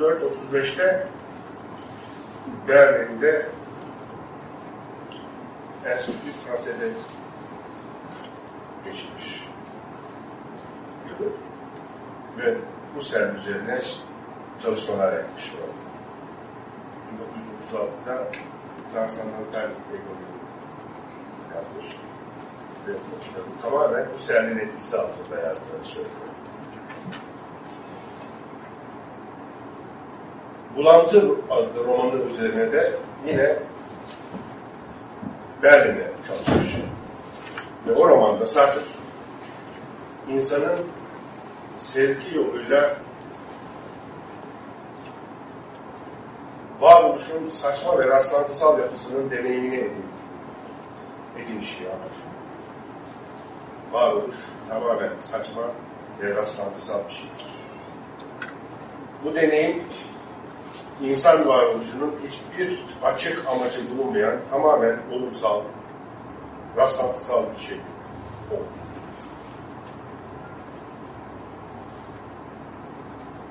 1934-35'te Berlin'de Enstitü Fransa'da geçmiş. Ve bu sergi üzerine çalışmalar yapmış oldu. 1936'da Transandantal Ekonomi yazmış. Ve bu kitabı tamamen bu serginin etkisi altında yazdığını söylüyor. Bulantı adlı romanın üzerine de yine Berlin'de çalışmış. Ve o romanda Sartre insanın sezgi yoluyla varoluşun saçma ve rastlantısal yapısının deneyimini edin, edinişi anlatıyor. Varoluş tamamen saçma ve rastlantısal bir şeydir. Bu deneyim insan varoluşunun hiçbir açık amacı bulunmayan tamamen olumsal, rastlantısal bir şey.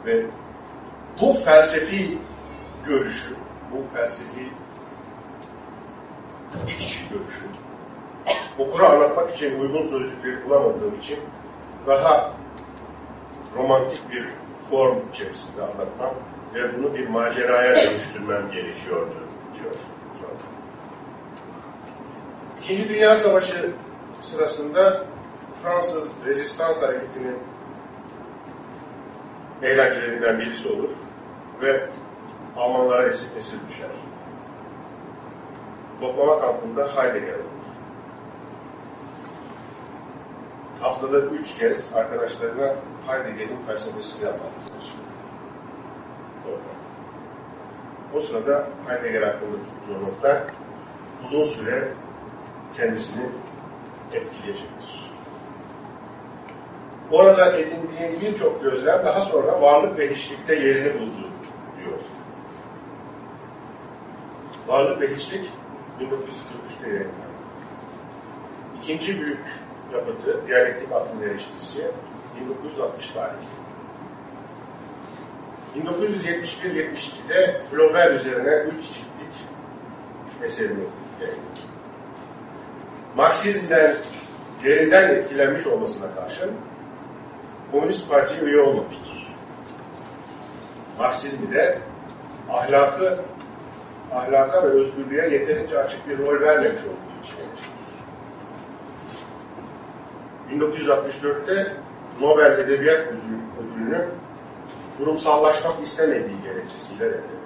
Ve bu felsefi görüşü, bu felsefi iç görüşü okura anlatmak için uygun sözcükleri bulamadığım için daha romantik bir form içerisinde anlatmam ve bunu bir maceraya dönüştürmem gerekiyordu diyor. İkinci Dünya Savaşı sırasında Fransız Rezistans Hareketi'nin eğlencelerinden birisi olur ve Almanlara esir düşer. Toplama kampında Heidegger olur. Haftada üç kez arkadaşlarına Heidegger'in felsefesini anlatır. O sırada Heidegger hakkında tuttuğu notlar uzun süre kendisini etkileyecektir. Orada edindiğim birçok gözlem daha sonra varlık ve hiçlikte yerini buldu diyor. Varlık ve hiçlik 1943'te yayınlandı. İkinci büyük yapıtı, diyalektik aklın eleştirisi 1960 tarihli. 1971-72'de Flaubert üzerine üç ciltlik eserini yayınladı. Marksizmden derinden etkilenmiş olmasına karşın Komünist Parti'ye üye olmamıştır. Marksizmi de ahlakı, ahlaka ve özgürlüğe yeterince açık bir rol vermemiş olduğu için eleştirir. 1964'te Nobel Edebiyat Ödülünü kurumsallaşmak istemediği gerekçesiyle reddedilir.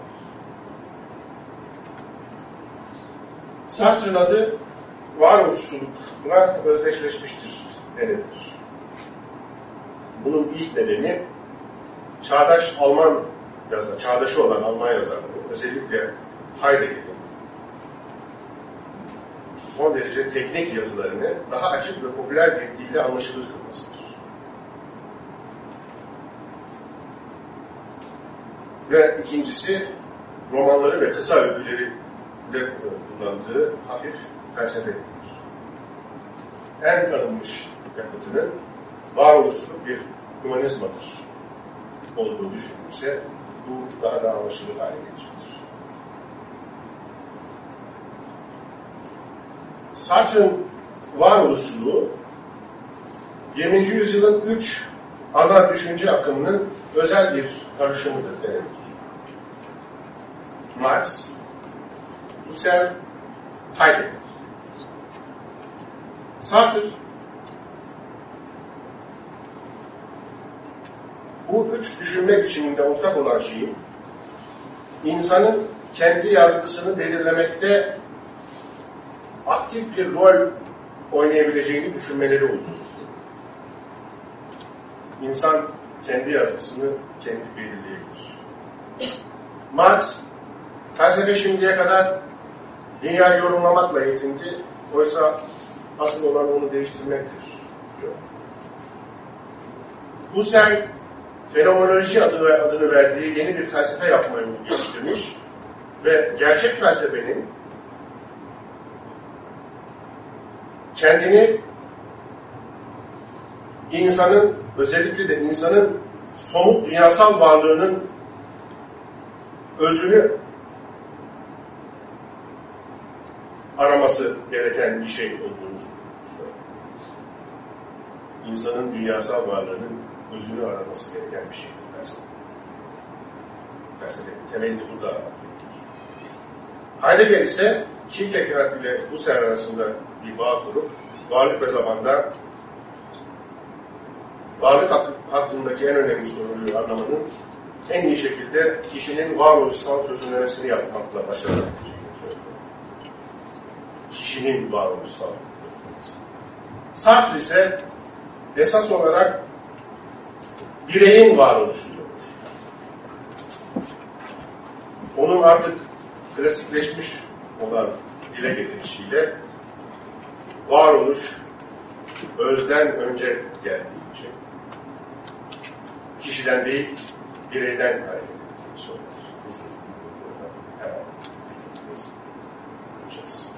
Sartre'ın adı varoluşçulukla özdeşleşmiştir denilir. Bunun ilk nedeni çağdaş Alman yazar, çağdaşı olan Alman yazarları, özellikle Heidegger'in son derece teknik yazılarını daha açık ve popüler bir dille anlaşılır kılmasıdır. Ve ikincisi romanları ve kısa öyküleri de kullandığı hafif felsefe ediyoruz. En tanınmış yapıtının varoluşçuluk bir humanizmadır olduğu düşünülse bu daha da anlaşılır hale gelecektir. Sartre'ın varoluşçuluğu 20. yüzyılın üç ana düşünce akımının özel bir karışımıdır denilir. Marx, Husserl, Heidegger. Sartre bu üç düşünme biçiminde ortak olan şeyin insanın kendi yazgısını belirlemekte aktif bir rol oynayabileceğini düşünmeleri olduğunu İnsan kendi yazısını kendi belirleyebilir. Marx, felsefe şimdiye kadar dünyayı yorumlamakla yetindi. Oysa asıl olan onu değiştirmektir diyor. Husserl, fenomenoloji adını, adını verdiği yeni bir felsefe yapmayı geliştirmiş ve gerçek felsefenin kendini insanın özellikle de insanın somut dünyasal varlığının özünü araması gereken bir şey olduğunu söylüyor. İnsanın dünyasal varlığının özünü araması gereken bir şey. Felsefe. Felsefe temelini burada aramak Heidegger ise Kierkegaard ile Husserl arasında bir bağ kurup varlık ve zamanda varlık hakkındaki en önemli sorumluluğu anlamanın en iyi şekilde kişinin varoluşsal çözümlemesini yapmakla söylüyor. Kişinin varoluşsal. Sartre ise esas olarak bireyin varoluşu. Onun artık klasikleşmiş olan dile getirişiyle varoluş özden önce için kişiden değil, bireyden hareket ettiğimiz olur. Husus hemen birçok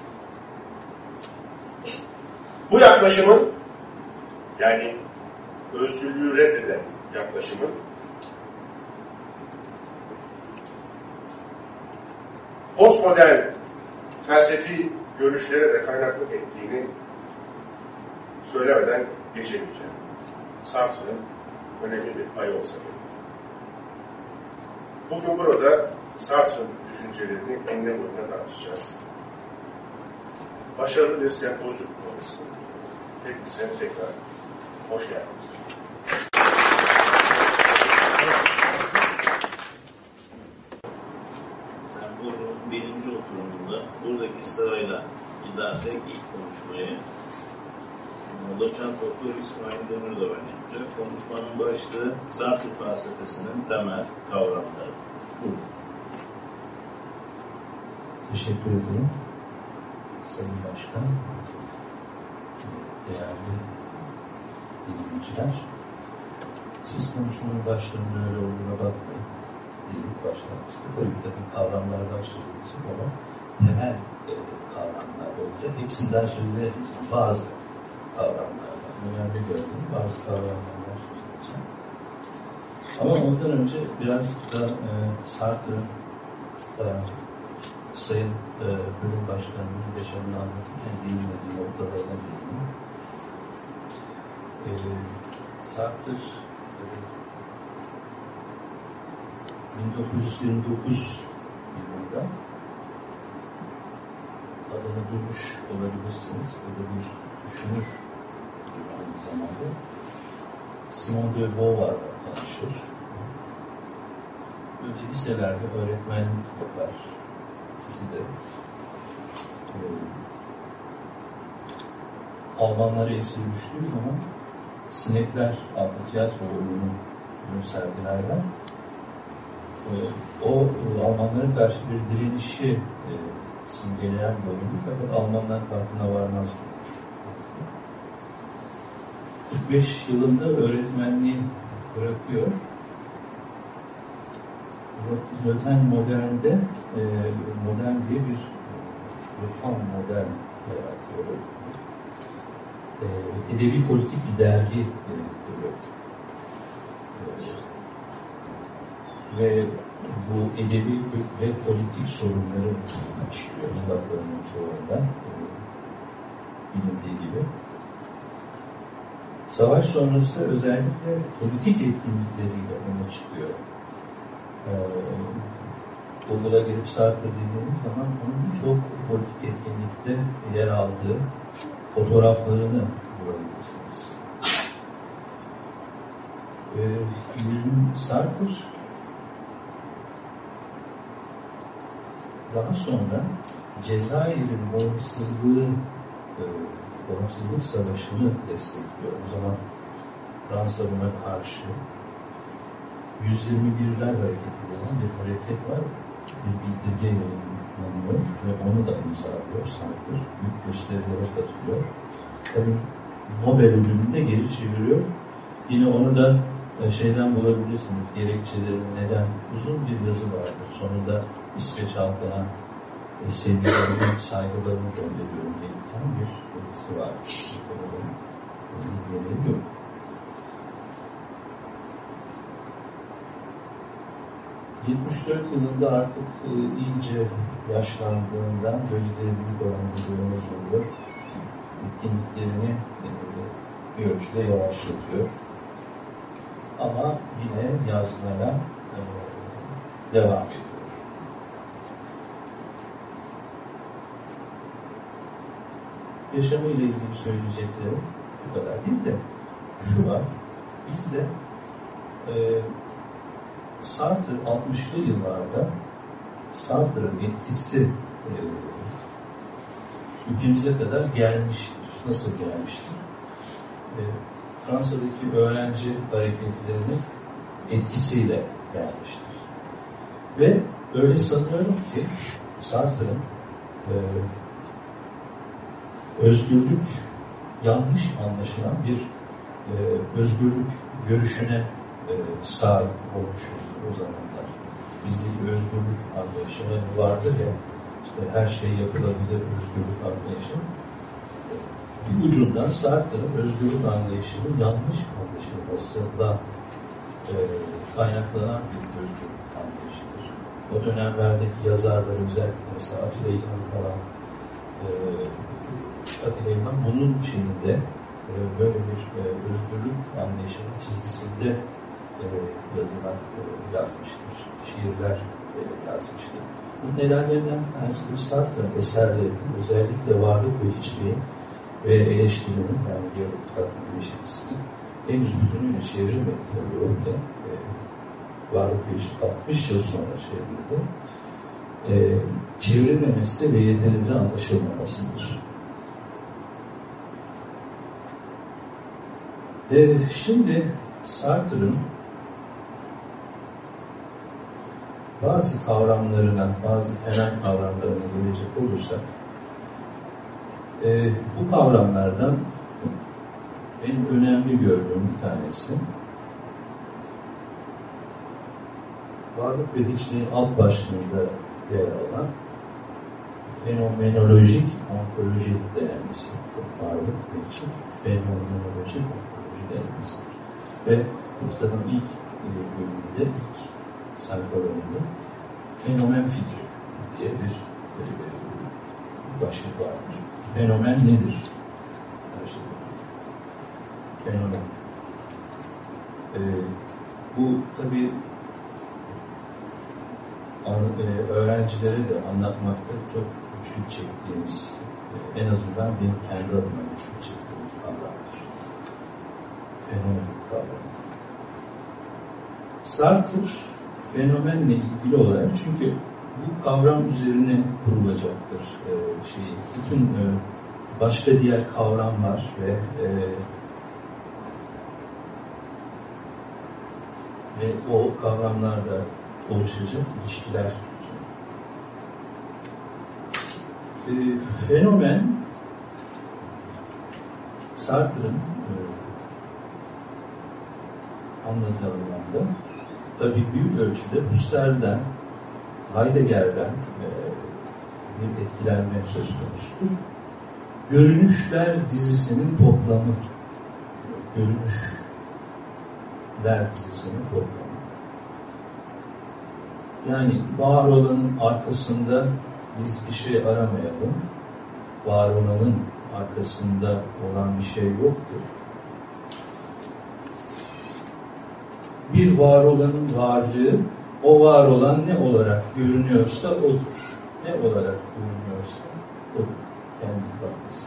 Bu yaklaşımın yani özgürlüğü reddeden yaklaşımın postmodern felsefi görüşlere de kaynaklık ettiğini söylemeden geçemeyeceğim. Sartre'ın önemli bir payı olsa gerek. Bugün burada Sartre'ın düşüncelerini enine boyuna tartışacağız. Başarılı bir sempozyum olması. Hepinize tekrar hoş geldiniz. Sempozyumun birinci oturumunda buradaki sırayla gidersek ilk konuşmayı Doçent Doktor İsmail Demirdoğan yapacak. Konuşmanın başlığı Sartre felsefesinin temel kavramları. Buyurun. Teşekkür ederim. Sayın Başkan, değerli dinleyiciler, siz konuşmanın başlarında öyle olduğuna bakmayın. Değil başlamıştı. Tabii tabii kavramlar başladığı için ama temel e, kavramlar olacak. Hepsinden söz edemeyeceğim. Bazı kavramlardan, önemli gördüğüm bazı kavramlardan söz edeceğim. Ama ondan önce biraz da e, Sartre'ın e, Sayın e, Bölüm Başkanı'nın yaşamını anlatırken değinmediği noktalarına değineyim. E, Sartre e, 1929 yılında adını duymuş olabilirsiniz. O da bir düşünür zamanda. Simone de Beauvoir'la tanışır. Böyle liselerde öğretmenlik yapar. İkisi de. Ee, Almanlara esir düştüğü zaman Sinekler adlı tiyatro oyununu sergilerler. Ee, o e, Almanlara karşı bir direnişi e, simgeleyen bir oyundur fakat Almanlar farkına varmaz olmuş. 45 yılında öğretmenliği bırakıyor. Löten Modern'de e, modern diye bir Löten Modern yaratıyor. E, edebi politik bir dergi yaratıyor. E, ve bu edebi ve politik sorunları işliyor kitaplarının çoğunda e, bilindiği gibi. Savaş sonrası özellikle politik etkinlikleriyle öne çıkıyor. Ee, Google'a girip Sartre dediğiniz zaman onun birçok politik etkinlikte yer aldığı fotoğraflarını bulabilirsiniz. Ee, Sartre daha sonra Cezayir'in bağımsızlığı, e, bağımsızlık savaşını destekliyor. O zaman Fransa buna karşı 121'ler hareketi denen bir hareket var. Bir bildirge yayınlanıyor ve onu da imzalıyor Sartre. Büyük gösterilere katılıyor. Tabii Nobel ödülünü de geri çeviriyor. Yine onu da e, şeyden bulabilirsiniz. Gerekçeleri neden uzun bir yazı vardır. Sonunda İsveç halkına sevgilerimi, saygılarımı gönderiyorum diye biten bir yazısı var. Onun yok. ...74 yılında artık e, iyice yaşlandığından gözleri büyük oranda görmez oluyor. Etkinliklerini e, bir ölçüde yavaşlatıyor. Ama yine yazmaya e, devam ediyor. Yaşamıyla ilgili söyleyeceklerim bu kadar değil de şu var. Bizde e, Sartre 60'lı yıllarda Sartre'ın etkisi e, ülkemize kadar gelmiştir. Nasıl gelmiştir? E, Fransa'daki öğrenci hareketlerinin etkisiyle gelmiştir. Ve öyle sanıyorum ki Sartre'ın e, özgürlük yanlış anlaşılan bir e, özgürlük görüşüne e, sahip olmuşuz o zamanlar. Bizdeki özgürlük anlayışı hani vardır ya, işte her şey yapılabilir özgürlük anlayışı. Bir ucundan Sartre'ın özgürlük anlayışının yanlış anlaşılmasından e, kaynaklanan bir özgürlük anlayışıdır. O dönemlerdeki yazarlar özellikle mesela Atilla İlhan falan e, Atilla bunun şeyinde e, böyle bir e, özgürlük anlayışının çizgisinde e, yazılar e, yazmıştır. Şiirler e, yazmıştır. Bu nedenlerinden bir tanesi de Sartre'ın eserlerinin özellikle varlık ve hiçliğin ve eleştirinin yani diyalog kitaplı eleştirisinin henüz bütünüyle çevrilmedi tabii öyle. E, varlık ve hiçlik 60 yıl sonra çevrildi. E, çevrilmemesi ve yeterince anlaşılmamasıdır. E, şimdi Sartre'ın bazı kavramlarına, bazı temel kavramlarına gelecek olursak e, bu kavramlardan en önemli gördüğüm bir tanesi varlık ve hiçliğin alt başlığında yer alan fenomenolojik ontoloji denemesi varlık ve hiçlik fenomenolojik ontoloji denemesidir. Ve bu kitabın ilk bölümünde, ilk sayfalarında fenomen fikri diye bir başlık vardır. Fenomen nedir? Şey fenomen. E, bu tabi e, öğrencilere de anlatmakta çok güçlük çektiğimiz, e, en azından benim kendi adıma güçlük çektiğim. Fenomen kavramı. Sartre fenomenle ilgili olarak çünkü bu kavram üzerine kurulacaktır e, şey. Bütün e, başka diğer kavramlar ve e, ve o kavramlarda oluşacak ilişkiler. E, fenomen Sartre'ın e, anlatılan anlamda tabii büyük ölçüde Husserl'den, Heidegger'den e, bir etkilenme söz konusudur. Görünüşler dizisinin toplamı, görünüşler dizisinin toplamı. Yani var olanın arkasında biz bir şey aramayalım. Var olanın arkasında olan bir şey yoktur. Bir var olanın varlığı, o var olan ne olarak görünüyorsa odur. Ne olarak görünüyorsa odur. Kendi ifadesi.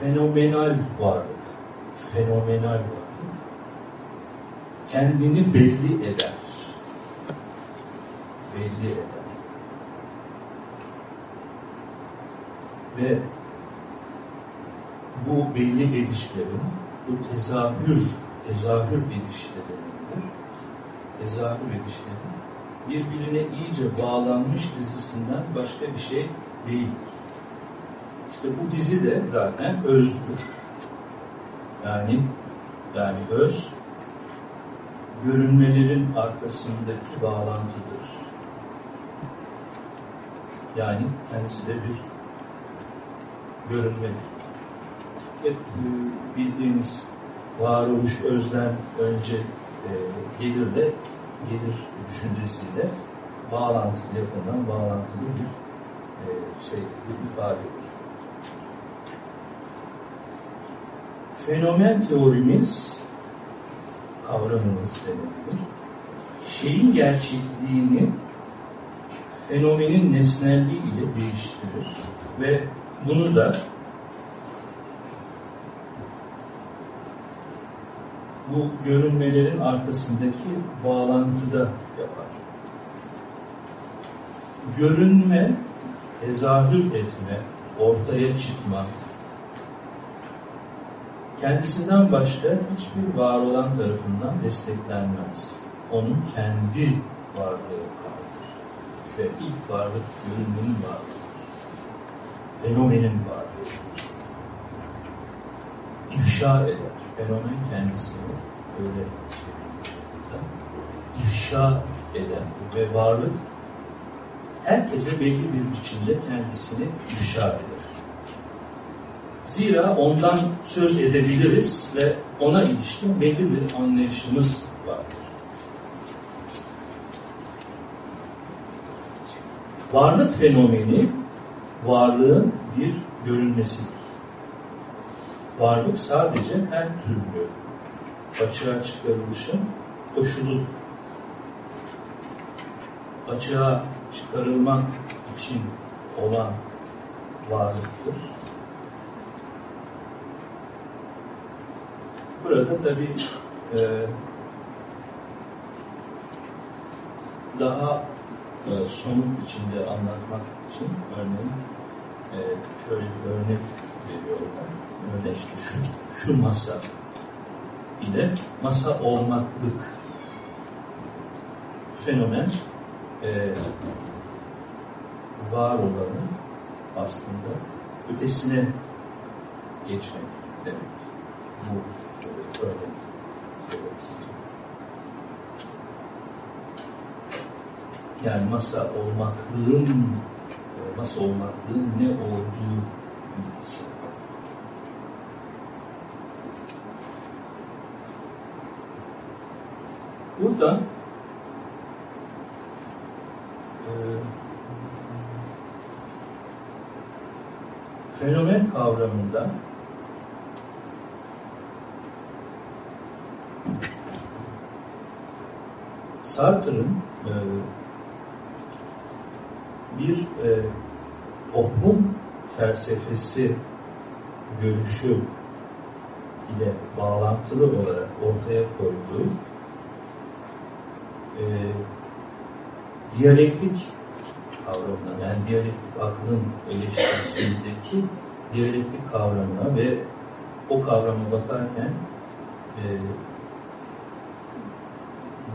Fenomenal varlık. Fenomenal varlık. Kendini belli eder belli eder. ve bu belli edişlerin, bu tezahür, tezahür edişleridir. Tezahür edişleri birbirine iyice bağlanmış dizisinden başka bir şey değildir. İşte bu dizi de zaten özdür. Yani yani öz görünmelerin arkasındaki bağlantıdır. Yani kendisi de bir görünmedir. Hep bildiğiniz varoluş özden önce e, gelir de gelir düşüncesiyle bağlantılı, yakından bağlantılı bir e, şey, bir ifadedir. Fenomen teorimiz kavramımız denilir. Şeyin gerçekliğini fenomenin nesnelliği ile değiştirir ve bunu da bu görünmelerin arkasındaki bağlantıda yapar. Görünme, tezahür etme, ortaya çıkma, kendisinden başka hiçbir var olan tarafından desteklenmez. Onun kendi varlığı vardır. Ve ilk varlık görünmenin varlığıdır. Fenomenin varlığıdır. İfşa eder. Fenomen kendisini öyle ifşa eden ve varlık herkese belli bir biçimde kendisini ifşa eder. Zira ondan söz edebiliriz ve ona ilişkin belli bir anlayışımız vardır. Varlık fenomeni varlığın bir görünmesidir. Varlık sadece her türlü açığa çıkarılışın koşuludur. Açığa çıkarılmak için olan varlıktır Burada tabii e, daha e, somut biçimde anlatmak için örneğin e, şöyle bir örnek veriyorlar. Örnek işte şu, şu masa ile masa olmaklık fenomen e, var olanı aslında ötesine geçmek demek. Bu Öyle. Yani masa olmaklığın masa olmaklığın ne olduğu bilgisi. Buradan e, fenomen kavramında Sartre'ın e, bir e, toplum felsefesi görüşü ile bağlantılı olarak ortaya koyduğu e, diyalektik kavramına yani diyalektik aklın eleştirisindeki diyalektik kavramına ve o kavrama bakarken e,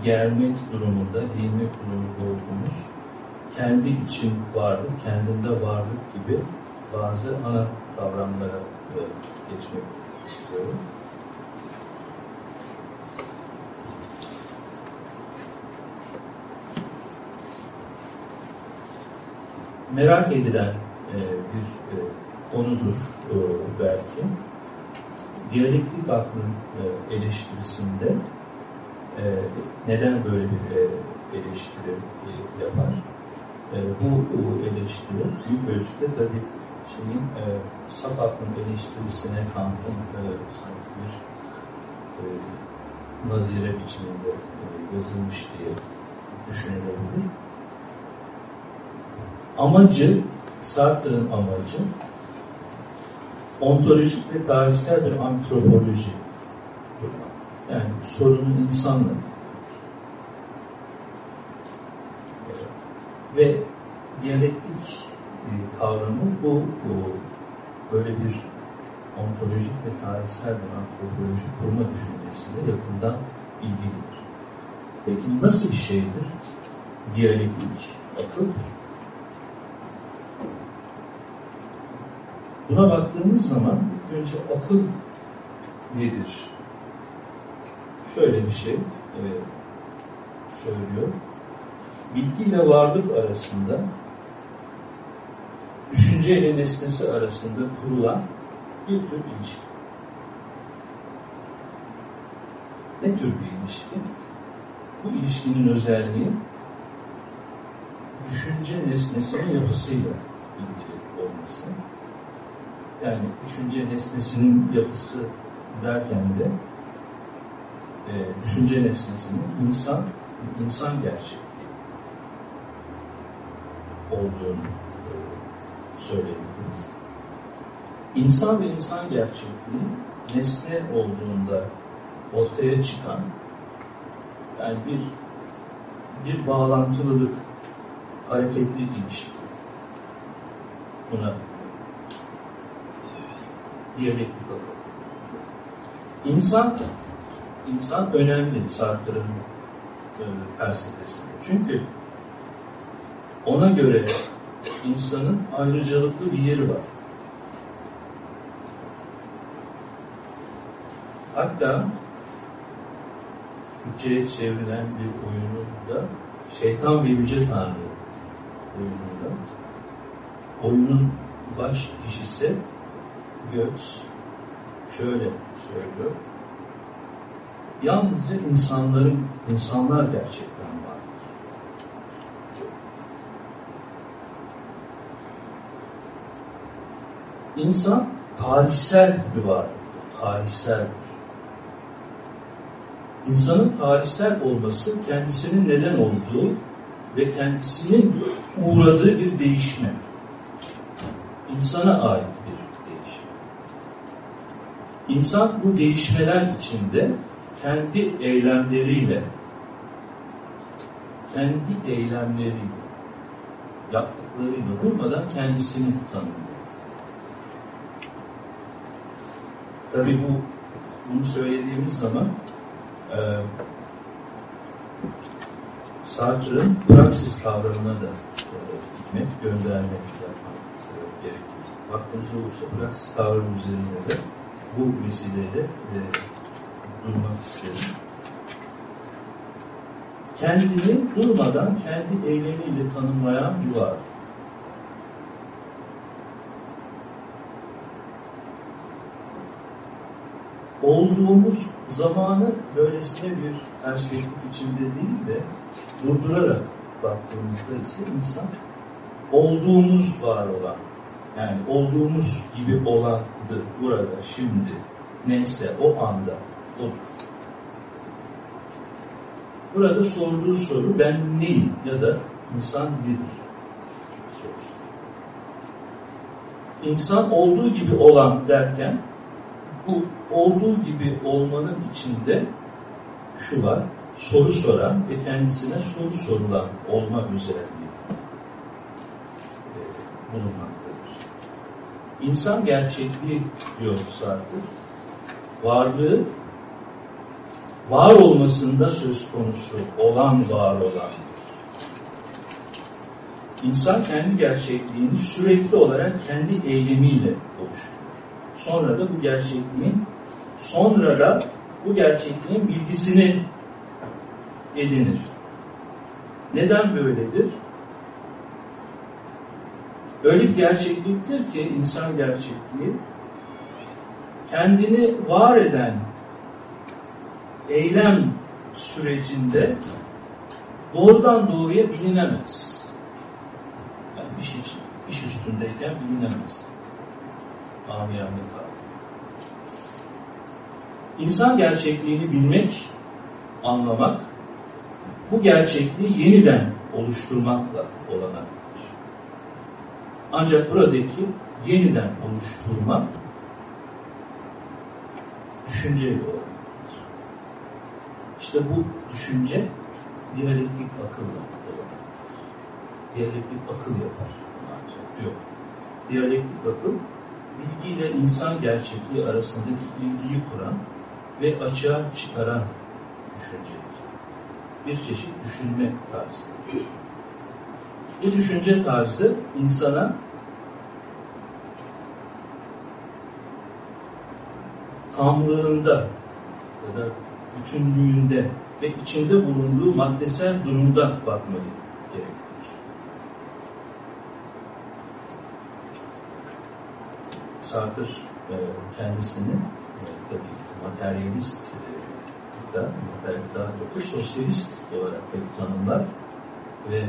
gelmek durumunda, değinmek durumunda olduğumuz kendi için varlık, kendinde varlık gibi bazı ana kavramlara e, geçmek istiyorum. Merak edilen e, bir e, konudur belki. Diyalektik aklın eleştirisinde e, neden böyle bir e, eleştiri e, yapar? E, bu eleştiri büyük ölçüde tabii şeyin e, saf aklın eleştirisine Kant'ın e, sanki bir e, nazire biçiminde e, yazılmış diye düşünülebilir. Amacı, Sartre'ın amacı ontolojik ve tarihsel bir antropoloji yani sorunun insanlığı. Ve diyalektik e, kavramı bu, bu böyle bir ontolojik ve tarihsel bir antropoloji kurma düşüncesiyle yakından ilgilidir. Peki nasıl bir şeydir? Diyalektik akıl. Buna baktığımız zaman önce akıl nedir? Şöyle bir şey e, söylüyor. Bilgi ile varlık arasında düşünce ile nesnesi arasında kurulan bir tür ilişki. Ne tür bir ilişki? Bu ilişkinin özelliği düşünce nesnesinin yapısıyla ilgili olması. Yani düşünce nesnesinin yapısı derken de e, düşünce nesnesinin insan insan gerçekliği olduğunu e, söyleyebiliriz. İnsan ve insan gerçekliği nesne olduğunda ortaya çıkan yani bir bir bağlantılılık, hareketli ilişki. Buna diyalektik akıl. İnsan insan önemli Sartre'ın e, felsefesinde. Çünkü ona göre insanın ayrıcalıklı bir yeri var. Hatta Türkçe'ye çevrilen bir oyununda Şeytan ve Yüce Tanrı oyununda oyunun baş kişisi Göz şöyle söylüyor. Yalnızca insanların, insanlar gerçekten vardır. İnsan tarihsel bir varlıktır, tarihseldir. İnsanın tarihsel olması kendisinin neden olduğu ve kendisinin uğradığı bir değişme. İnsana ait. İnsan bu değişmeler içinde kendi eylemleriyle kendi eylemleriyle yaptıklarıyla durmadan kendisini tanımlıyor. Tabi bu bunu söylediğimiz zaman e, Sartre'ın praksis kavramına da gitmek, göndermek e, gerekir. Baktığınız olursa praksis kavramı üzerinde de bu vesileyle e, durmak isterim. Kendini durmadan kendi eylemiyle tanımlayan bir. Olduğumuz zamanı böylesine bir perspektif içinde değil de durdurarak baktığımızda ise insan olduğumuz var olan yani olduğumuz gibi olandı burada şimdi neyse o anda odur. Burada sorduğu soru ben neyim ya da insan nedir sorusu. İnsan olduğu gibi olan derken bu olduğu gibi olmanın içinde şu var, soru soran ve kendisine soru sorulan olma özelliği e, bulunmaktadır. İnsan gerçekliği diyor Sartre, varlığı var olmasında söz konusu olan var olandır. İnsan kendi gerçekliğini sürekli olarak kendi eylemiyle oluşturur. Sonra da bu gerçekliğin sonra da bu gerçekliğin bilgisini edinir. Neden böyledir? Öyle bir gerçekliktir ki insan gerçekliği kendini var eden eylem sürecinde doğrudan doğruya bilinemez. Yani iş, iş üstündeyken bilinemez. Amiyane tabir. İnsan gerçekliğini bilmek, anlamak, bu gerçekliği yeniden oluşturmakla olanaktır. Ancak buradaki yeniden oluşturma düşünceyle olanakdır. İşte bu düşünce diyalektik akılla olanakdır. Diyalektik akıl yapar diyor. Diyalektik akıl bilgiyle insan gerçekliği arasındaki ilgiyi kuran ve açığa çıkaran düşüncedir. Bir çeşit düşünme tarzıdır. Bu düşünce tarzı insana tamlığında ya da bütünlüğünde ve içinde bulunduğu maddesel durumda bakmayı gerektirir. Sartre e, kendisini e, tabii materyalist e, da, materyalist daha sosyalist olarak pek tanımlar ve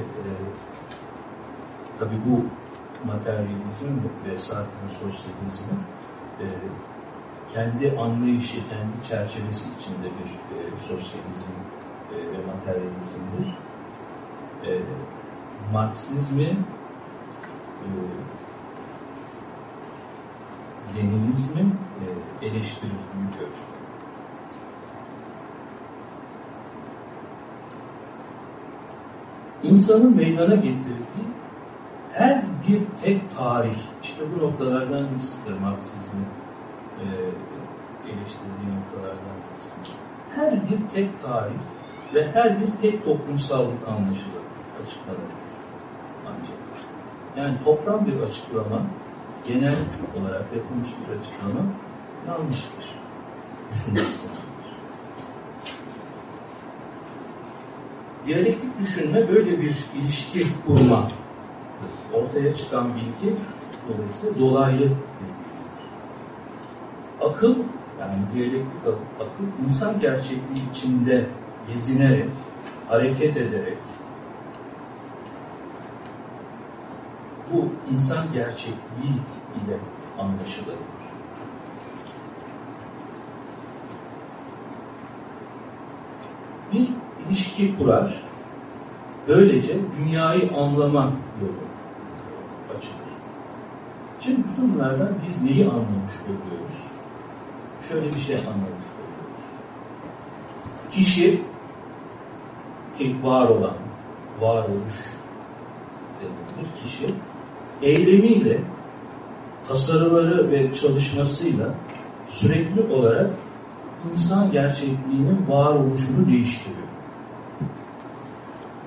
tabii bu materyalizm ve Sartre'ın sosyalizmi e, kendi anlayışı, kendi çerçevesi içinde bir e, sosyalizm e, ve materyalizmdir. E, Marksizmi e, Leninizmi e, eleştirir büyük ölçüde. İnsanın meydana getirdiği her bir tek tarih, işte bu noktalardan birisidir Marksizmin e, eleştirdiği noktalardan birisi. Her bir tek tarih ve her bir tek toplumsallık anlaşılır, açıklanır. Ancak. Yani toplam bir açıklama, genel olarak yapılmış bir açıklama yanlıştır. Düşüncesidir. Diyalektik düşünme böyle bir ilişki kurma. Ortaya çıkan bilgi dolayısıyla dolaylı akıl yani diyalektik akıl, insan gerçekliği içinde gezinerek, hareket ederek bu insan gerçekliği ile anlaşılır. Bir ilişki kurar, böylece dünyayı anlama yolu. Şimdi bütün bunlardan biz neyi anlamış oluyoruz? Şöyle bir şey anlamış oluyoruz. Kişi ki var olan, varoluş denilir. Kişi eylemiyle, tasarıları ve çalışmasıyla sürekli olarak insan gerçekliğinin varoluşunu değiştiriyor.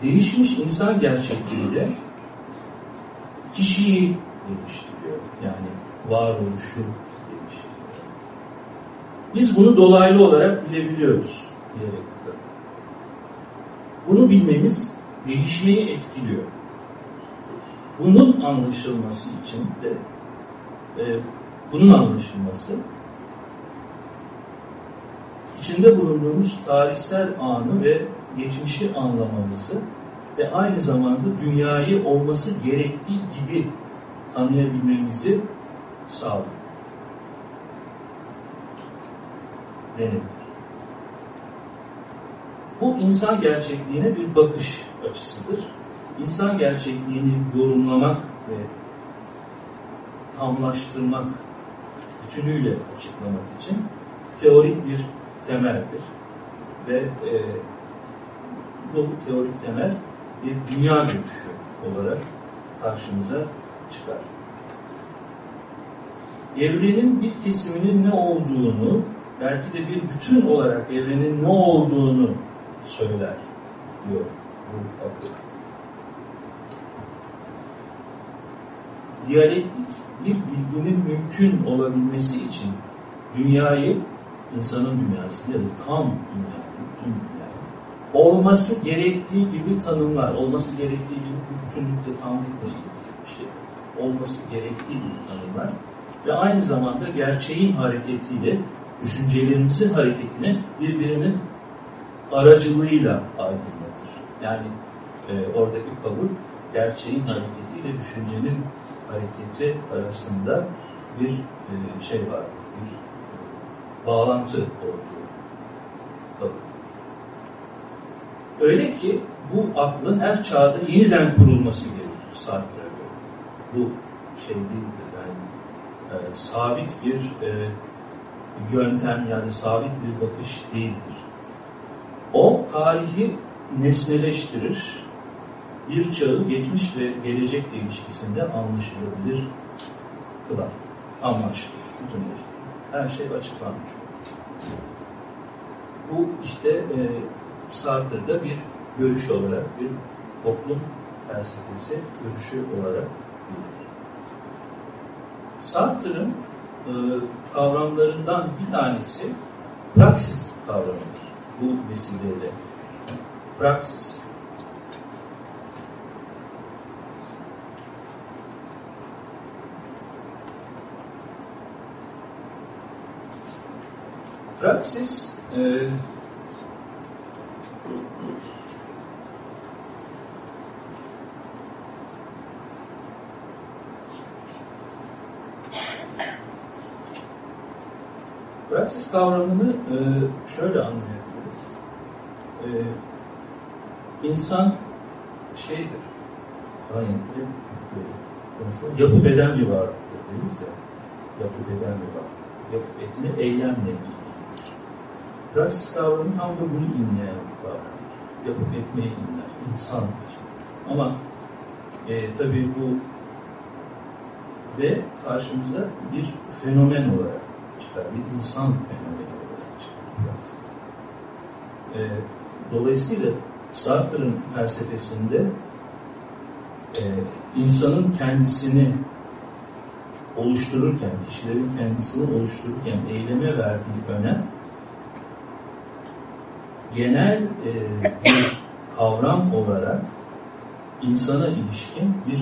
Değişmiş insan gerçekliğiyle kişiyi değiştiriyor. Varoluşu değiştiriyor. Biz bunu dolaylı olarak bilebiliyoruz diyerek. Bunu bilmemiz değişmeyi etkiliyor. Bunun anlaşılması için de e, bunun anlaşılması içinde bulunduğumuz tarihsel anı ve geçmişi anlamamızı ve aynı zamanda dünyayı olması gerektiği gibi tanıyabilmemizi sağlıyor. Denir. Bu insan gerçekliğine bir bakış açısıdır. İnsan gerçekliğini yorumlamak ve tamlaştırmak, bütünüyle açıklamak için teorik bir temeldir. Ve e, bu teorik temel bir dünya görüşü olarak karşımıza çıkar. Evrenin bir kesiminin ne olduğunu, belki de bir bütün olarak evrenin ne olduğunu söyler diyor bu akıl. Diyalektik bir bilginin mümkün olabilmesi için dünyayı, insanın dünyası ya da tam dünyayı, tüm dünyayı olması gerektiği gibi tanımlar, olması gerektiği gibi ilgili bir şey. Olması gerektiği gibi tanımlar ve aynı zamanda gerçeğin hareketiyle düşüncelerimizin hareketini birbirinin aracılığıyla aydınlatır. Yani e, oradaki kabul gerçeğin hareketiyle düşüncenin hareketi arasında bir e, şey var, bir e, bağlantı olduğu kabul. Öyle ki bu aklın her çağda yeniden kurulması gerekir Sartre'a göre. Bu şey değildir yani e, sabit bir e, yöntem yani sabit bir bakış değildir. O tarihi nesneleştirir, bir çağı geçmiş ve gelecekle ilişkisinde anlaşılabilir kılar. amaç, bütünleştirir. Her şey açıklanmış Bu işte e, Sartre'da bir görüş olarak, bir toplum felsefesi görüşü olarak. Sartre'ın e, kavramlarından bir tanesi praksis kavramıdır. Bu vesileyle. Praksis. Praksis e, Praksis kavramını e, şöyle anlayabiliriz. E, insan şeydir, ayette konuşuyor, yapı beden bir varlıktır deriz ya. Yapı beden bir varlık. Yapı etini eylemle ilgilidir. Praksis kavramı tam da bunu inleyen bir kavramdır. Yapıp etmeyi inler, insan için. Ama e, tabii bu ve karşımıza bir fenomen olarak çıkar. Bir insan fenomeni olarak çıkar. E, dolayısıyla Sartre'ın felsefesinde e, insanın kendisini oluştururken, kişilerin kendisini oluştururken eyleme verdiği önem genel e, bir kavram olarak insana ilişkin bir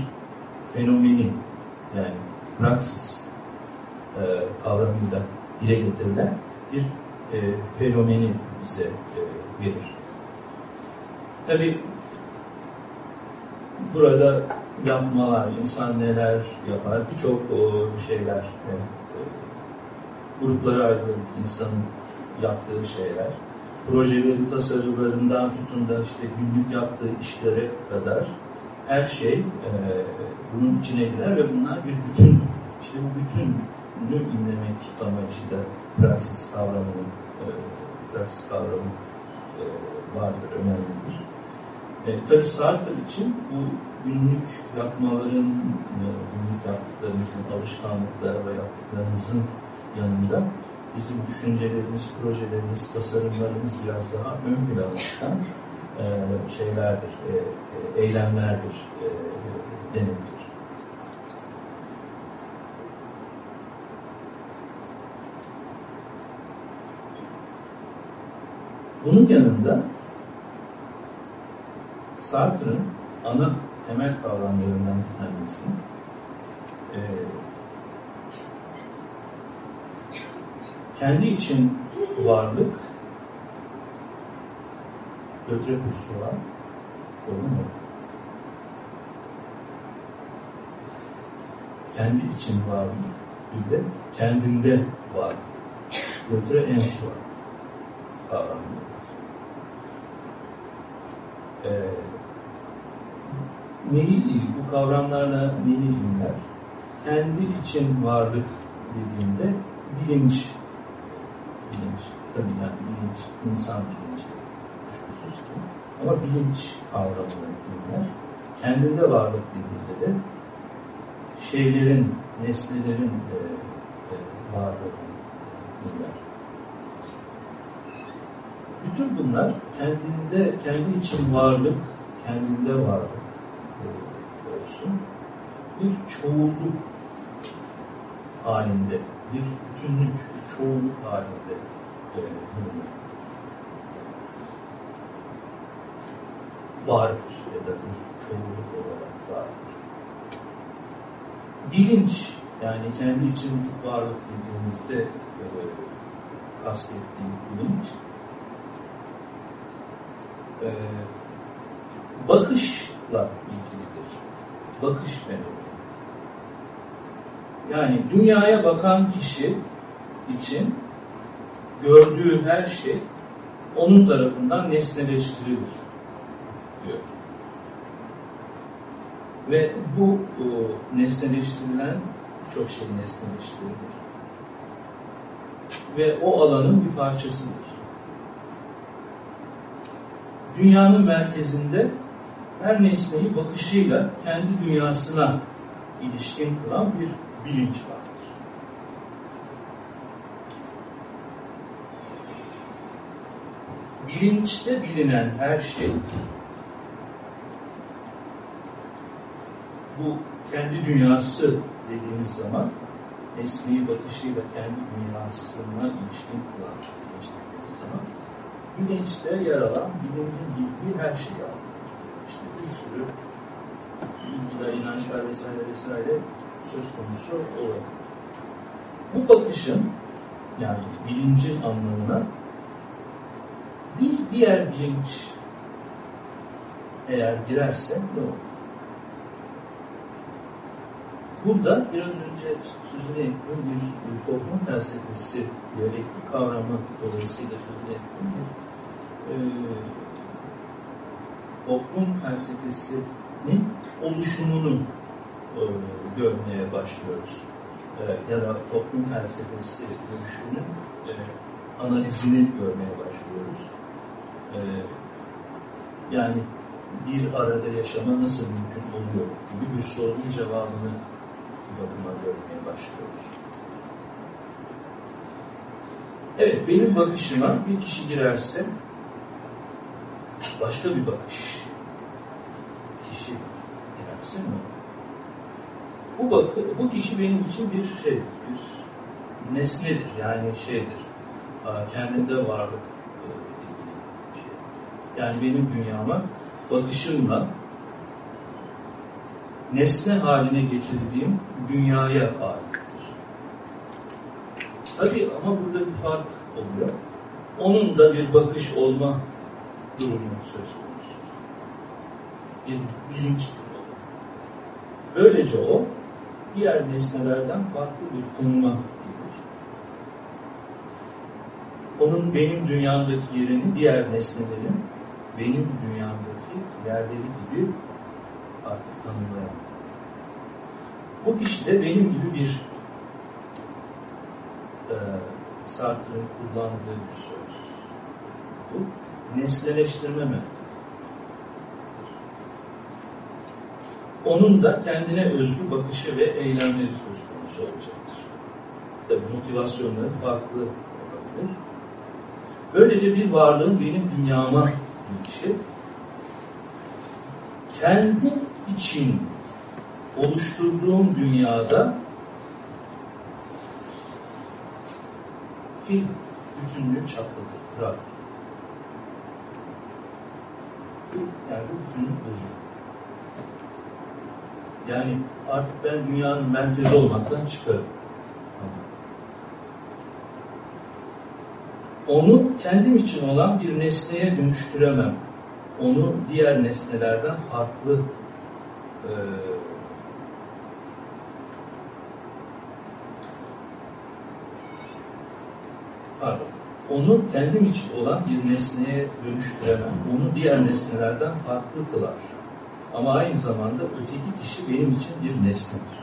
fenomeni yani praksis e, kavramıyla dile getirilen bir e, fenomeni bize e, verir. Tabi burada yapmalar, insan neler yapar, birçok şeyler, e, e, gruplara ayrılıp insanın yaptığı şeyler, projeleri tasarılarından tutun da işte günlük yaptığı işlere kadar her şey e, bunun içine girer ve bunlar bir bütündür. İşte bu bütünü inlemek amacıyla praksis kavramının e, e, vardır, önemlidir. E, tabi Sartre için bu günlük yapmaların, e, günlük yaptıklarımızın, alışkanlıkları ve yaptıklarımızın yanında bizim düşüncelerimiz, projelerimiz, tasarımlarımız biraz daha ön plana çıkan e, şeylerdir, e, e, eylemlerdir e, denebilir. Bunun yanında Sartre'ın ana temel kavramlarından bir tanesi e, kendi için varlık götre kursu var. Doğru mu? Kendi için varlık bir de kendinde varlık. Götre en kavramı. Ee, neyi, bu kavramlarla neyi inler? Kendi için varlık dediğimde bilinç, bilinç, tabii yani bilinç, insan bilinci, kuşkusuz ki. Ama bilinç kavramını inler. Kendinde varlık dediğinde de şeylerin, nesnelerin e, e, varlığını inler. Bütün bunlar kendinde, kendi için varlık, kendinde varlık, olsun bir çoğulluk halinde, bir bütünlük, bir çoğulluk halinde e, bulunur. Vardır ya da bir çoğulluk olarak vardır. Bilinç, yani kendi için varlık dediğimizde e, kastettiğim bilinç, e, bakışla ilgilidir bakış fenomeni. Yani dünyaya bakan kişi için gördüğü her şey onun tarafından nesneleştirilir diyor. Ve bu o, nesneleştirilen birçok şey nesneleştirilir. Ve o alanın bir parçasıdır dünyanın merkezinde her nesneyi bakışıyla kendi dünyasına ilişkin kılan bir bilinç vardır. Bilinçte bilinen her şey bu kendi dünyası dediğimiz zaman nesneyi bakışıyla kendi dünyasına ilişkin kılan dediğimiz zaman bilinçte yer alan bilincin bildiği her şeyi alıyor. İşte bir sürü bilgiler, inançlar vesaire vesaire söz konusu olarak. Bu bakışın yani bilincin anlamına bir diğer bilinç eğer girerse ne olur? Burada biraz önce sözünü ettiğim bir, toplum felsefesi, diyalektik kavramı dolayısıyla sözünü ettiğim bir e, toplum felsefesinin oluşumunu e, görmeye başlıyoruz. E, ya da toplum felsefesi görüşünün e, analizini görmeye başlıyoruz. E, yani bir arada yaşama nasıl mümkün oluyor gibi bir sorunun cevabını bakıma görmeye başlıyoruz. Evet, benim bakışıma bir kişi girerse başka bir bakış kişi girerse mi? Bu bakı, bu kişi benim için bir şey, bir nesnedir yani şeydir, kendinde varlık şey. Yani benim dünyama bakışımla nesne haline getirdiğim dünyaya aittir. Tabi ama burada bir fark oluyor. Onun da bir bakış olma durumu söz konusu. Bir bilinçtir o. Böylece o diğer nesnelerden farklı bir konuma gelir. Onun benim dünyamdaki yerini diğer nesnelerin benim dünyamdaki yerleri gibi artık tanımlayamam. Bu kişi de benim gibi bir e, Sartre'ın kullandığı bir söz. Bu nesneleştirme merkezi. Onun da kendine özgü bakışı ve eylemleri söz konusu olacaktır. Tabi motivasyonları farklı olabilir. Böylece bir varlığın benim dünyama girişi kendim için oluşturduğum dünyada ki bütünlüğü çatladır, kırar. Yani bu bütünlük bozulur. Yani artık ben dünyanın merkezi olmaktan çıkarım. Onu kendim için olan bir nesneye dönüştüremem. Onu diğer nesnelerden farklı e, pardon, onu kendim için olan bir nesneye dönüştüremem. Onu diğer nesnelerden farklı kılar. Ama aynı zamanda öteki kişi benim için bir nesnedir.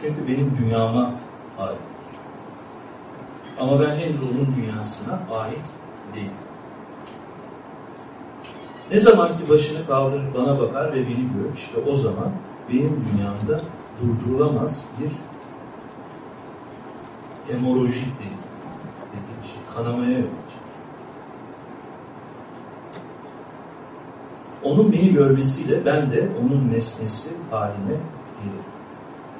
Çünkü benim dünyama aittir. Ama ben henüz onun dünyasına ait değilim. Ne zaman ki başını kaldırıp bana bakar ve beni görür, işte o zaman benim dünyamda durdurulamaz bir hemorojik dediğim şey, kanamaya yol Onun beni görmesiyle ben de onun nesnesi haline gelirim.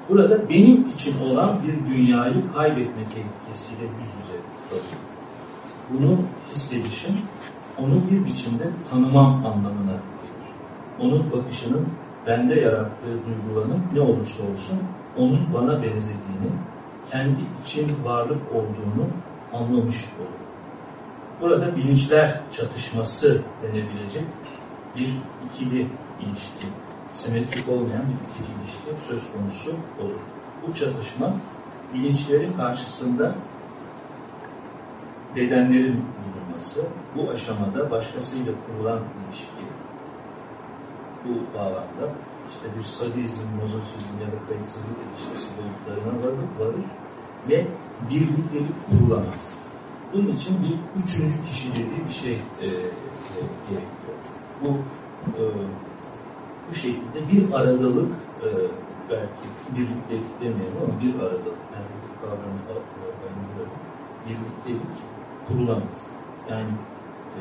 Burada benim için olan bir dünyayı kaybetme tehlikesiyle yüz yüze kalıyorum. Bunu hissedişim, onu bir biçimde tanımam anlamına gelir. Onun bakışının bende yarattığı duygulanım ne olursa olsun onun bana benzediğini, kendi için varlık olduğunu anlamış olur. Burada bilinçler çatışması denebilecek bir ikili ilişki, simetrik olmayan bir ikili ilişki söz konusu olur. Bu çatışma bilinçlerin karşısında bedenlerin bulunması, bu aşamada başkasıyla kurulan ilişki, bu bağlamda işte bir sadizm, mozofizm ya da kayıtsızlık ilişkisi boyutlarına varır, varır ve birliktelik kurulamaz. Bunun için bir üçüncü kişi dediği bir şey e, e, gerekiyor. Bu e, bu şekilde bir aradalık e, belki birliktelik demeyelim ama bir aradalık yani bu kavramı ben birliktelik kurulamaz. Yani e,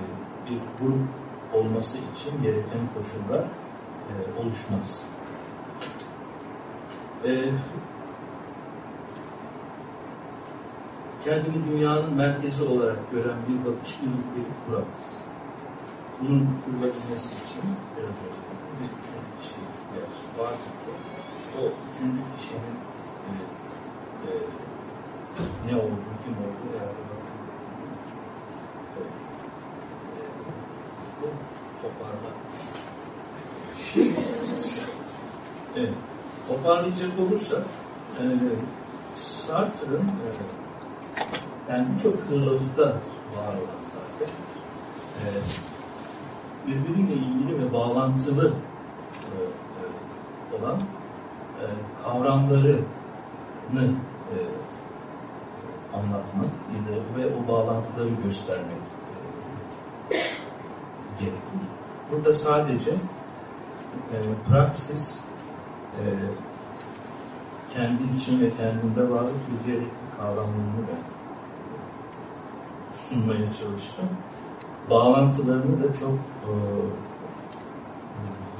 bir grup olması için gereken koşullar e, oluşmaz. E, kendini dünyanın merkezi olarak gören bir bakış birlikleri kuramaz. Bunun kurulabilmesi için biraz önce bir üçüncü kişi ihtiyaç ki o üçüncü kişinin e, e, ne olduğu, kim olduğu. E, bu toparla. Toparlayacak olursa e, Sartre'ın e, yani birçok filozofta var olan zaten e, birbiriyle ilgili ve bağlantılı e, e, olan e, kavramlarını e, anlatmak ve o bağlantıları göstermek e, gerekir. Burada sadece e, praksis e, kendi için ve kendinde varlık diyalektik kavramlarını ben sunmaya çalıştım. Bağlantılarını da çok e,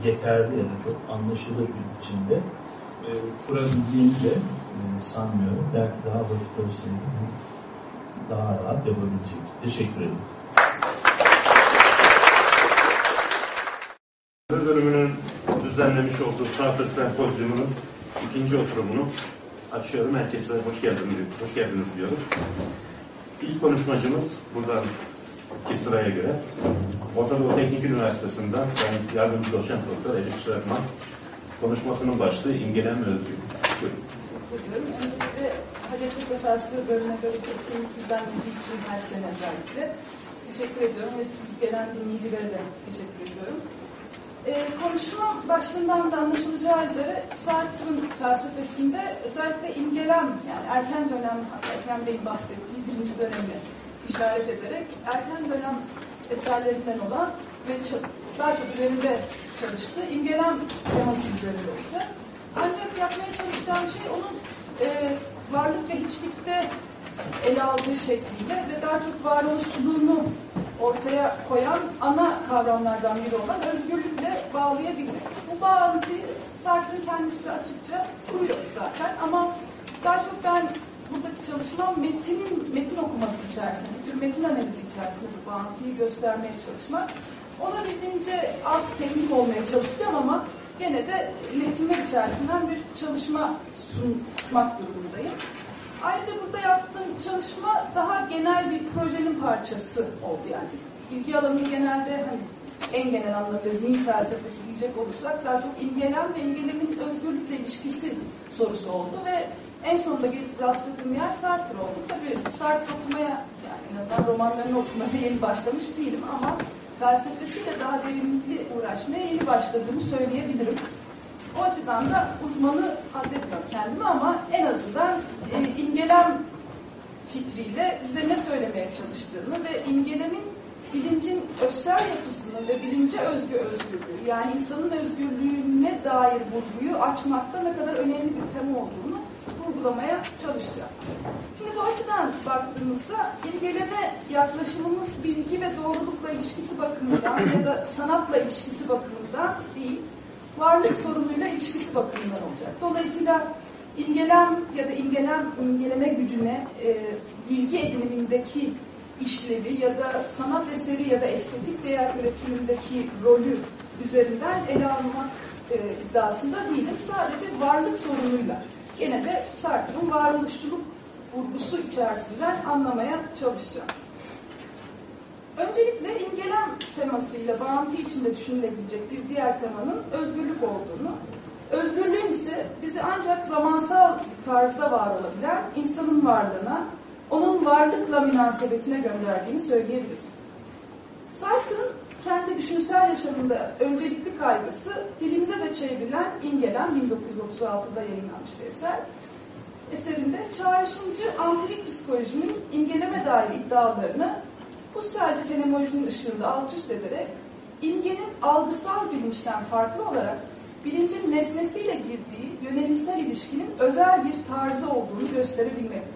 yeterli ya da çok anlaşılır bir biçimde e, kurabildiğini de e, sanmıyorum. Belki daha vakit olsaydı daha rahat yapabilecek. Teşekkür ederim. bölümünün düzenlemiş olduğu Sartre Sempozyumu'nun ikinci oturumunu açıyorum. Herkese hoş geldiniz, hoş geldiniz diyorum. İlk konuşmacımız buradan ki sıraya göre Orta Doğu Teknik Üniversitesi'nden Sayın Yardımcı Doçent Doktor Elif Şerman konuşmasının başlığı imgelem ve özgürlük. Buyurun. Hades'in ve felsefe bölümüne böyle etkinlik düzenlediği için her sene özellikle teşekkür ediyorum ve siz gelen dinleyicilere de teşekkür ediyorum. Ee, konuşma başlığından da anlaşılacağı üzere Sartre'ın felsefesinde özellikle imgelem yani erken dönem, Ekrem Bey'in bahsettiği birinci dönemi işaret ederek erken dönem eserlerinden olan ve daha çok üzerinde çalıştı. İmgelem teması üzerinde olacak. Ancak yapmaya çalışacağım şey onun e, varlık ve hiçlikte ele aldığı şekliyle ve daha çok varoluşçuluğunu ortaya koyan ana kavramlardan biri olan özgürlükle bağlayabilmek. Bu bağlantıyı Sartre'ın kendisi de açıkça kuruyor zaten ama daha çok ben buradaki çalışmam metinin metin okuması içerisinde, bir metin analizi içerisinde bu bağlantıyı göstermeye çalışmak. Olabildiğince az teknik olmaya çalışacağım ama gene de metinler içerisinden bir çalışma sunmak durumundayım. Ayrıca burada yaptığım çalışma daha genel bir projenin parçası oldu yani. İlgi alanı genelde hani en genel anlamda zihin felsefesi diyecek olursak daha çok imgelem ve imgelemin özgürlükle ilişkisi sorusu oldu ve en sonunda gelip rastladığım yer Sartre oldu. Tabii Sartre okumaya yani en azından romanlarını okumaya yeni başlamış değilim ama felsefesiyle daha derinlikli uğraşmaya yeni başladığımı söyleyebilirim. O açıdan da uzmanı addetmiyorum kendimi ama en azından e, imgelem fikriyle bize ne söylemeye çalıştığını ve imgelemin bilincin özsel yapısını ve bilince özgü özgürlüğü yani insanın özgürlüğüne dair vurguyu açmakta ne kadar önemli bir tema olduğunu vurgulamaya çalışacağım. Şimdi bu açıdan baktığımızda imgeleme yaklaşımımız bilgi ve doğrulukla ilişkisi bakımından ya da sanatla ilişkisi bakımından değil, varlık sorunuyla ilişkisi bakımından olacak. Dolayısıyla imgelem ya da imgelem, imgeleme gücüne e, bilgi edinimindeki işlevi ya da sanat eseri ya da estetik değer üretimindeki rolü üzerinden ele almak e, iddiasında değilim. Sadece varlık sorunuyla gene de Sartre'ın varoluşçuluk vurgusu içerisinden anlamaya çalışacağım. Öncelikle imgelem temasıyla bağıntı içinde düşünülebilecek bir diğer temanın özgürlük olduğunu, özgürlüğün ise bizi ancak zamansal tarzda var olabilen insanın varlığına, onun varlıkla münasebetine gönderdiğini söyleyebiliriz. Sartre'ın kendi düşünsel yaşamında öncelikli kaygısı dilimize de çevrilen İmgelen 1936'da yayınlanmış bir eser. Eserinde çağrışımcı ampirik psikolojinin imgeleme dair iddialarını Husserlci fenomenolojinin ışığında alt üst ederek imgenin algısal bilinçten farklı olarak bilincin nesnesiyle girdiği yönelimsel ilişkinin özel bir tarzı olduğunu gösterebilmektir.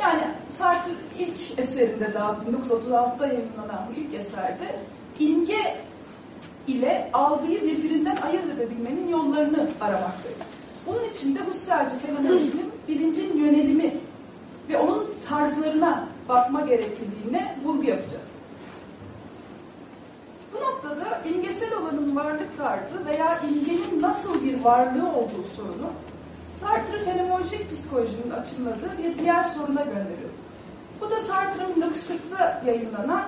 Yani Sartre ilk eserinde daha 1936'da yayınlanan bu ilk eserde imge ile algıyı birbirinden ayırt edebilmenin yollarını aramaktaydı. Bunun için de Husserl'de fenomenolojinin bilincin yönelimi ve onun tarzlarına bakma gerekliliğine vurgu yapacak. Bu noktada imgesel olanın varlık tarzı veya imgenin nasıl bir varlığı olduğu sorunu Sartre fenomenolojik psikolojinin açıkladığı bir diğer soruna gönderiyor. Bu da Sartre'ın 1940'da yayınlanan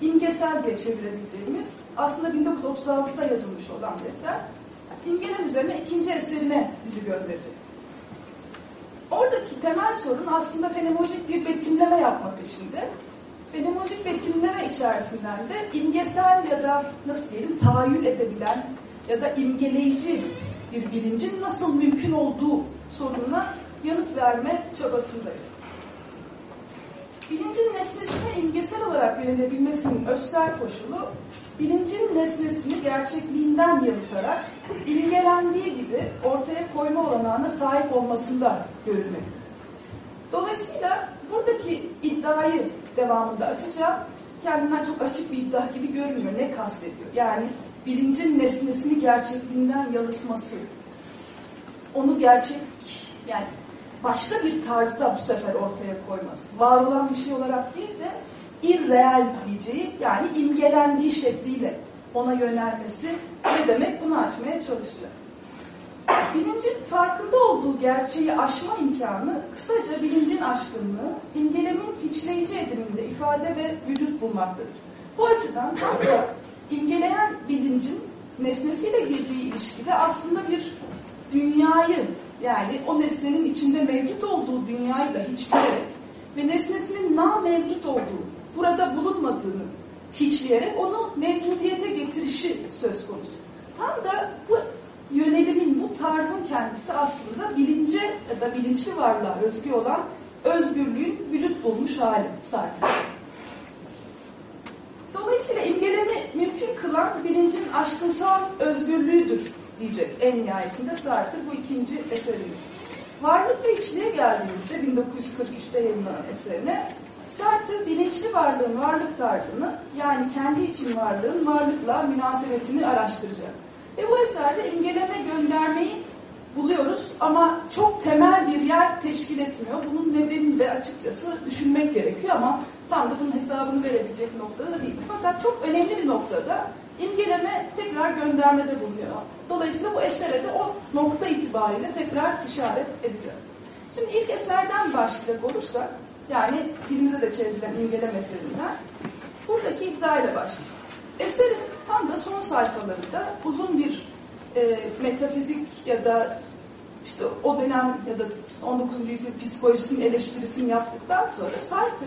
imgesel diye çevirebileceğimiz aslında 1936'da yazılmış olan eser. İmgeler üzerine ikinci eserine bizi gönderecek. Oradaki temel sorun aslında fenomenolojik bir betimleme yapma peşinde. Fenomenolojik betimleme içerisinden de imgesel ya da nasıl diyelim tahayyül edebilen ya da imgeleyici bir bilincin nasıl mümkün olduğu sorununa yanıt verme çabasındayız. Bilincin nesnesine imgesel olarak yönelebilmesinin özsel koşulu, bilincin nesnesini gerçekliğinden yanıtarak imgelendiği gibi ortaya koyma olanağına sahip olmasında görülmektedir. Dolayısıyla buradaki iddiayı devamında açacağım. Kendinden çok açık bir iddia gibi görünmüyor. Ne kastediyor? Yani bilincin nesnesini gerçekliğinden yalıtması. Onu gerçek, yani başka bir tarzda bu sefer ortaya koyması. Var olan bir şey olarak değil de irreal diyeceği yani imgelendiği şekliyle ona yönelmesi ne demek bunu açmaya çalışacağım. Bilincin farkında olduğu gerçeği aşma imkanı kısaca bilincin aşkınlığı imgelemin hiçleyici ediminde ifade ve vücut bulmaktadır. Bu açıdan da imgeleyen bilincin nesnesiyle girdiği ilişkide aslında bir dünyayı yani o nesnenin içinde mevcut olduğu dünyayı da hiçleyerek ve nesnesinin nam mevcut olduğu, burada bulunmadığını hiçleyerek onu mevcudiyete getirişi söz konusu. Tam da bu yönelimin, bu tarzın kendisi aslında bilince ya da bilinçli varlığa özgü olan özgürlüğün vücut bulmuş hali Sartre. Dolayısıyla imgelemi mümkün kılan bilincin aşkınsal özgürlüğüdür diyecek en nihayetinde Sartre bu ikinci eserinde. Varlık ve içliğe geldiğimizde 1943'te yayınlanan eserine Sartre bilinçli varlığın varlık tarzını yani kendi için varlığın varlıkla münasebetini araştıracak. Ve bu eserde imgeleme göndermeyi buluyoruz ama çok temel bir yer teşkil etmiyor. Bunun nedenini de açıkçası düşünmek gerekiyor ama tam da bunun hesabını verebilecek noktada değil. Fakat çok önemli bir noktada imgeleme tekrar göndermede bulunuyor. Dolayısıyla bu esere de o nokta itibariyle tekrar işaret edeceğim. Şimdi ilk eserden başlayacak olursak, yani dilimize de çevrilen imgeleme eserinden, buradaki iddiayla başlayalım. Eserin tam da son sayfalarında uzun bir e, metafizik ya da işte o dönem ya da 19. yüzyıl psikolojisinin eleştirisini yaptıktan sonra Sartre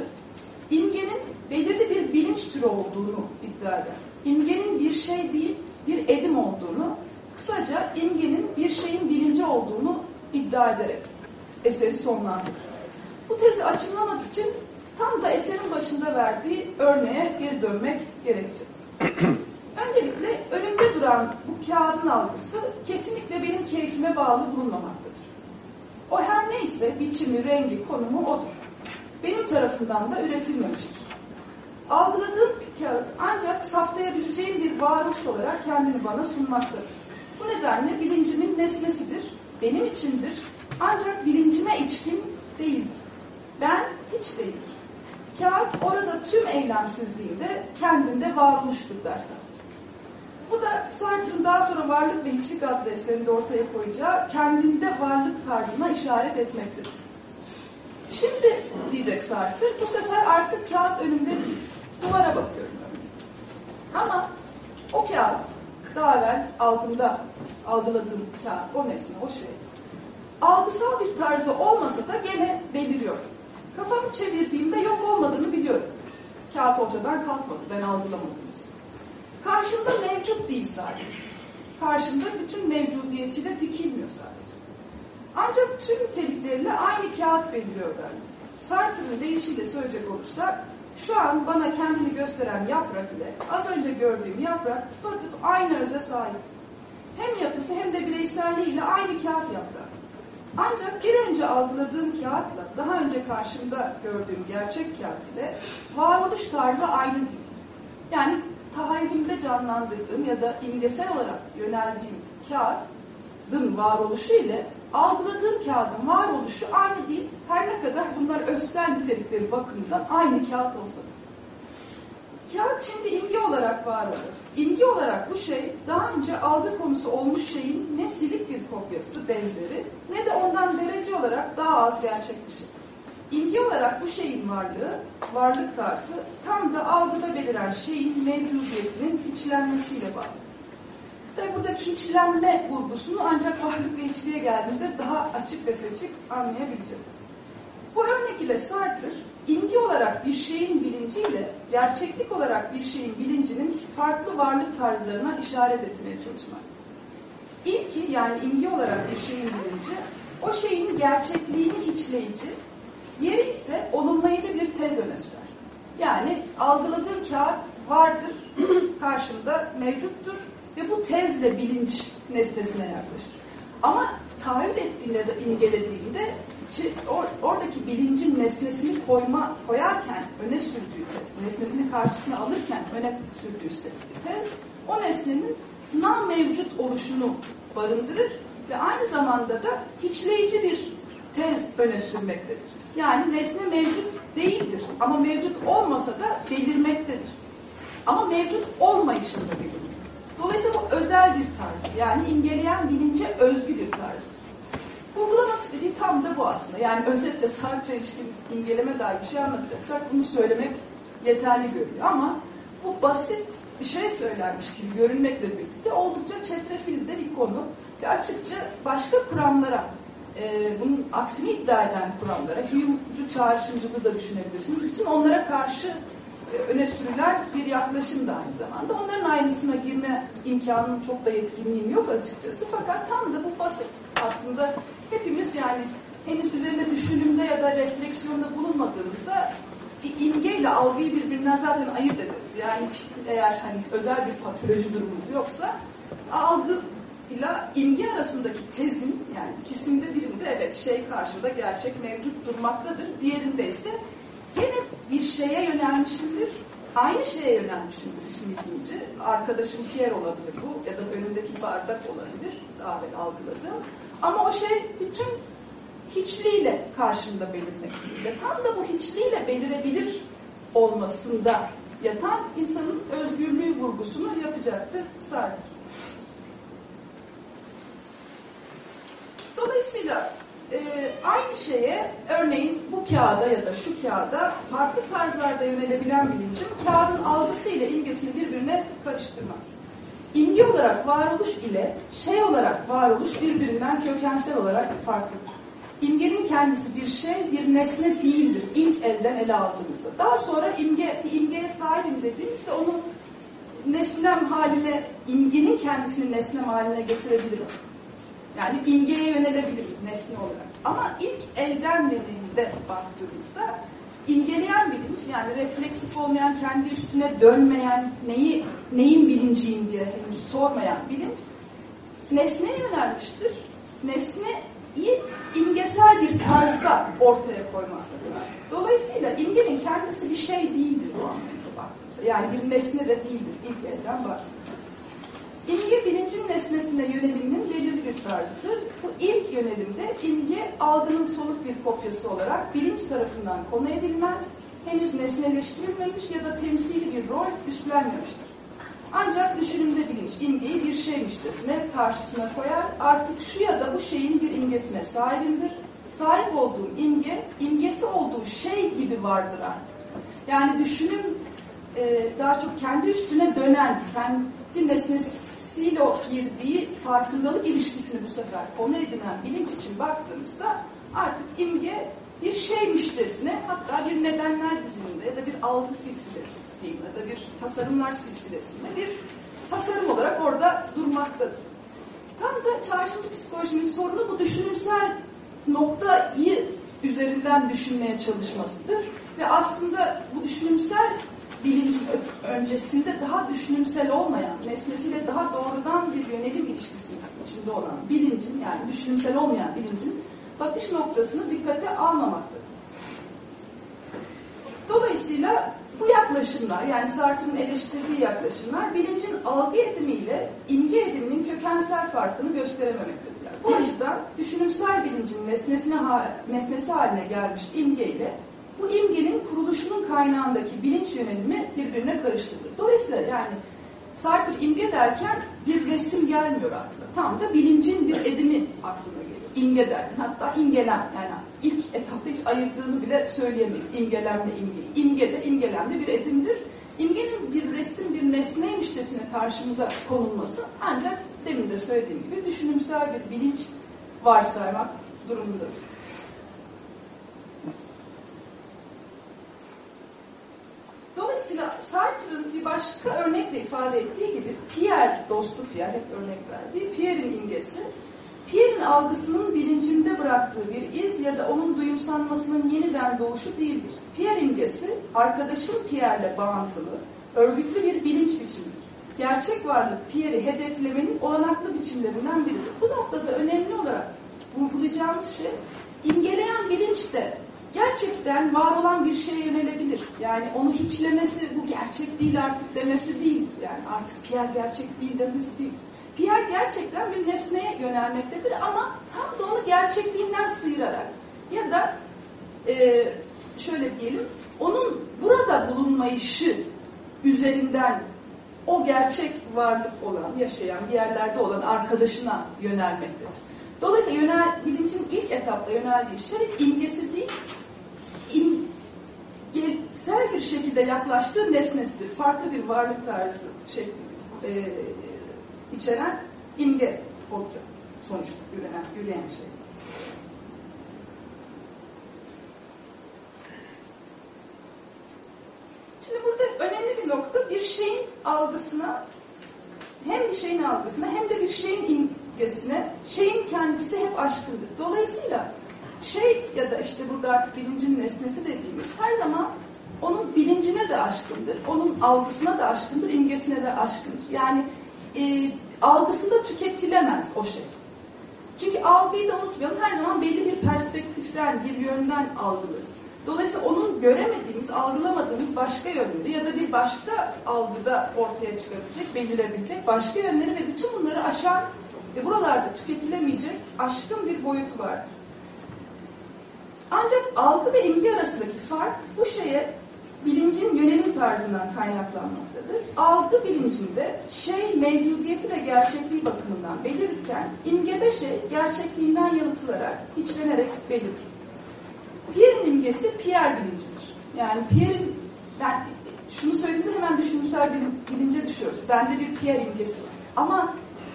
imgenin belirli bir bilinç türü olduğunu iddia eder. İmgenin bir şey değil, bir edim olduğunu, kısaca imgenin bir şeyin bilinci olduğunu iddia ederek eseri sonlandırır. Bu tezi açıklamak için tam da eserin başında verdiği örneğe geri dönmek gerekecek. Öncelikle önümde duran bu kağıdın algısı kesinlikle benim keyfime bağlı bulunmamaktadır. O her neyse biçimi, rengi, konumu odur. Benim tarafından da üretilmemiştir. Algıladığım kağıt ancak saptayabileceğim bir varoluş olarak kendini bana sunmaktadır. Bu nedenle bilincimin nesnesidir, benim içindir. Ancak bilincime içkin değildir. Ben hiç değildir. Kağıt orada tüm eylemsizliğinde kendinde varoluştur dersen. Bu da Sartre'ın daha sonra Varlık ve Hiçlik adlı eserinde ortaya koyacağı kendinde varlık tarzına işaret etmektedir. Şimdi diyecek Sartre, bu sefer artık kağıt önümde değil, duvara bakıyorum. Ama o kağıt, daha evvel algımda algıladığım kağıt, o nesne, o şey, algısal bir tarzı olmasa da gene beliriyor. Kafamı çevirdiğimde yok olmadığını biliyorum. Kağıt ortadan kalkmadı, ben algılamadım. Karşımda mevcut değil sadece. Karşımda bütün mevcudiyetiyle dikilmiyor sadece. Ancak tüm nitelikleriyle aynı kağıt beliriyor bende. Sartre'ın deyişiyle söyleyecek olursak, şu an bana kendini gösteren yaprak ile az önce gördüğüm yaprak tıpatıp aynı öze sahip. Hem yapısı hem de bireyselliğiyle aynı kağıt yaprağı. Ancak bir önce algıladığım kağıtla daha önce karşımda gördüğüm gerçek kağıt ile varoluş tarzı aynı değil. Yani tahayyülümde canlandırdığım ya da imgesel olarak yöneldiğim kağıdın varoluşu ile algıladığım kağıdın varoluşu aynı değil. Her ne kadar bunlar özsel nitelikleri bakımından aynı kağıt olsa. Kağıt şimdi imge olarak var olur. İmge olarak bu şey daha önce algı konusu olmuş şeyin ne silik bir kopyası, benzeri ne de ondan derece olarak daha az gerçek bir şey. İmge olarak bu şeyin varlığı, varlık tarzı tam da algıda beliren şeyin mevcudiyetinin hiçlenmesiyle bağlı. Tabi buradaki hiçlenme vurgusunu ancak varlık ve hiçliğe geldiğimizde daha açık ve seçik anlayabileceğiz. Bu örnek ile Sartre, imge olarak bir şeyin bilinciyle gerçeklik olarak bir şeyin bilincinin farklı varlık tarzlarına işaret etmeye çalışmak. İlki yani imge olarak bir şeyin bilinci, o şeyin gerçekliğini hiçleyici, diğeri ise olumlayıcı bir tez öne sürer. Yani algıladığım kağıt vardır, karşımda mevcuttur ve bu tezle bilinç nesnesine yaklaşır. Ama tahayyül ettiğinde de imgelediğinde or, oradaki bilincin nesnesini koyma koyarken öne sürdüğü tez, nesnesini karşısına alırken öne sürdüğü tez, o nesnenin nam mevcut oluşunu barındırır ve aynı zamanda da hiçleyici bir tez öne sürmektedir. Yani nesne mevcut değildir ama mevcut olmasa da belirmektedir. Ama mevcut olmayışında bilinir. Dolayısıyla bu özel bir tarz. Yani imgeleyen bilince özgü bir tarz. Vurgulamak istediği tam da bu aslında. Yani özetle Sartre ilişkin imgeleme dair bir şey anlatacaksak bunu söylemek yeterli görünüyor. Ama bu basit bir şey söylermiş gibi görünmekle birlikte oldukça çetrefilli bir konu. Ve açıkça başka kuramlara, e, bunun aksini iddia eden kuramlara, Hume'cu çağrışımcılığı da düşünebilirsiniz. Bütün onlara karşı e, öne sürülen bir yaklaşım da aynı zamanda. Onların ayrıntısına girme imkanım çok da yetkinliğim yok açıkçası. Fakat tam da bu basit. Aslında hepimiz yani henüz üzerinde düşünümde ya da refleksiyonda bulunmadığımızda bir imgeyle algıyı birbirinden zaten ayırt ederiz. Yani eğer hani özel bir patoloji durumumuz yoksa algı ile imge arasındaki tezin yani ikisinde birinde evet şey karşıda gerçek mevcut durmaktadır. Diğerinde ise Yine bir şeye yönelmişimdir. Aynı şeye yönelmişimdir işin ikinci. Arkadaşım Pierre olabilir bu ya da önündeki bardak olabilir. Daha evvel algıladığım. Ama o şey bütün hiçliğiyle karşımda belirmektedir. Tam da bu hiçliğiyle belirebilir olmasında yatan insanın özgürlüğü vurgusunu yapacaktır Sartre. Dolayısıyla e, aynı şeye örneğin bu kağıda ya da şu kağıda farklı tarzlarda yönelebilen bilincim kağıdın algısı ile imgesini birbirine karıştırmaz. İmge olarak varoluş ile şey olarak varoluş birbirinden kökensel olarak farklıdır. İmgenin kendisi bir şey, bir nesne değildir ilk elden ele aldığımızda. Daha sonra imge, bir imgeye sahibim dediğimizde onu nesnem haline, imgenin kendisini nesnem haline getirebilirim. Yani imgeye yönelebilir nesne olarak. Ama ilk elden dediğinde baktığımızda imgeleyen bilinç yani refleksif olmayan, kendi üstüne dönmeyen, neyi neyin bilinciyim diye henüz sormayan bilinç nesneye yönelmiştir. Nesneyi imgesel bir tarzda ortaya koymaktadır. Dolayısıyla imgenin kendisi bir şey değildir bu anlamda. Yani bir nesne de değildir ilk elden baktığımızda. İmge bilincin nesnesine yönelimin belirli bir tarzıdır. Bu ilk yönelimde imge algının soluk bir kopyası olarak bilinç tarafından konu edilmez, henüz nesneleştirilmemiş ya da temsili bir rol üstlenmemiştir. Ancak düşünümde bilinç imgeyi bir şeymişçesine karşısına koyar, artık şu ya da bu şeyin bir imgesine sahibindir. Sahip olduğum imge, imgesi olduğu şey gibi vardır artık. Yani düşünüm e, daha çok kendi üstüne dönen, kendi nesnesiyle girdiği farkındalık ilişkisini bu sefer konu edinen bilinç için baktığımızda artık imge bir şeymişçesine hatta bir nedenler diziminde ya da bir algı silsilesi diyeyim ya da bir tasarımlar silsilesinde bir tasarım olarak orada durmaktadır. Tam da çarşıncı psikolojinin sorunu bu düşünümsel noktayı üzerinden düşünmeye çalışmasıdır. Ve aslında bu düşünümsel bilincin öncesinde daha düşünümsel olmayan, nesnesiyle daha doğrudan bir yönelim ilişkisinin içinde olan bilincin, yani düşünümsel olmayan bilincin bakış noktasını dikkate almamaktadır. Dolayısıyla bu yaklaşımlar yani Sartre'ın eleştirdiği yaklaşımlar bilincin algı edimiyle imge ediminin kökensel farkını gösterememektedirler. Bu açıdan düşünümsel bilincin nesnesine, nesnesi haline gelmiş imge ile bu imgenin kuruluşunun kaynağındaki bilinç yönelimi birbirine karıştırılır. Dolayısıyla yani Sartre imge derken bir resim gelmiyor aklına. Tam da bilincin bir edimi aklına geliyor. İmge derken hatta imgelem yani ilk etapta hiç ayırdığını bile söyleyemeyiz. İmgelemle imgeyi. İmge de imgelemde bir edimdir. İmgenin bir resim, bir nesneymişçesine karşımıza konulması ancak demin de söylediğim gibi düşünümsel bir bilinç varsaymak durumundadır. Dolayısıyla Sartre'ın bir başka örnekle ifade ettiği gibi Pierre, dostu Pierre hep örnek verdiği Pierre'in imgesi Pierre'in algısının bilincimde bıraktığı bir iz ya da onun duyumsanmasının yeniden doğuşu değildir. Pierre imgesi, arkadaşım Pierre'le bağıntılı, örgütlü bir bilinç biçimidir. Gerçek varlık Pierre'i hedeflemenin olanaklı biçimlerinden biridir. Bu noktada önemli olarak vurgulayacağımız şey, imgeleyen bilinç de gerçekten var olan bir şeye yönelebilir. Yani onu hiçlemesi, bu gerçek değil artık demesi değil. Yani artık Pierre gerçek değil demesi değil. Pierre gerçekten bir nesneye yönelmektedir ama tam da onu gerçekliğinden sıyırarak ya da e, şöyle diyelim onun burada bulunmayışı üzerinden o gerçek varlık olan, yaşayan, bir yerlerde olan arkadaşına yönelmektedir. Dolayısıyla yönel, bilincin ilk etapta yöneldiği şey imgesi değil, imgesel bir şekilde yaklaştığı nesnesidir. Farklı bir varlık tarzı şeklinde. E, içeren imge olacak sonuçta yürüyen, yürüyen şey. Şimdi burada önemli bir nokta bir şeyin algısına hem bir şeyin algısına hem de bir şeyin imgesine şeyin kendisi hep aşkındır. Dolayısıyla şey ya da işte burada artık bilincin nesnesi dediğimiz her zaman onun bilincine de aşkındır, onun algısına da aşkındır, imgesine de aşkındır. Yani e, algısında tüketilemez o şey. Çünkü algıyı da unutmayalım her zaman belli bir perspektiften, bir yönden algılarız. Dolayısıyla onun göremediğimiz, algılamadığımız başka yönleri ya da bir başka algıda ortaya çıkabilecek, belirebilecek başka yönleri ve bütün bunları aşan ve buralarda tüketilemeyecek aşkın bir boyutu vardır. Ancak algı ve imge arasındaki fark bu şeye bilincin yönelim tarzından kaynaklanmaktadır. Algı bilincinde şey mevcudiyeti ve gerçekliği bakımından belirirken imgede şey gerçekliğinden yalıtılarak, içlenerek belirir. Pierre'in imgesi Pierre bilincidir. Yani Pierre'in ben şunu söylediğimde hemen düşünsel bir bilince düşüyoruz. Bende bir Pierre imgesi var. Ama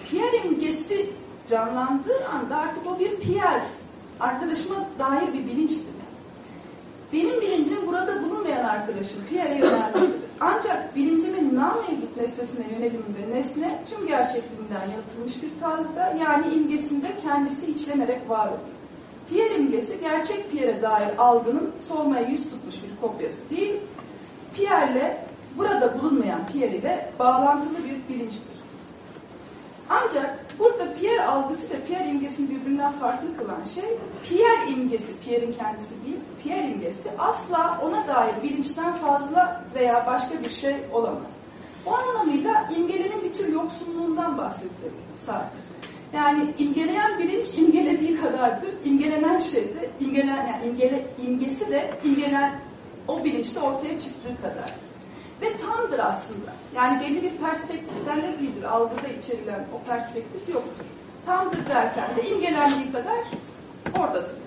Pierre imgesi canlandığı anda artık o bir Pierre arkadaşıma dair bir bilinçtir. Benim bilincim burada bulunmayan arkadaşım Pierre'e yönelmektedir. Ancak bilincimin nam mevcut nesnesine yöneliminde nesne tüm gerçekliğinden yaratılmış bir tarzda yani imgesinde kendisi içlenerek var olur. Pierre imgesi gerçek Pierre'e dair algının solmaya yüz tutmuş bir kopyası değil, Pierre'le burada bulunmayan Pierre ile bağlantılı bir bilinçtir. Ancak burada Pierre algısı ve Pierre imgesini birbirinden farklı kılan şey Pierre imgesi, Pierre'in kendisi değil, Pierre imgesi asla ona dair bilinçten fazla veya başka bir şey olamaz. O anlamıyla imgelerin bir tür yoksunluğundan bahsedecek Sartre. Yani imgeleyen bilinç imgelediği kadardır. İmgelenen şey de, imgelen, yani imgele, imgesi de imgelen o bilinçte ortaya çıktığı kadar. Ve tamdır aslında. Yani belli bir perspektiften de değildir. Algıda içerilen o perspektif yoktur. Tamdır derken de imgelendiği kadar oradadır.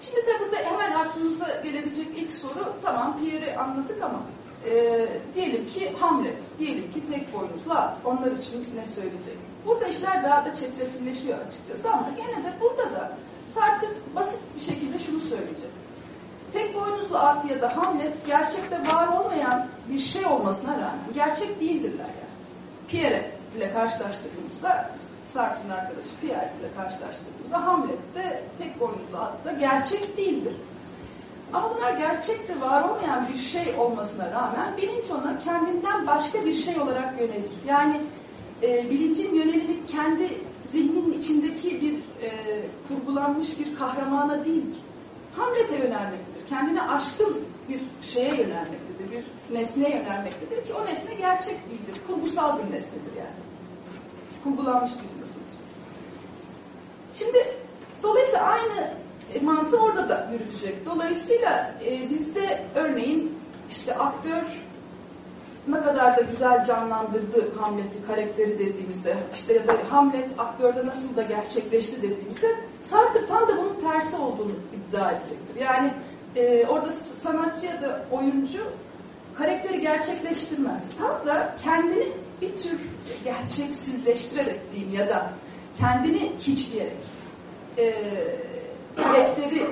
Şimdi de burada hemen aklınıza gelebilecek ilk soru tamam Pierre'i anladık ama e, diyelim ki Hamlet, diyelim ki tek boynuzlu at. Onlar için ne söyleyecek? Burada işler daha da çetrefilleşiyor açıkçası ama gene de burada da Sartre basit bir şekilde şunu söyleyecek. Tek boynuzlu at ya da Hamlet gerçekte var olmayan bir şey olmasına rağmen gerçek değildirler yani. Pierre ile karşılaştırdığımızda Sartre'nin arkadaşı Pierre ile karşılaştırdığımızda Hamlet de tek boynuzlu at da gerçek değildir. Ama bunlar gerçekte var olmayan bir şey olmasına rağmen bilinç ona kendinden başka bir şey olarak yönelir. Yani e, bilincin yönelimi kendi zihninin içindeki bir e, kurgulanmış bir kahramana değildir. Hamlet'e yönelmektedir. Kendine aşkın bir şeye yönelmektedir. Bir nesneye yönelmektedir ki o nesne gerçek değildir. Kurgusal bir nesnedir yani. Kurgulanmış bir nesnedir. Şimdi dolayısıyla aynı mantığı orada da yürütecek. Dolayısıyla e, bizde örneğin ne kadar da güzel canlandırdı Hamlet'i, karakteri dediğimizde, işte ya da Hamlet aktörde nasıl da gerçekleşti dediğimizde Sartre tam da bunun tersi olduğunu iddia edecektir. Yani e, orada sanatçı ya da oyuncu karakteri gerçekleştirmez. Tam da kendini bir tür gerçeksizleştirerek diyeyim ya da kendini hiçleyerek e, karakteri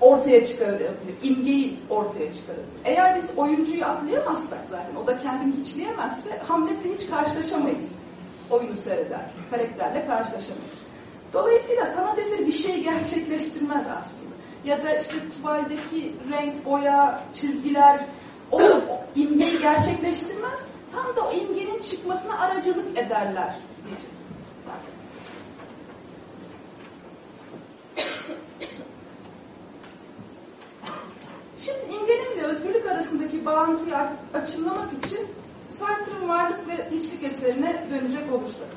ortaya çıkarabilir, imgeyi ortaya çıkarabilir. Eğer biz oyuncuyu atlayamazsak zaten, o da kendini hiçleyemezse Hamlet'le hiç karşılaşamayız. Oyunu seyreder, karakterle karşılaşamayız. Dolayısıyla sanat eseri bir şey gerçekleştirmez aslında. Ya da işte tuvaldeki renk, boya, çizgiler o, o imgeyi gerçekleştirmez. Tam da o imgenin çıkmasına aracılık ederler diyeceğim. Şimdi imgenin ile özgürlük arasındaki bağıntıyı açıklamak için Sartre'ın varlık ve hiçlik eserine dönecek olursak.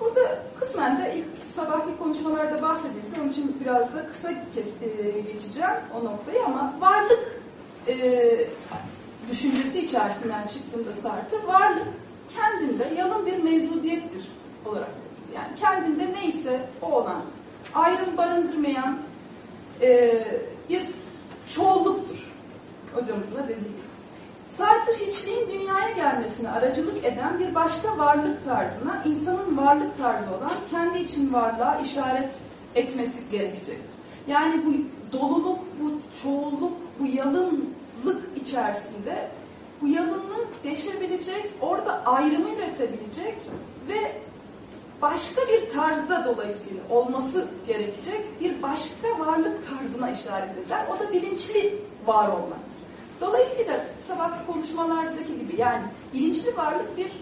Burada kısmen de ilk sabahki konuşmalarda bahsedildi. Onun için biraz da kısa e, geçeceğim o noktayı ama varlık e, düşüncesi içerisinden çıktığında Sartre, varlık kendinde yalın bir mevcudiyettir olarak. Yani kendinde neyse o olan, ayrım barındırmayan e, bir çoğulluktur. Hocamızın da dediği gibi. Sartre hiçliğin dünyaya gelmesine aracılık eden bir başka varlık tarzına, insanın varlık tarzı olan kendi için varlığa işaret etmesi gerekecektir. Yani bu doluluk, bu çoğulluk, bu yalınlık içerisinde bu yalınlığı deşebilecek, orada ayrımı üretebilecek ve başka bir tarzda dolayısıyla olması gerekecek bir başka varlık tarzına işaret eder. O da bilinçli var olmak. Dolayısıyla sabahki konuşmalardaki gibi yani bilinçli varlık bir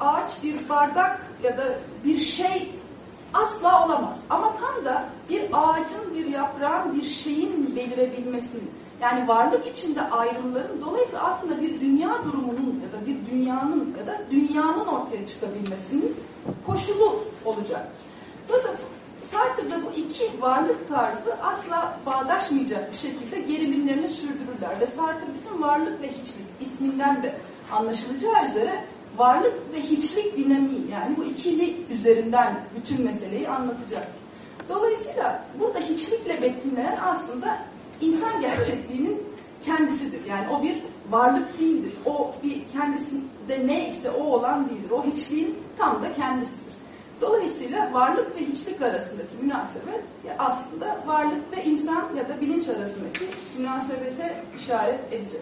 ağaç, bir bardak ya da bir şey asla olamaz. Ama tam da bir ağacın, bir yaprağın, bir şeyin belirebilmesinin yani varlık içinde ayrımların dolayısıyla aslında bir dünya durumunun ya da bir dünyanın ya da dünyanın ortaya çıkabilmesinin koşulu olacak. Dolayısıyla Sartre'da bu iki varlık tarzı asla bağdaşmayacak bir şekilde gerilimlerini sürdürürler. Ve Sartre bütün varlık ve hiçlik isminden de anlaşılacağı üzere varlık ve hiçlik dinamiği yani bu ikili üzerinden bütün meseleyi anlatacak. Dolayısıyla burada hiçlikle betimlenen aslında insan gerçekliğinin kendisidir. Yani o bir varlık değildir. O bir kendisinde neyse o olan değildir. O hiçliğin tam da kendisidir. Dolayısıyla varlık ve hiçlik arasındaki münasebet aslında varlık ve insan ya da bilinç arasındaki münasebete işaret edecek.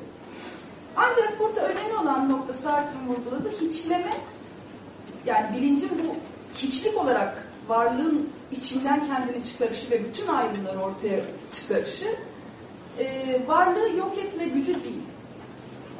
Ancak burada önemli olan nokta Sartre'ın vurguladığı hiçleme yani bilincin bu hiçlik olarak varlığın içinden kendini çıkarışı ve bütün ayrımları ortaya çıkarışı varlığı yok etme gücü değil.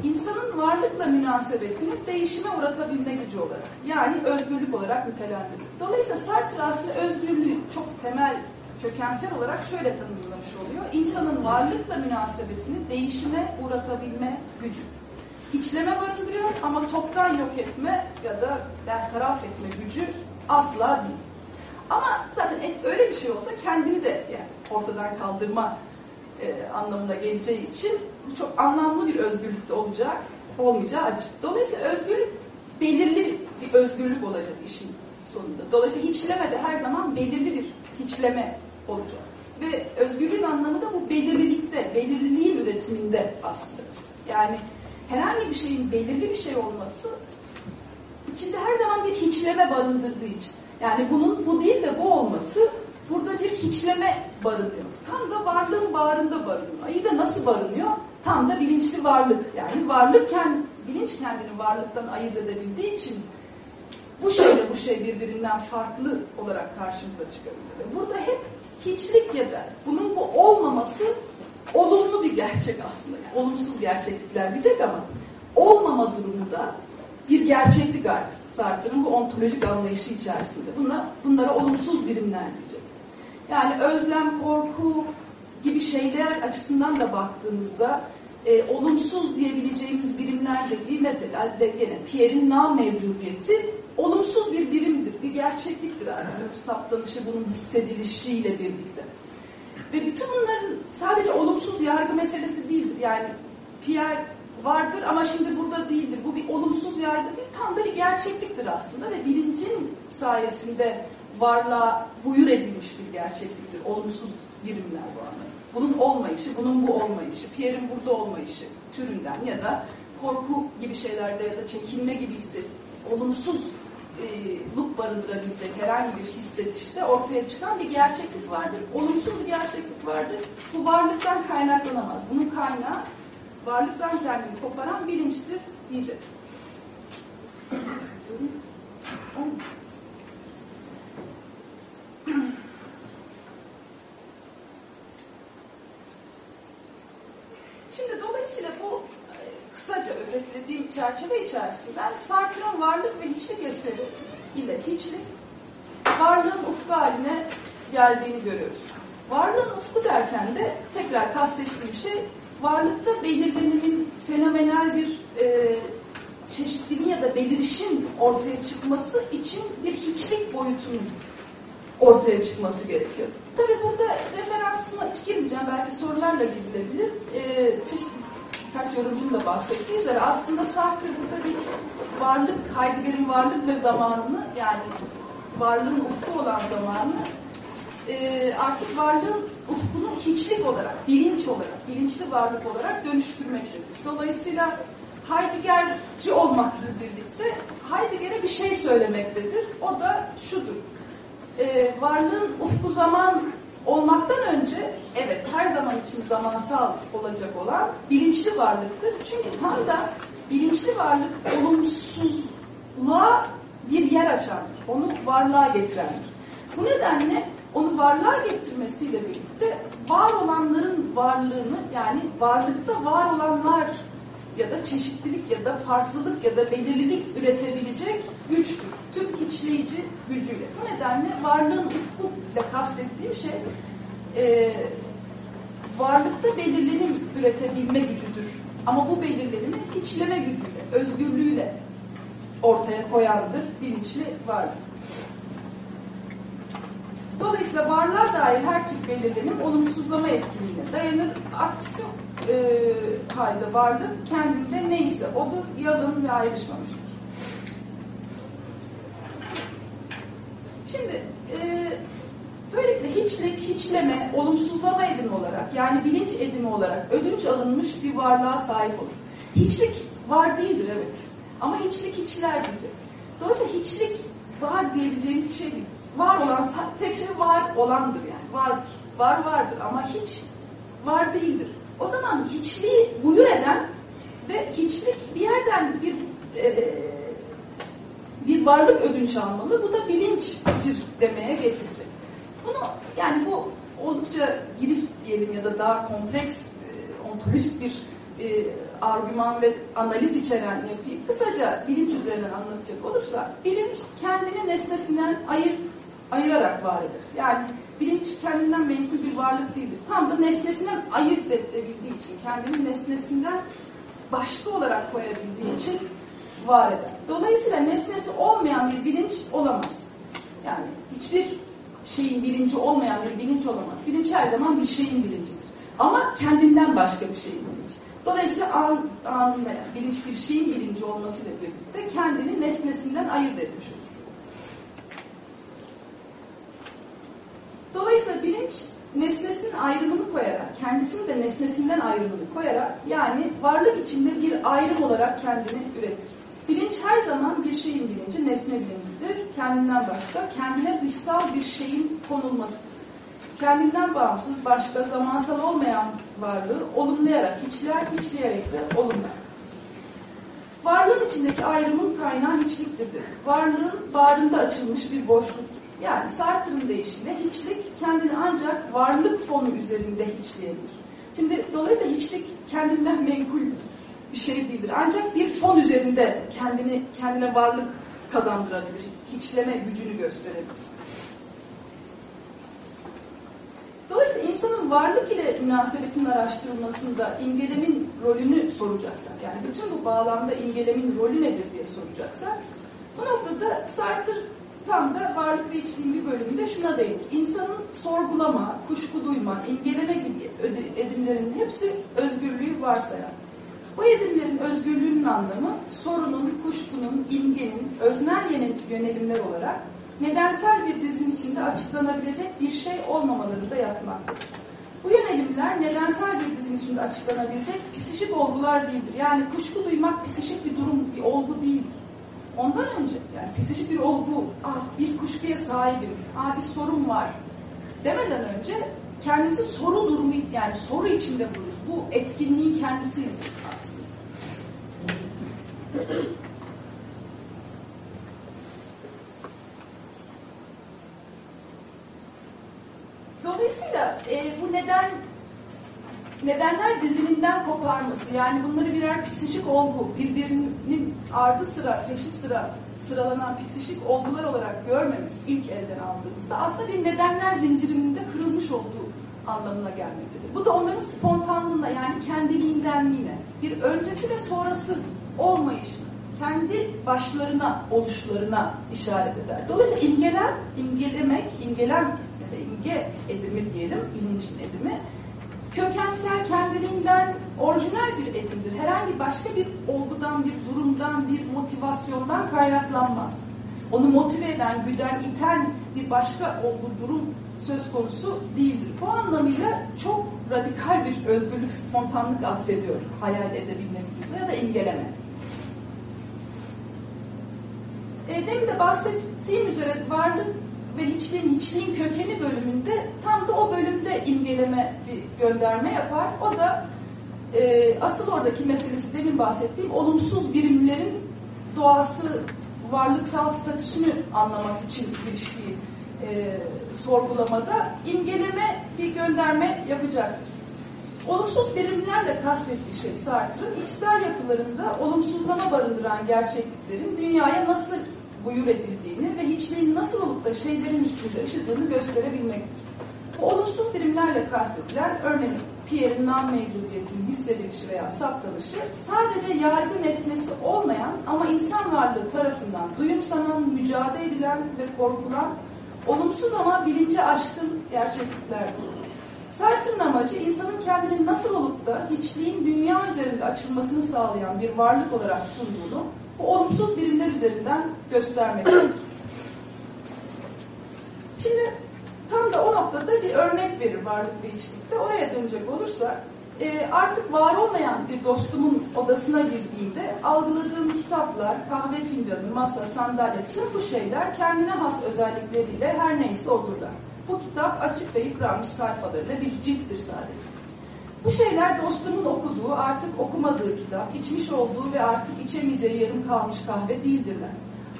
İnsanın varlıkla münasebetini değişime uğratabilme gücü olarak yani özgürlük olarak nitelendiriyor. Dolayısıyla Sartre aslında özgürlüğü çok temel kökensel olarak şöyle tanımlamış oluyor. İnsanın varlıkla münasebetini değişime uğratabilme gücü. İçleme barındırıyor ama toptan yok etme ya da bertaraf etme gücü asla değil. Ama zaten öyle bir şey olsa kendini de yani ortadan kaldırma e, anlamına geleceği için bu çok anlamlı bir özgürlükte olacak, olmayacağı açık. Dolayısıyla özgürlük belirli bir özgürlük olacak işin sonunda. Dolayısıyla hiçleme de her zaman belirli bir hiçleme olacak. Ve özgürlüğün anlamı da bu belirlilikte, belirliliğin üretiminde aslında. Yani herhangi bir şeyin belirli bir şey olması içinde her zaman bir hiçleme barındırdığı için. Yani bunun bu değil de bu olması burada bir hiçleme barınıyor. Tam da varlığın bağrında barınıyor. İyi de nasıl barınıyor? Tam da bilinçli varlık. Yani varlıkken bilinç kendini varlıktan ayırt edebildiği için bu şeyle bu şey birbirinden farklı olarak karşımıza çıkabilir. Burada hep hiçlik ya da bunun bu olmaması olumlu bir gerçek aslında. Yani olumsuz gerçeklikler diyecek ama olmama durumu da bir gerçeklik artık. Sartre'ın bu ontolojik anlayışı içerisinde. Bunlar, bunlara olumsuz birimler diyecek. Yani özlem, korku gibi şeyler açısından da baktığımızda e, olumsuz diyebileceğimiz birimler dediği mesela de gene Pierre'in nam mevcudiyeti olumsuz bir birimdir, bir gerçekliktir aslında. Saptanışı bunun hissedilişiyle birlikte. Ve bütün bunların sadece olumsuz yargı meselesi değildir. Yani Pierre vardır ama şimdi burada değildir. Bu bir olumsuz yargı değil, tam da bir gerçekliktir aslında ve bilincin sayesinde varlığa buyur edilmiş bir gerçekliktir. Olumsuz birimler bu anlamda. Bunun olmayışı, bunun bu olmayışı, Pierre'in burada olmayışı türünden ya da korku gibi şeylerde ya da çekinme gibi hisset, olumsuz e, barındırabilecek herhangi bir hissedişte ortaya çıkan bir gerçeklik vardır. Olumsuz bir gerçeklik vardır. Bu varlıktan kaynaklanamaz. Bunun kaynağı varlıktan kendini koparan bilinçtir diyecek. Şimdi dolayısıyla bu e, kısaca özetlediğim çerçeve içerisinden Sartre'ın varlık ve hiçlik eseri ile hiçlik varlığın ufku haline geldiğini görüyoruz. Varlığın ufku derken de tekrar kastettiğim şey varlıkta belirlenimin fenomenal bir e, çeşitliliğin ya da belirişin ortaya çıkması için bir hiçlik boyutunun ortaya çıkması gerekiyor. Tabii burada referansıma girmeyeceğim. Belki sorularla gidilebilir. Ee, çeşitli birkaç yorumcunun da bahsettiği üzere aslında Sartre burada bir varlık, Heidegger'in varlık ve zamanını yani varlığın ufku olan zamanı e, artık varlığın ufkunu hiçlik olarak, bilinç olarak, bilinçli varlık olarak dönüştürmektedir. Dolayısıyla Heideggerci olmakla birlikte Heidegger'e bir şey söylemektedir. O da şudur e, varlığın ufku zaman olmaktan önce evet her zaman için zamansal olacak olan bilinçli varlıktır. Çünkü tam da bilinçli varlık olumsuzluğa bir yer açandır. Onu varlığa getirendir. Bu nedenle onu varlığa getirmesiyle birlikte var olanların varlığını yani varlıkta var olanlar ya da çeşitlilik ya da farklılık ya da belirlilik üretebilecek güçtür. Tüm içleyici gücüyle. Bu nedenle varlığın ufku ile kastettiğim şey e, varlıkta belirlenim üretebilme gücüdür. Ama bu belirlenimi içleme gücüyle, özgürlüğüyle ortaya koyandır bilinçli varlık. Dolayısıyla varlığa dair her tür belirlenim olumsuzlama etkinliğine dayanır. Aksi e, halde varlık kendinde neyse odur, yalın ve ayrışmamıştır. Şimdi e, böylelikle hiçlik, hiçleme, olumsuzlama edimi olarak yani bilinç edimi olarak ödünç alınmış bir varlığa sahip olur. Hiçlik var değildir evet. Ama hiçlik hiçler diyecek. Dolayısıyla hiçlik var diyebileceğimiz bir şey değil. Var olan tek şey var olandır yani. Vardır. Var vardır ama hiç var değildir. O zaman hiçliği buyur eden ve hiçlik bir yerden bir e, bir varlık ödünç almalı. Bu da bilinçtir demeye getirecek. Bunu yani bu oldukça girift diyelim ya da daha kompleks e, ontolojik bir e, argüman ve analiz içeren yapıyı kısaca bilinç üzerinden anlatacak olursa bilinç kendini nesnesinden ayır, ayırarak var eder. Yani bilinç kendinden menkul bir varlık değildir. Tam da nesnesinden ayırt edebildiği için, kendini nesnesinden başka olarak koyabildiği için var eder. Dolayısıyla nesnesi olmayan bir bilinç olamaz. Yani hiçbir şeyin bilinci olmayan bir bilinç olamaz. Bilinç her zaman bir şeyin bilincidir. Ama kendinden başka bir şeyin bilinci. Dolayısıyla an, anında bilinç bir şeyin bilinci olmasıyla birlikte kendini nesnesinden ayırt etmiş olur. Dolayısıyla bilinç nesnesinin ayrımını koyarak, kendisinin de nesnesinden ayrımını koyarak yani varlık içinde bir ayrım olarak kendini üretir. Bilinç her zaman bir şeyin bilinci, nesne bilincidir. Kendinden başka, kendine dışsal bir şeyin konulması. Kendinden bağımsız, başka, zamansal olmayan varlığı olumlayarak, hiçler, hiçleyerek de olumlar. Varlığın içindeki ayrımın kaynağı hiçliktir. Varlığın bağrında açılmış bir boşluktur. Yani Sartre'ın deyişiyle hiçlik kendini ancak varlık fonu üzerinde hiçleyebilir. Şimdi dolayısıyla hiçlik kendinden menkul bir şey değildir. Ancak bir fon üzerinde kendini kendine varlık kazandırabilir. Hiçleme gücünü gösterebilir. Dolayısıyla insanın varlık ile münasebetinin araştırılmasında imgelemin rolünü soracaksak, yani bütün bu bağlamda imgelemin rolü nedir diye soracaksak, bu noktada Sartre tam da varlık ve içliğin bir bölümünde şuna değinir. İnsanın sorgulama, kuşku duyma, imgeleme gibi edimlerinin hepsi özgürlüğü varsayan. Bu edimlerin özgürlüğünün anlamı sorunun, kuşkunun, imgenin, öznel yönelimler olarak nedensel bir dizinin içinde açıklanabilecek bir şey olmamaları da yatmaktadır. Bu yönelimler nedensel bir dizinin içinde açıklanabilecek psişik olgular değildir. Yani kuşku duymak psişik bir durum, bir olgu değildir. Ondan önce yani psişik bir olgu, ah bir kuşkuya sahibim, ah bir sorun var demeden önce kendimizi soru durumu yani soru içinde buluruz. Bu etkinliğin kendisiyiz aslında. Dolayısıyla e, bu neden nedenler dizilinden koparması yani bunları birer psişik olgu birbirinin ardı sıra peşi sıra sıralanan psişik olgular olarak görmemiz ilk elden aldığımızda aslında bir nedenler zincirinin de kırılmış olduğu anlamına gelmektedir. Bu da onların spontanlığına yani kendiliğindenliğine bir öncesi ve sonrası olmayışına kendi başlarına oluşlarına işaret eder. Dolayısıyla imgelen, imgelemek, imgelen ya da imge edimi diyelim, bilincin edimi kökensel kendiliğinden orijinal bir edimdir. Herhangi başka bir olgudan, bir durumdan, bir motivasyondan kaynaklanmaz. Onu motive eden, güden, iten bir başka olgu, durum söz konusu değildir. Bu anlamıyla çok radikal bir özgürlük, spontanlık atfediyor hayal edebilmek ya da imgeleme. E, demin de bahsettiğim üzere varlık ve hiçliğin, hiçliğin kökeni bölümünde tam da o bölümde imgeleme bir gönderme yapar. O da e, asıl oradaki meselesi demin bahsettiğim olumsuz birimlerin doğası, varlıksal statüsünü anlamak için giriştiği e, sorgulamada imgeleme bir gönderme yapacaktır. Olumsuz birimlerle kastettiği şey Sartre'ın içsel yapılarında olumsuzlama barındıran gerçekliklerin dünyaya nasıl buyur edildiğini ve hiçliğin nasıl olup da şeylerin üstünde ışıdığını gösterebilmektir. Bu olumsuz birimlerle kastedilen örneğin Pierre'in nam mevcudiyetinin hissedilişi veya saptanışı sadece yargı nesnesi olmayan ama insan varlığı tarafından duyumsanan, mücadele edilen ve korkulan olumsuz ama bilince aşkın gerçekliklerdir. Sartre'ın amacı insanın kendini nasıl olup da hiçliğin dünya üzerinde açılmasını sağlayan bir varlık olarak sunduğunu bu olumsuz birimler üzerinden göstermektedir. Şimdi tam da o noktada bir örnek verir varlık ve içlikte. Oraya dönecek olursa e, artık var olmayan bir dostumun odasına girdiğimde algıladığım kitaplar, kahve fincanı, masa, sandalye tüm bu şeyler kendine has özellikleriyle her neyse olurlar. Bu kitap açık ve yıpranmış sayfalarıyla bir cilttir sadece. Bu şeyler dostumun okuduğu, artık okumadığı kitap, içmiş olduğu ve artık içemeyeceği yarım kalmış kahve değildirler.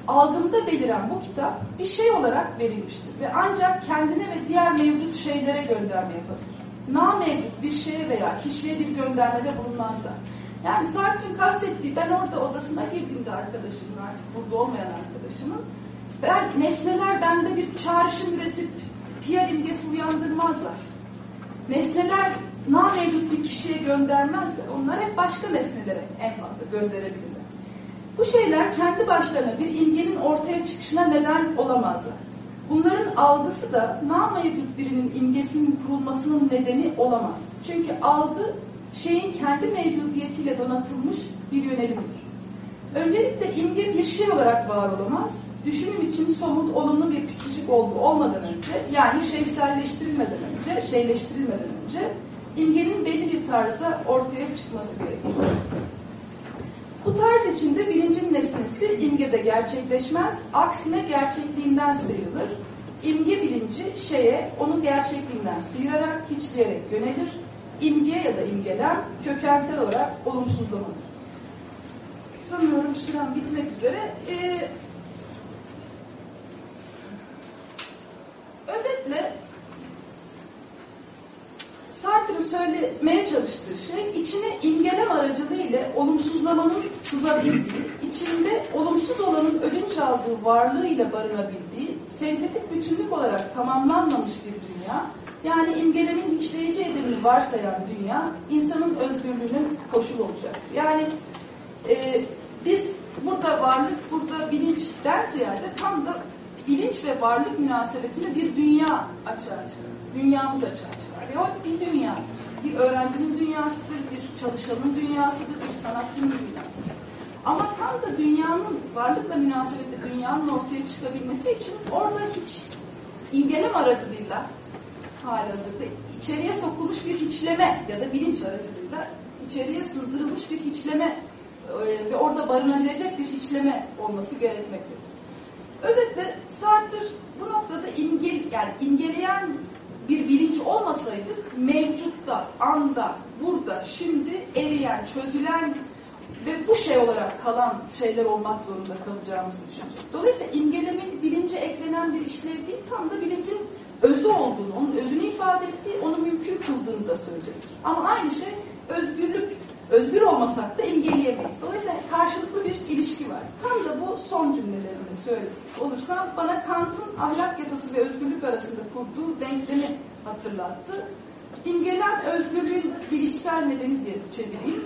Algımda beliren bu kitap bir şey olarak verilmiştir ve ancak kendine ve diğer mevcut şeylere gönderme yapabilir. Na mevcut bir şeye veya kişiye bir göndermede bulunmazlar. Yani Sartre'ın kastettiği, ben orada odasına girdiğimde arkadaşımın artık burada olmayan arkadaşımın, ben, nesneler bende bir çağrışım üretip Pierre imgesi uyandırmazlar. Nesneler na mevcut bir kişiye göndermezler. Onlar hep başka nesnelere en fazla gönderebilirler. Bu şeyler kendi başlarına bir imgenin ortaya çıkışına neden olamazlar. Bunların algısı da na mevcut birinin imgesinin kurulmasının nedeni olamaz. Çünkü algı şeyin kendi mevcudiyetiyle donatılmış bir yönelimdir. Öncelikle imge bir şey olarak var olamaz. Düşünüm için somut, olumlu bir psikolojik olgu olmadan önce, yani şeyselleştirilmeden önce, şeyleştirilmeden önce imgenin belli bir tarzda ortaya çıkması gerekir. Bu tarz içinde bilincin nesnesi imgede gerçekleşmez, aksine gerçekliğinden sıyrılır. İmge bilinci şeye, onun gerçekliğinden sıyırarak, hiçleyerek yönelir. İmge ya da imgelem kökensel olarak olumsuzlamadır. Sanıyorum sürem bitmek üzere. Ee, özetle Sartre'ın söylemeye çalıştığı şey içine imgelem aracılığıyla olumsuzlamanın sızabildiği, içinde olumsuz olanın ödünç aldığı varlığıyla barınabildiği, sentetik bütünlük olarak tamamlanmamış bir dünya, yani imgelemin işleyici edimini varsayan dünya, insanın özgürlüğünün koşulu olacak. Yani e, biz burada varlık, burada bilinçten ziyade tam da bilinç ve varlık münasebetinde bir dünya çıkar. Dünyamız açığa o bir dünya. Bir öğrencinin dünyasıdır, bir çalışanın dünyasıdır, bir sanatçının dünyasıdır. Ama tam da dünyanın, varlıkla münasebette dünyanın ortaya çıkabilmesi için orada hiç imgelem aracılığıyla halihazırda içeriye sokulmuş bir hiçleme ya da bilinç aracılığıyla içeriye sızdırılmış bir hiçleme e, ve orada barınabilecek bir hiçleme olması gerekmektedir. Özetle Sartre bu noktada imge, yani imgeleyen bir bilinç olmasaydık mevcutta, anda, burada, şimdi eriyen, çözülen ve bu şey olarak kalan şeyler olmak zorunda kalacağımızı düşünüyorum. Dolayısıyla imgelemin bilince eklenen bir işlev değil, tam da bilincin özü olduğunu, onun özünü ifade ettiği, onu mümkün kıldığını da söyleyecektir. Ama aynı şey özgürlük özgür olmasak da imgeleyemeyiz. Dolayısıyla karşılıklı bir ilişki var. Tam da bu son cümlelerimi söyleyecek olursam bana Kant'ın ahlak yasası ve özgürlük arasında kurduğu denklemi hatırlattı. İmgelem özgürlüğün bilişsel nedeni diye çevireyim.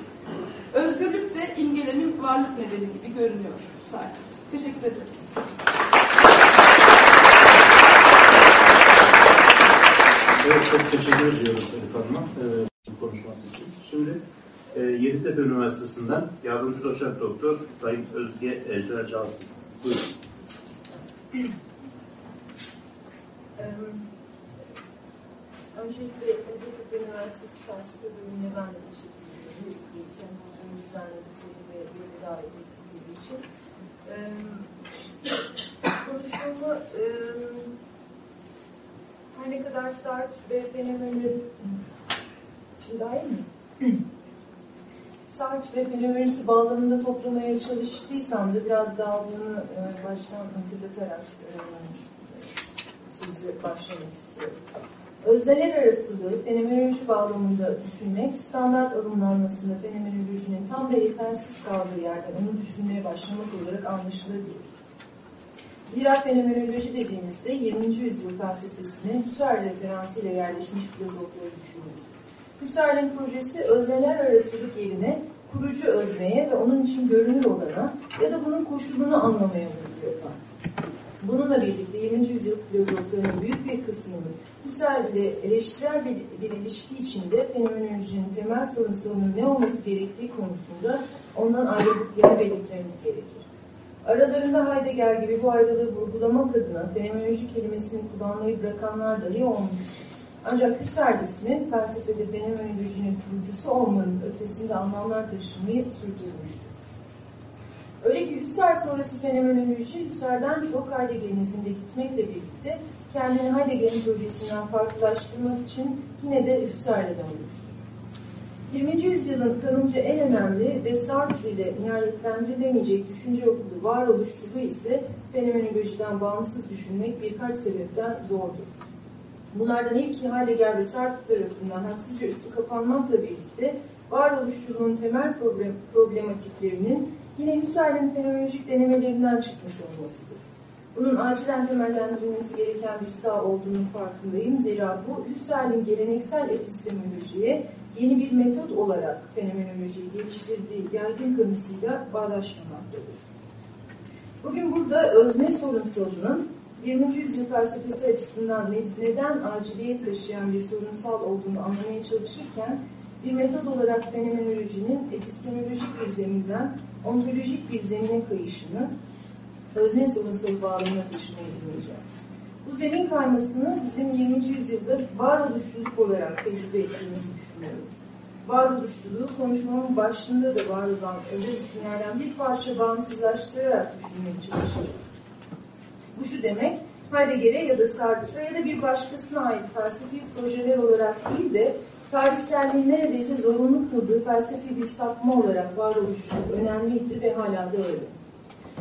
Özgürlük de imgelemin varlık nedeni gibi görünüyor zaten. Teşekkür ederim. Evet, çok teşekkür ediyoruz Elif Hanım'a e, konuşması için. Şimdi e, Yeditepe Üniversitesi'nden yardımcı doçent doktor Sayın Özge Ejder Cansın. Buyurun. Öncelikle Yeditepe Üniversitesi Felsefe Bölümüne ben de teşekkür ederim. Sempozyomu düzenledikleri ve beni davet ettikleri için. Konuşmamı her ne kadar Sartre ve fenomenlerin şimdi daha iyi mi? Sartre ve fenomenisi bağlamında toplamaya çalıştıysam da biraz daha bunu e, baştan hatırlatarak e, sözü başlamak istiyorum. Özneler arasılığı fenomenoloji bağlamında düşünmek, standart alımlanmasında fenomenolojinin tam da yetersiz kaldığı yerden onu düşünmeye başlamak olarak anlaşılabilir. Zira fenomenoloji dediğimizde 20. yüzyıl felsefesine Husserl referansıyla yerleşmiş filozofları düşünülür. Husserl'in projesi özneler arasılık yerine kurucu özneye ve onun için görünür olana ya da bunun koşulunu anlamaya vurgu yapar. Bununla birlikte 20. yüzyıl filozoflarının büyük bir kısmının Husserl ile eleştirel bir, bir ilişki içinde fenomenolojinin temel sorunsalının ne olması gerektiği konusunda ondan ayrılıklarını belirtmemiz gerekir. Aralarında Heidegger gibi bu ayrılığı vurgulamak adına fenomenoloji kelimesini kullanmayı bırakanlar dahi olmuştur. Ancak Husserl ismi felsefede fenomenolojinin kurucusu olmanın ötesinde anlamlar taşımayı sürdürmüştür. Öyle ki Husserl sonrası fenomenoloji Husserl'den çok Heidegger'in izinde gitmekle birlikte kendini Heidegger'in projesinden farklılaştırmak için yine de Husserl'e dönmüştür. 20. yüzyılın kanımca en önemli ve Sartre ile nihayetlendirilemeyecek düşünce okulu varoluşçuluğu ise fenomenolojiden bağımsız düşünmek birkaç sebepten zordur. Bunlardan ilki Heidegger ve Sartre tarafından haksızca üstü kapanmakla birlikte varoluşçuluğun temel problem, problematiklerinin yine Husserl'in fenomenolojik denemelerinden çıkmış olmasıdır. Bunun acilen temellendirilmesi gereken bir sağ olduğunun farkındayım. Zira bu Husserl'in geleneksel epistemolojiye yeni bir metot olarak fenomenolojiyi geliştirdiği yaygın kanısıyla bağdaşmamaktadır. Bugün burada özne sorunsalının 20. yüzyıl felsefesi açısından neden aciliyet taşıyan bir sorunsal olduğunu anlamaya çalışırken bir metot olarak fenomenolojinin epistemolojik bir zeminden ontolojik bir zemine kayışını özne sorunsal bağlamına taşımayı deneyeceğim. Bu zemin kaymasını bizim 20. yüzyılda varoluşçuluk olarak tecrübe ettiğimizi düşünüyorum. Varoluşçuluğu konuşmamın başında da var olan özel isimlerden bir parça bağımsızlaştırarak düşünmeye çalışıyorum. Bu şu demek, Heidegger'e ya da Sartre'a ya da bir başkasına ait felsefi projeler olarak değil de tarihselliğin neredeyse zorunlu kıldığı felsefi bir sapma olarak varoluşçuluk önemliydi ve hala da öyle.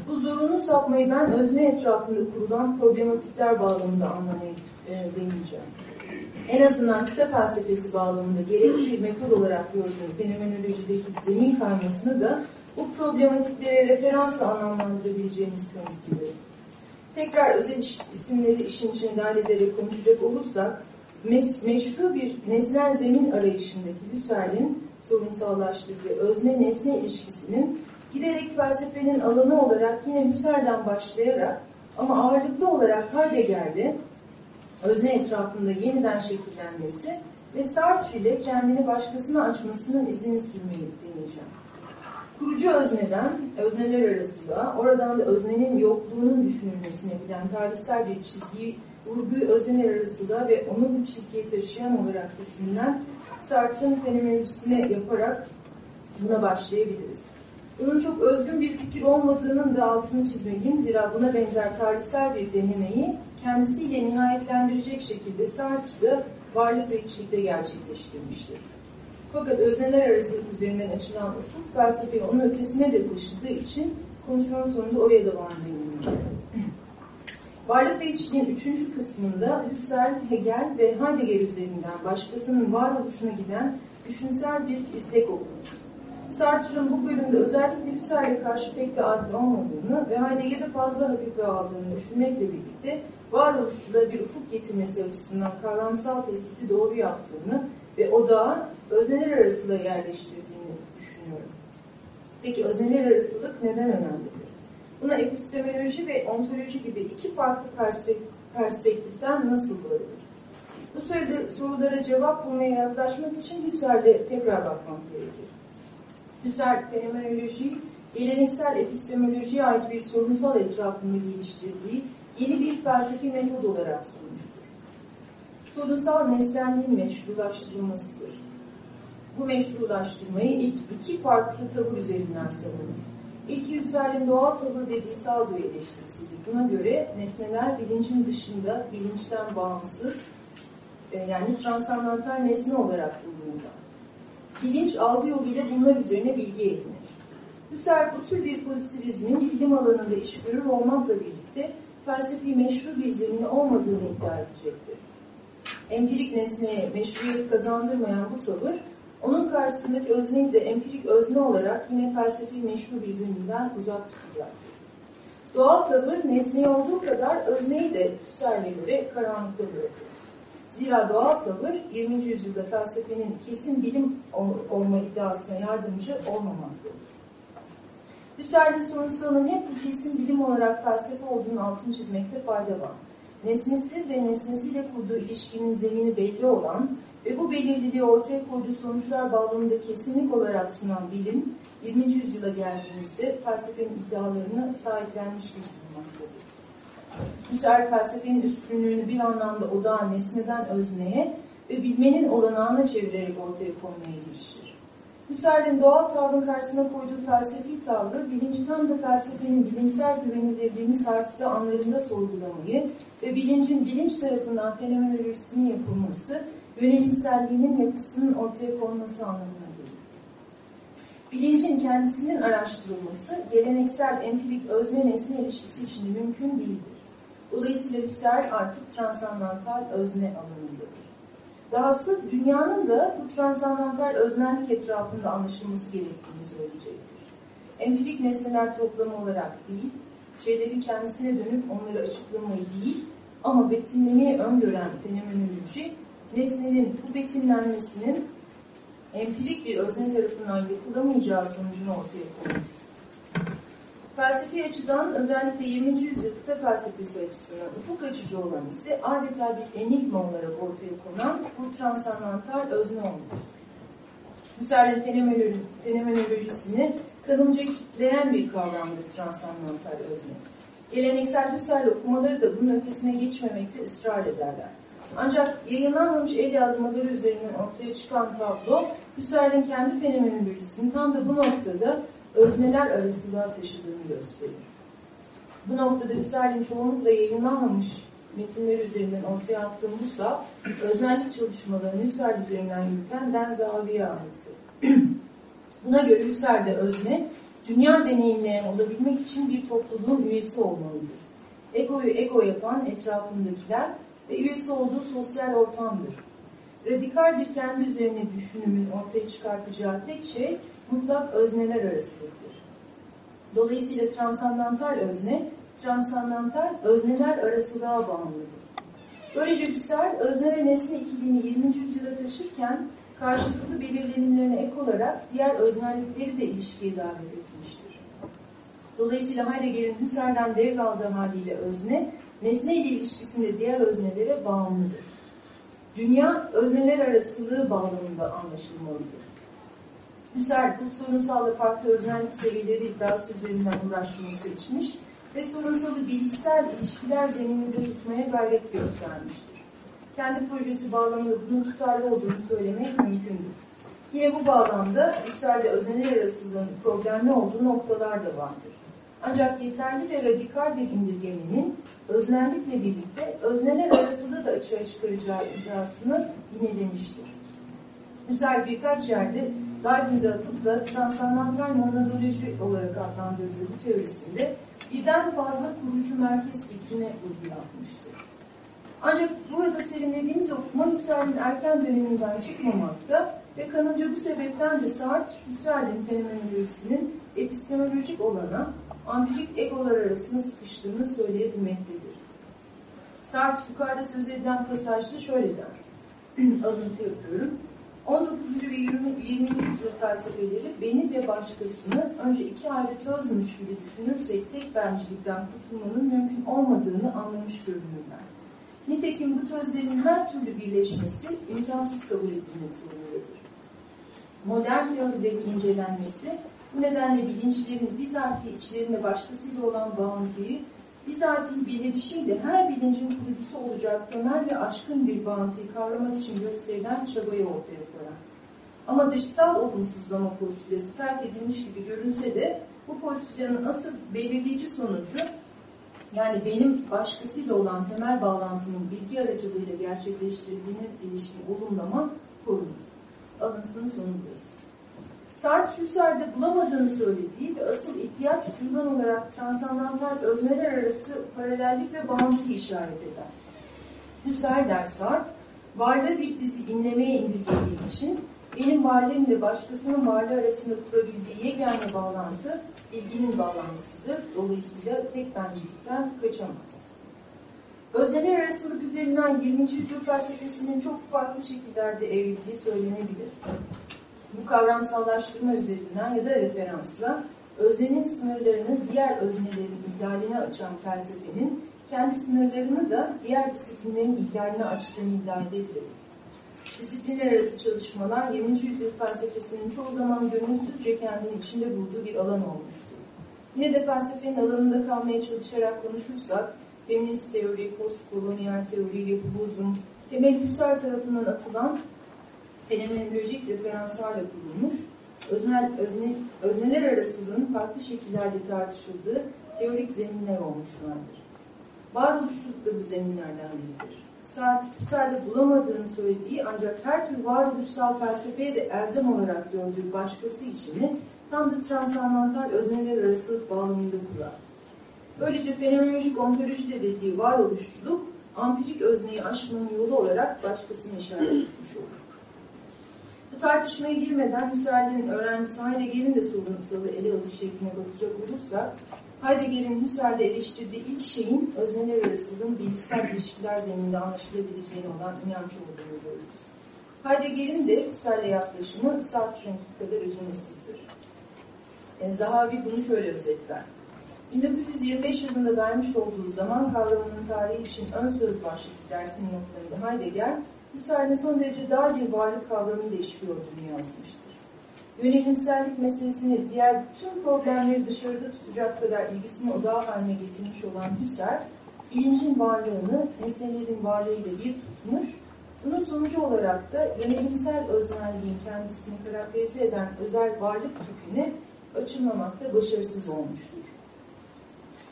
Bu zorunlu sapmayı ben özne etrafında kurulan problematikler bağlamında anlamayı e, deneyeceğim. En azından kitap felsefesi bağlamında gerekli bir metot olarak gördüğüm fenomenolojideki zemin kaymasını da bu problematiklere referansla anlamlandırabileceğimiz kanısındayım. Tekrar özel isimleri işin içine dahil ederek konuşacak olursak, meş, meşru bir nesnel zemin arayışındaki Husserl'in sorunsallaştırdığı özne-nesne ilişkisinin giderek felsefenin alanı olarak yine Husserl'den başlayarak ama ağırlıklı olarak Heidegger'de özne etrafında yeniden şekillenmesi ve Sartre ile kendini başkasına açmasının izini sürmeyi deneyeceğim. Kurucu özneden, özneler arasında, oradan da öznenin yokluğunun düşünülmesine giden tarihsel bir çizgiyi vurguyu özneler arasında ve onu bu çizgiye taşıyan olarak düşünülen Sartre'ın fenomenolojisine yaparak buna başlayabiliriz. Bunun çok özgün bir fikir olmadığının da altını çizmeliyim. Zira buna benzer tarihsel bir denemeyi kendisiyle nihayetlendirecek şekilde Sartre varlık ve içlikte gerçekleştirmiştir. Fakat özneler arasılık üzerinden açılan ufuk felsefeyi onun ötesine de taşıdığı için konuşmanın sonunda oraya da varmayı Varlık ve içliğin üçüncü kısmında Husserl, Hegel ve Heidegger üzerinden başkasının varoluşuna giden düşünsel bir istek okunur. Sartre'ın bu bölümde özellikle Husserl'e karşı pek de adil olmadığını ve Heidegger'de fazla hafife aldığını düşünmekle birlikte varoluşçulara bir ufuk getirmesi açısından kavramsal tespiti doğru yaptığını ve odağı özneler arasında yerleştirdiğini düşünüyorum. Peki özneler arasılık neden önemlidir? Buna epistemoloji ve ontoloji gibi iki farklı perspektiften nasıl varılır? Bu sorulara cevap bulmaya yaklaşmak için Husserl'e tekrar bakmak gerekir. Husserl fenomenolojiyi geleneksel epistemolojiye ait bir sorunsal etrafında geliştirdiği yeni bir felsefi metod olarak sunmuştur. Sorunsal nesnelliğin meşrulaştırılmasıdır. Bu meşrulaştırmayı ilk iki farklı tavır üzerinden savunur. İlk Husserl'in doğal tavır dediği sağduyu eleştirisidir. Buna göre nesneler bilincin dışında, bilinçten bağımsız, e, yani transandantal nesne olarak bulunurlar. Bilinç algı yoluyla bunlar üzerine bilgi edinir. Husserl bu tür bir pozitivizmin bilim alanında iş görür olmakla birlikte felsefi meşru bir zemini olmadığını iddia edecektir. Empirik nesneye meşruiyet kazandırmayan bu tavır, onun karşısındaki özneyi de empirik özne olarak yine felsefi meşru bir zeminden uzak tutacaktır. Doğal tavır nesneyi olduğu kadar özneyi de Husserl'e göre karanlıkta bırakır. Zira doğal tavır 20. yüzyılda felsefenin kesin bilim olma iddiasına yardımcı olmamaktadır. Hüsserl'in sorunsalının hep bu kesin bilim olarak felsefe olduğunu altını çizmekte fayda var. Nesnesi ve nesnesiyle kurduğu ilişkinin zemini belli olan ve bu belirliliği ortaya koyduğu sonuçlar bağlamında kesinlik olarak sunan bilim, 20. yüzyıla geldiğimizde felsefenin iddialarını sahiplenmiş gibi bulunmaktadır. Hüsserl felsefenin üstünlüğünü bir anlamda odağın nesneden özneye ve bilmenin olanağına çevirerek ortaya koymaya girişir. Husserl'in doğal tavrın karşısına koyduğu felsefi tavrı, bilincin da felsefenin bilimsel güvenilirliğini sarstığı anlarında sorgulamayı ve bilincin bilinç tarafından fenomenolojisinin yapılması, yönelimselliğinin yapısının ortaya konması anlamına gelir. Bilincin kendisinin araştırılması, geleneksel empirik özne-nesne ilişkisi içinde mümkün değildir. Dolayısıyla Husserl artık transandantal özne alanındadır. Dahası dünyanın da bu transandantal öznellik etrafında anlaşılması gerektiğini söyleyecektir. Empirik nesneler toplamı olarak değil, şeylerin kendisine dönüp onları açıklamayı değil ama betimlemeyi öngören fenomenoloji, nesnenin bu betimlenmesinin empirik bir özne tarafından yapılamayacağı sonucunu ortaya koymuştur. Felsefi açıdan özellikle 20. yüzyıl kıta felsefesi açısından ufuk açıcı olan ise adeta bir enigma olarak ortaya konan bu transandantal özne olmuştur. Fenomenoloji, fenomenolojisini kanımca kitleyen bir kavramdır transandantal özne. Geleneksel Husserl okumaları da bunun ötesine geçmemekte ısrar ederler. Ancak yayınlanmamış el yazmaları üzerinden ortaya çıkan tablo, Husserl'in kendi fenomenolojisini tam da bu noktada özneler arasında taşıdığını gösterir. Bu noktada Hüsserl'in çoğunlukla yayınlanmamış metinleri üzerinden ortaya attığım bu saf, öznellik çalışmalarını Hüsserl üzerinden yürüten Denzavi'ye aitti. Buna göre Hüsserl'de özne, Dünya deneyimleyen olabilmek için bir topluluğun üyesi olmalıdır. Egoyu ego yapan etrafındakiler ve üyesi olduğu sosyal ortamdır. Radikal bir kendi üzerine düşünümün ortaya çıkartacağı tek şey mutlak özneler arasılıktır. Dolayısıyla transandantal özne, transandantal özneler arasılığa bağımlıdır. Böylece Hüsser, özne ve nesne ikiliğini 20. yüzyıla taşırken karşılıklı belirlenimlerine ek olarak diğer öznellikleri de ilişkiye davet etmiştir. Dolayısıyla Heidegger'in Husserl'den devraldığı haliyle özne, nesne ile ilişkisinde diğer öznelere bağımlıdır. Dünya, özneler arasılığı bağlamında anlaşılmalıdır. Husserl bu sorunsalda farklı öznellik seviyeleri iddiası üzerinden uğraşmayı seçmiş ve sorunsalı bilişsel ilişkiler zemininde tutmaya gayret göstermiştir. Kendi projesi bağlamında bunun tutarlı olduğunu söylemek mümkündür. Yine bu bağlamda Husserl ile öznel arasılığın problemli olduğu noktalar da vardır. Ancak yeterli ve radikal bir indirgemenin öznellikle birlikte özneler arasında da açığa çıkaracağı iddiasını yinelemiştir. Husserl birkaç yerde Leibniz'e atıp da transandantal monadoloji olarak adlandırdığı bu teorisinde birden fazla kurucu merkez fikrine vurgu yapmıştır. Ancak burada serinlediğimiz okuma Husserl'in erken döneminden çıkmamakta ve kanımca bu sebepten de Sartre, Husserl'in fenomenolojisinin epistemolojik olana ampirik egolar arasında sıkıştığını söyleyebilmektedir. Sartre yukarıda söz edilen pasajda şöyle der. Alıntı yapıyorum. 19. ve 20. 20. yüzyıl felsefeleri beni ve başkasını önce iki ayrı tözmüş gibi düşünürsek tek bencilikten kurtulmanın mümkün olmadığını anlamış görünürler. Nitekim bu tözlerin her türlü birleşmesi imkansız kabul edilmek zorundadır. Modern teorideki incelenmesi bu nedenle bilinçlerin bizatihi içlerinde başkasıyla olan bağıntıyı bizatihi bilirişiyle her bilincin kurucusu olacak temel ve aşkın bir bağıntıyı kavramak için gösterilen çabayı ortaya koyar. Ama dışsal olumsuzlama postülesi terk edilmiş gibi görünse de bu postülenin asıl belirleyici sonucu yani benim başkasıyla olan temel bağlantımın bilgi aracılığıyla gerçekleştirdiğine ilişkin olumlama korunur. Alıntının sonundayız. Sartre Husserl'de bulamadığını söylediği ve asıl ihtiyaç duyulan olarak transandantal özneler arası paralellik ve bağıntıyı işaret eder. Husserl der Sartre, varlığı bir dizi inlemeye indirgediği için benim varlığım ve başkasının varlığı arasında kurabildiği yegane bağlantı bilginin bağlantısıdır. Dolayısıyla tek bencilikten kaçamaz. Özneler arasılık üzerinden 20. yüzyıl felsefesinin çok farklı şekillerde evrildiği söylenebilir. Bu kavramsallaştırma üzerinden ya da referansla öznenin sınırlarını diğer öznelerin ihlaline açan felsefenin kendi sınırlarını da diğer disiplinlerin ihlaline açtığını iddia edebiliriz. Disiplinler arası çalışmalar 20. yüzyıl felsefesinin çoğu zaman gönülsüzce kendini içinde bulduğu bir alan olmuştur. Yine de felsefenin alanında kalmaya çalışarak konuşursak, feminist teori, postkolonyal teori, yapı bozum, temel Husserl tarafından atılan fenomenolojik referanslarla kurulmuş, öznel, özne, özneler arasılığın farklı şekillerde tartışıldığı teorik zeminler olmuşlardır. Varoluşçuluk da bu zeminlerden biridir. Sartre, bulamadığını söylediği ancak her tür varoluşsal felsefeye de elzem olarak gördüğü başkası içini tam da transandantal özneler arasılık bağlamında kurar. Böylece fenomenolojik ontolojide dediği varoluşçuluk, ampirik özneyi aşmanın yolu olarak başkasını işaret etmiş olur. Bu tartışmaya girmeden Husserl'in öğrencisi Heidegger'in de sorunsalı ele alış şekline bakacak olursak, Heidegger'in Husserl'de eleştirdiği ilk şeyin özneler arasılığın bilişsel ilişkiler zemininde anlaşılabileceğine olan inanç olduğunu görürüz. Heidegger'in de Husserl'e yaklaşımı Sartre'ninki kadar acımasızdır. Yani Zahavi bunu şöyle özetler. 1925 yılında vermiş olduğu zaman kavramının tarihi için ön söz başlıklı dersin notlarında Heidegger, Husserl'in son derece dar bir varlık kavramıyla iş gördüğünü yazmıştır. Yönelimsellik meselesini diğer tüm problemleri dışarıda tutacak kadar ilgisini odağı haline getirmiş olan Husserl, bilincin varlığını nesnelerin varlığıyla bir tutmuş, bunun sonucu olarak da yönelimsel öznelliğin kendisini karakterize eden özel varlık tipini açılmamakta başarısız olmuştur.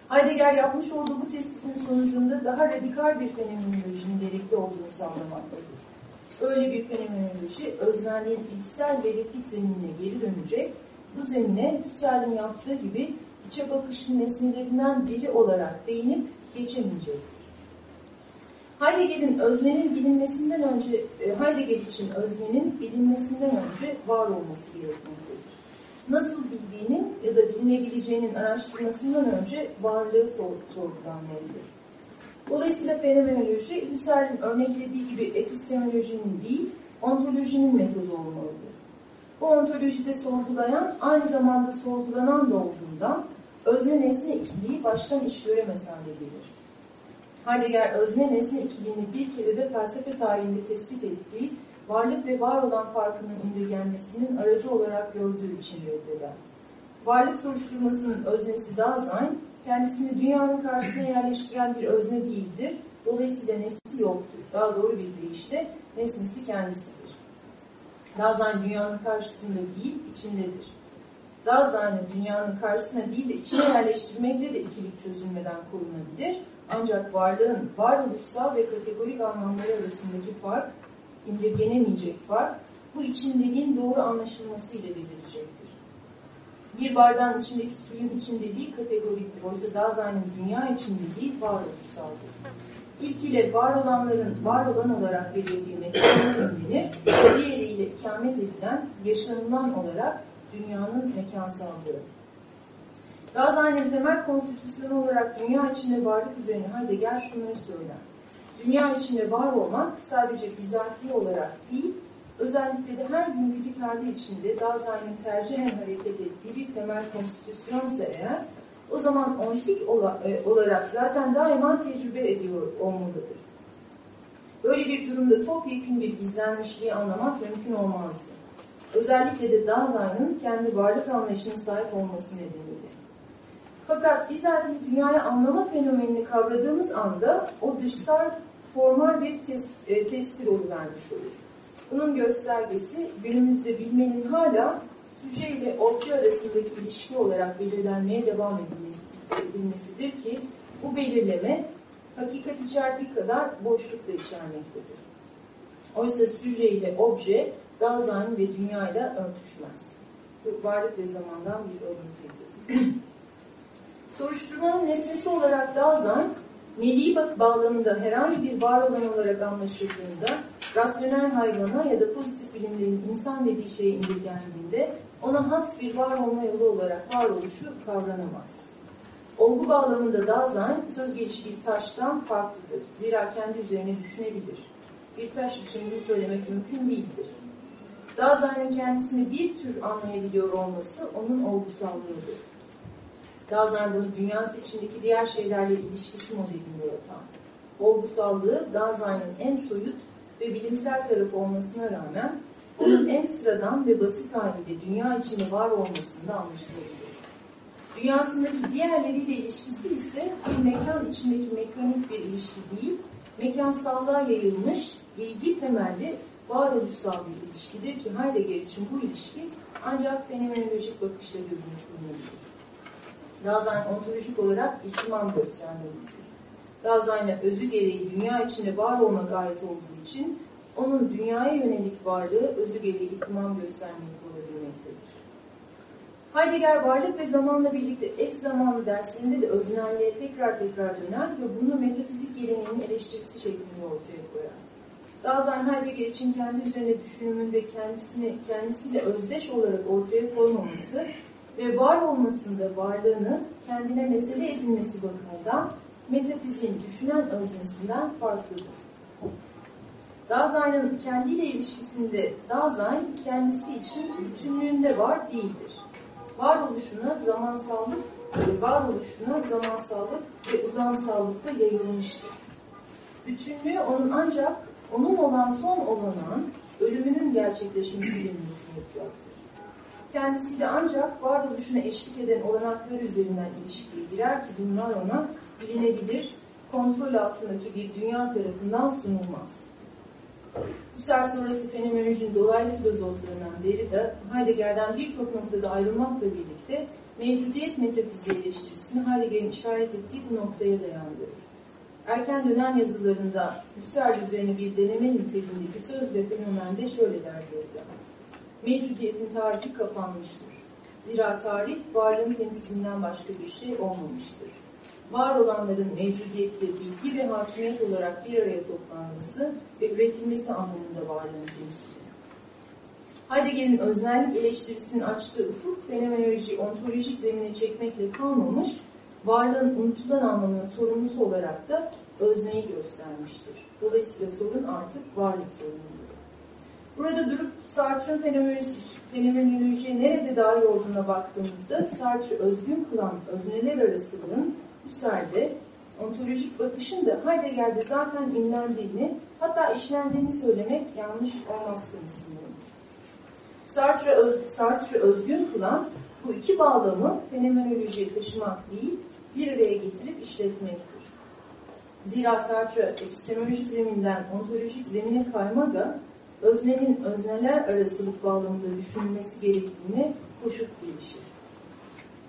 Heidegger yapmış olduğu bu tespitin sonucunda daha radikal bir fenomenolojinin gerekli olduğunu sağlamaktadır. Öyle bir fenomenoloji, öznelliğin ilksel belirtlik zeminine geri dönecek, bu zemine Husserl'in yaptığı gibi içe bakışın nesnelerinden biri olarak değinip geçemeyecektir. Heidegger'in öznenin bilinmesinden önce, e, Heidegger için öznenin bilinmesinden önce var olması gerekmektedir. Nasıl bildiğinin ya da bilinebileceğinin araştırmasından önce varlığı sor, sorgulanmalıdır. Dolayısıyla fenomenoloji, Husserl'in örneklediği gibi epistemolojinin değil, ontolojinin metodu olmalıdır. Bu ontolojide sorgulayan, aynı zamanda sorgulanan da olduğundan, özne nesne ikiliği baştan iş göremez hale gelir. Heidegger özne nesne ikiliğini bir kere de felsefe tarihinde tespit ettiği varlık ve var olan farkının indirgenmesinin aracı olarak gördüğü için reddeder. Varlık soruşturmasının öznesi Dasein, kendisini dünyanın karşısına yerleştiren bir özne değildir. Dolayısıyla nesnesi yoktur. Daha doğru bir deyişle nesnesi kendisidir. Dasein dünyanın karşısında değil, içindedir. Dazein'i dünyanın karşısına değil de içine yerleştirmekle de ikilik çözülmeden korunabilir. Ancak varlığın varoluşsal ve kategorik anlamları arasındaki fark, indirgenemeyecek fark, bu içindeliğin doğru anlaşılması ile belirleyecektir. Bir bardağın içindeki suyun içindeliği kategoriktir. Oysa Dazein'in dünya içindeliği varoluşsaldır. İlkiyle var olanların var olan olarak belirlediği mekanın denir, diğeriyle ikamet edilen yaşanılan olarak dünyanın mekansallığı. Dazein'in temel konstitüsyonu olarak dünya içinde varlık üzerine Heidegger şunları söyler. Dünya içinde var olmak sadece bizatihi olarak değil, özellikle de her günlük hali içinde Dazein'in tercihen hareket ettiği bir temel konstitüsyonsa eğer, o zaman ontik e, olarak zaten daima tecrübe ediyor olmalıdır. Böyle bir durumda topyekun bir gizlenmişliği anlamak mümkün olmazdı. Özellikle de Dazein'in kendi varlık anlayışına sahip olması nedeniyle. Fakat bizatihi dünyayı anlama fenomenini kavradığımız anda o dışsal formal bir tes, e, tefsir oluvermiş olur. Bunun göstergesi günümüzde bilmenin hala süje ile obje arasındaki ilişki olarak belirlenmeye devam edilmesi, edilmesidir ki bu belirleme hakikat içerdiği kadar boşluk da içermektedir. Oysa süje ile obje Dasein ve dünyayla örtüşmez. Bu varlık ve zamandan bir örüntüdür. Soruşturmanın nesnesi olarak Dasein, neliği bağlamında herhangi bir var olan olarak anlaşıldığında, rasyonel hayvana ya da pozitif bilimlerin insan dediği şeye indirgendiğinde ona has bir var olma yolu olarak varoluşu kavranamaz. Olgu bağlamında Dasein söz gelişi bir taştan farklıdır. Zira kendi üzerine düşünebilir. Bir taş bunu söylemek mümkün değildir. Dazein'in kendisini bir tür anlayabiliyor olması onun olgusallığıdır. Bunu dünyası içindeki diğer şeylerle ilişkisi modelinde yapan. Olgusallığı Dazein'in en soyut ve bilimsel tarafı olmasına rağmen onun en sıradan ve basit haliyle dünya içinde var olmasında anlaşılabilir. Dünyasındaki diğerleriyle ilişkisi ise bir mekan içindeki mekanik bir ilişki değil, mekansallığa yayılmış, ilgi temelli varoluşsal bir ilişkidir ki Heidegger için bu ilişki ancak fenomenolojik bakışla görülmelidir. Dasein ontolojik olarak ihtimam göstermelidir. Dazein'e özü gereği dünya içinde var olmak ait olduğu için onun dünyaya yönelik varlığı özü gereği ihtimam göstermeyi olabilmektedir. Heidegger varlık ve zamanla birlikte eş zamanlı derslerinde de öznelliğe tekrar tekrar döner ve bunu metafizik geleneğinin eleştirisi şeklinde ortaya koyar. Dasein Heidegger için kendi üzerine düşünümünde kendisini kendisiyle özdeş olarak ortaya koymaması ve var olmasında varlığını kendine mesele edilmesi bakımından metafiziğin düşünen öznesinden farklıdır. Dazein'in kendiyle ilişkisinde Dasein kendisi için bütünlüğünde var değildir. Varoluşuna zamansallık, varoluşuna zamansallık ve uzamsallıkta yayılmıştır. Bütünlüğü onun ancak onun olan son olanağın ölümünün gerçekleşmesiyle mümkün olacaktır. Kendisiyle ancak varoluşuna eşlik eden olanakları üzerinden ilişkiye girer ki bunlar ona bilinebilir, kontrol altındaki bir dünya tarafından sunulmaz. Husserl sonrası fenomenolojinin dolaylı filozoflarından Derrida, Heidegger'den birçok noktada ayrılmakla birlikte mevcudiyet metafiziği eleştirisini Heidegger'in işaret ettiği bu noktaya dayandırır. Erken dönem yazılarında Husserl üzerine bir deneme niteliğindeki söz ve fenomende şöyle der Derrida. Mevcudiyetin tarihi kapanmıştır. Zira tarih varlığın temsilinden başka bir şey olmamıştır. Var olanların mevcudiyette bilgi ve hakimiyet olarak bir araya toplanması ve üretilmesi anlamında varlığın temsili. Heidegger'in öznellik eleştirisinin açtığı ufuk fenomenoloji, ontolojik zemine çekmekle kalmamış, varlığın unutulan anlamının sorumlusu olarak da özneyi göstermiştir. Dolayısıyla sorun artık varlık sorunudur. Burada durup Sartre'ın fenomenoloji, fenomenolojiye nerede daha iyi olduğuna baktığımızda Sartre özgün kılan özneler arasılığın Husserl'de ontolojik bakışın da Heidegger'de zaten inlendiğini hatta işlendiğini söylemek yanlış olmaz sanıyorum. Sartre, öz, Sartre özgün kılan bu iki bağlamı fenomenolojiye taşımak değil, bir araya getirip işletmektir. Zira Sartre epistemolojik zeminden ontolojik zemine kayma da öznenin özneler arasılık bağlamında düşünülmesi gerektiğine koşut gelişir.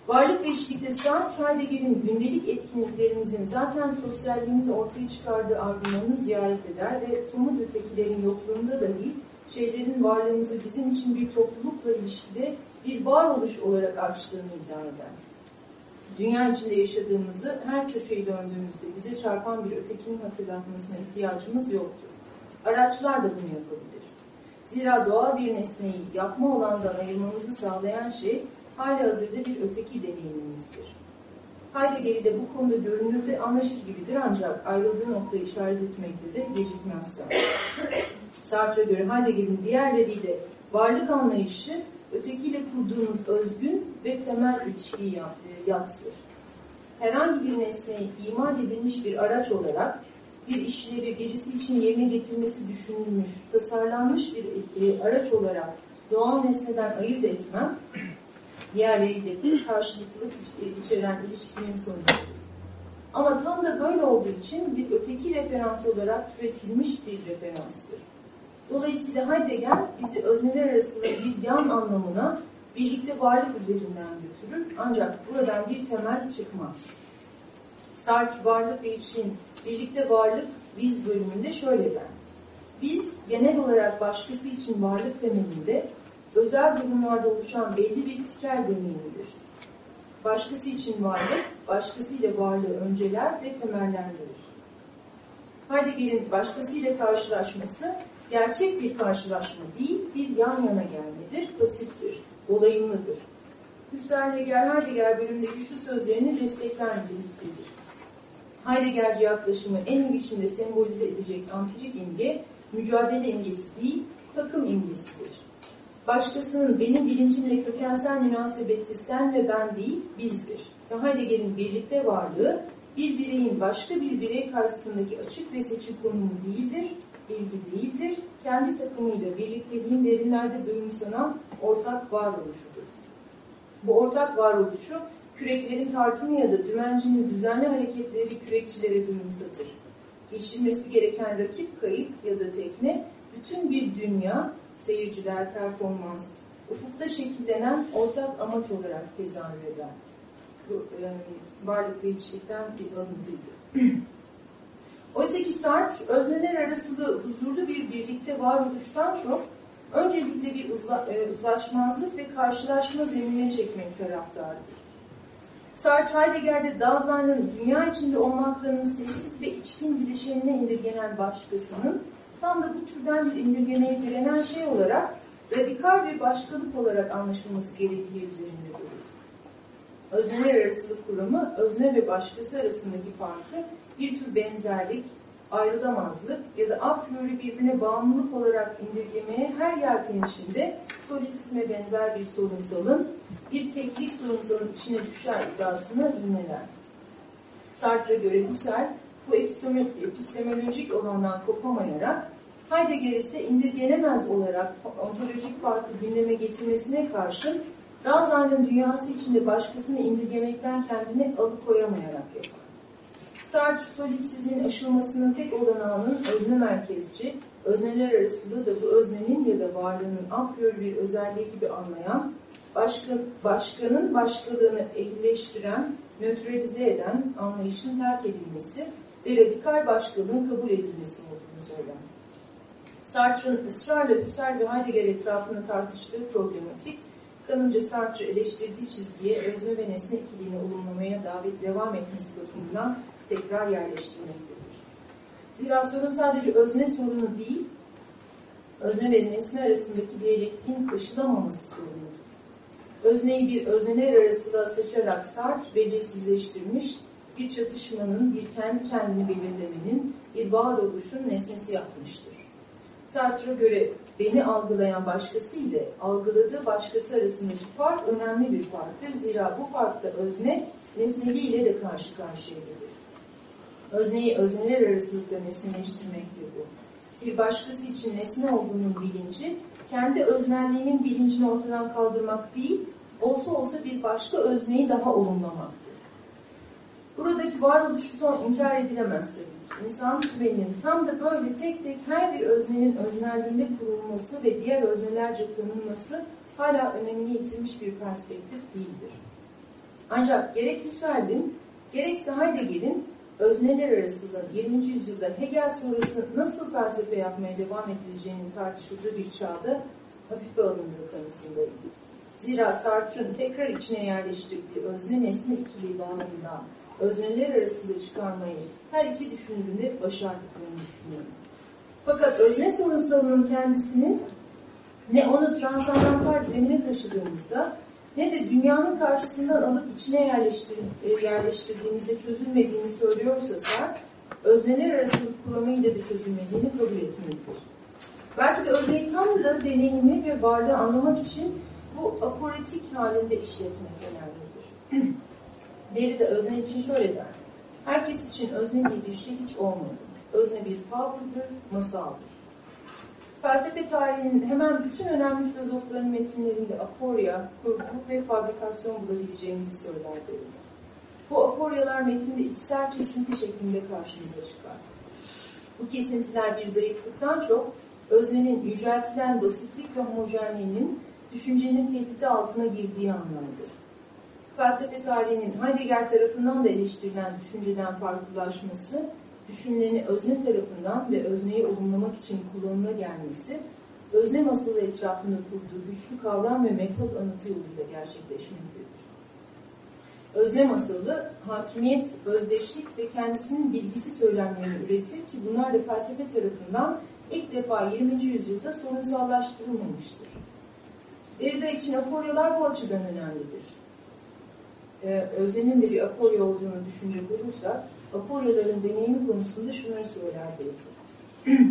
Varlık ve eşlikte Sartre Heidegger'in gündelik etkinliklerimizin zaten sosyalliğimizi ortaya çıkardığı argümanını ziyaret eder ve somut ötekilerin yokluğunda dahi şeylerin varlığımızı bizim için bir toplulukla ilişkide bir varoluş olarak açtığını iddia eder. Dünya içinde yaşadığımızı her köşeyi döndüğümüzde bize çarpan bir ötekinin hatırlatmasına ihtiyacımız yoktur. Araçlar da bunu yapabilir. Zira doğal bir nesneyi yapma olandan ayırmamızı sağlayan şey hali hazırda bir öteki deneyimimizdir. Heidegger'i de bu konuda görünürde anlaşır gibidir ancak ayrıldığı noktayı işaret etmekte de gecikmezse. Sartre'a göre Heidegger'in diğerleriyle varlık anlayışı ötekiyle kurduğumuz özgün ve temel ilişkiyi yatsır. Herhangi bir nesneyi imal edilmiş bir araç olarak bir işlevi birisi için yerine getirmesi düşünülmüş, tasarlanmış bir e, araç olarak doğal nesneden ayırt etmem, diğerleriyle karşılıklı içeren ilişkinin sonucudur. Ama tam da böyle olduğu için bir öteki referans olarak türetilmiş bir referanstır. Dolayısıyla Heidegger bizi özneler arasında bir yan anlamına birlikte varlık üzerinden götürür. Ancak buradan bir temel çıkmaz. Sartre varlık ve için birlikte varlık biz bölümünde şöyle der. Biz genel olarak başkası için varlık temelinde özel durumlarda oluşan belli bir tikel deneyimidir. Başkası için varlık, başkasıyla varlığı önceler ve temellendirir. Heidegger'in başkasıyla karşılaşması gerçek bir karşılaşma değil, bir yan yana gelmedir, pasiftir, dolayımlıdır. Hüsserl Hegel Heidegger bölümdeki şu sözlerini destekler niteliktedir. Heideggerci yaklaşımı en biçimde sembolize edecek ampirik imge, mücadele imgesi değil, takım imgesidir. Başkasının benim bilincimle kökensel münasebeti sen ve ben değil, bizdir. Ve Heidegger'in birlikte varlığı, bir bireyin başka bir birey karşısındaki açık ve seçik konumu değildir, ilgi değildir, kendi takımıyla birlikteliğin derinlerde duyumsanan ortak varoluşudur. Bu ortak varoluşu küreklerin tartımı ya da dümencinin düzenli hareketleri kürekçilere duyumsatır. Geçilmesi gereken rakip kayık ya da tekne bütün bir dünya, seyirciler, performans, ufukta şekillenen ortak amaç olarak tezahür eder. Bu, e, varlık ve hiçlikten bir alıntıydı. Oysa ki Sartre, özneler arasında huzurlu bir birlikte varoluştan çok, öncelikle bir uzla, e, uzlaşmazlık ve karşılaşma zeminine çekmek taraftardır. Sartre Heidegger'de Daseyn'ın dünya içinde olmaklarının sessiz ve içkin bileşenine indirgenen başkasının tam da bu türden bir indirgemeye direnen şey olarak radikal bir başkalık olarak anlaşılması gerektiği üzerinde durur. Özneler arasılık kuramı, özne ve başkası arasındaki farkı bir tür benzerlik, ayrılamazlık ya da a priori birbirine bağımlılık olarak indirgemeye her yeltenişinde solipsizme benzer bir sorunsalın bir teknik sorunsalın içine düşer iddiasını iğneler. Sartre'a göre Husserl bu epistemolojik olandan kopamayarak Heidegger ise indirgenemez olarak ontolojik farkı gündeme getirmesine karşın Daseyn'ın dünyası içinde başkasını indirgemekten kendini alıkoyamayarak yapar. Sartre solipsizliğin aşılmasının tek olanağının özne merkezci, özneler arasında da bu öznenin ya da varlığının a bir özelliği gibi anlayan, başka, başkanın başkalığını ehlileştiren, nötralize eden anlayışın terk edilmesi ve radikal başkalığın kabul edilmesi olduğunu söyler. Sartre'ın ısrarla Husserl ve Heidegger etrafında tartıştığı problematik, kanımca Sartre eleştirdiği çizgiye özne ve nesne ikiliğini olumlamaya davet devam etmesi bakımından tekrar yerleştirmektedir. Zira sorun sadece özne sorunu değil, özne ve nesne arasındaki diyalektiğin aşılamaması sorunudur. Özneyi bir özneler arasında seçerek Sartre belirsizleştirmiş, bir çatışmanın, bir kendi kendini belirlemenin, bir varoluşun nesnesi yapmıştır. Sartre'a göre beni algılayan başkası ile algıladığı başkası arasındaki fark önemli bir farktır. Zira bu farkta özne nesneliğiyle de karşı karşıya gelir. Özneyi özneler arasında nesneleştirmektir bu. Bir başkası için nesne olduğunun bilinci, kendi öznelliğinin bilincini ortadan kaldırmak değil, olsa olsa bir başka özneyi daha olumlamaktır. Buradaki varoluşu son inkar edilemez tabii. İnsan güveninin tam da böyle tek tek her bir öznenin öznelliğinde kurulması ve diğer öznelerce tanınması hala önemini yitirmiş bir perspektif değildir. Ancak gerek Husserl'in gerekse Heidegger'in özneler arasında 20. yüzyılda Hegel sonrası nasıl felsefe yapmaya devam edileceğinin tartışıldığı bir çağda hafife alındığı kanısındayım. Zira Sartre'ın tekrar içine yerleştirdiği özne nesne ikiliği bağlamında özneler arasında çıkarmayı her iki düşündüğünde başardıklarını düşünüyorum. Fakat özne sorunsalının kendisinin ne onu transandantal zemine taşıdığımızda ne de dünyanın karşısından alıp içine e, yerleştirdiğimizde çözülmediğini söylüyorsa Sartre, özneler arası kuramıyla da çözülmediğini kabul etmelidir. Belki de özneyi tam da deneyimi ve varlığı anlamak için bu aporetik halinde işletmek önemlidir. Derrida özne için şöyle der. Herkes için özne diye bir şey hiç olmadı. Özne bir fabıldır, masaldır. Felsefe tarihinin hemen bütün önemli filozofların metinlerinde aporya, kurgu ve fabrikasyon bulabileceğimizi söyler Derrida. Bu aporyalar metinde içsel kesinti şeklinde karşımıza çıkar. Bu kesintiler bir zayıflıktan çok öznenin yüceltilen basitlik ve homojenliğinin düşüncenin tehdidi altına girdiği anlardır. Felsefe tarihinin Heidegger tarafından da eleştirilen düşünceden farklılaşması, düşünüleni özne tarafından ve özneyi olumlamak için kullanıla gelmesi, özne masalı etrafında kurduğu güçlü kavram ve metot anıtı yoluyla gerçekleşmektedir. Özne masalı, hakimiyet, özdeşlik ve kendisinin bilgisi söylemlerini üretir ki bunlar da felsefe tarafından ilk defa 20. yüzyılda sorunsallaştırılmamıştır. Derrida için aporyalar bu açıdan önemlidir. Ee, Özne'nin de bir aporya olduğunu düşünecek olursak, aporyaların deneyimi konusunda şunları söyler Derrida.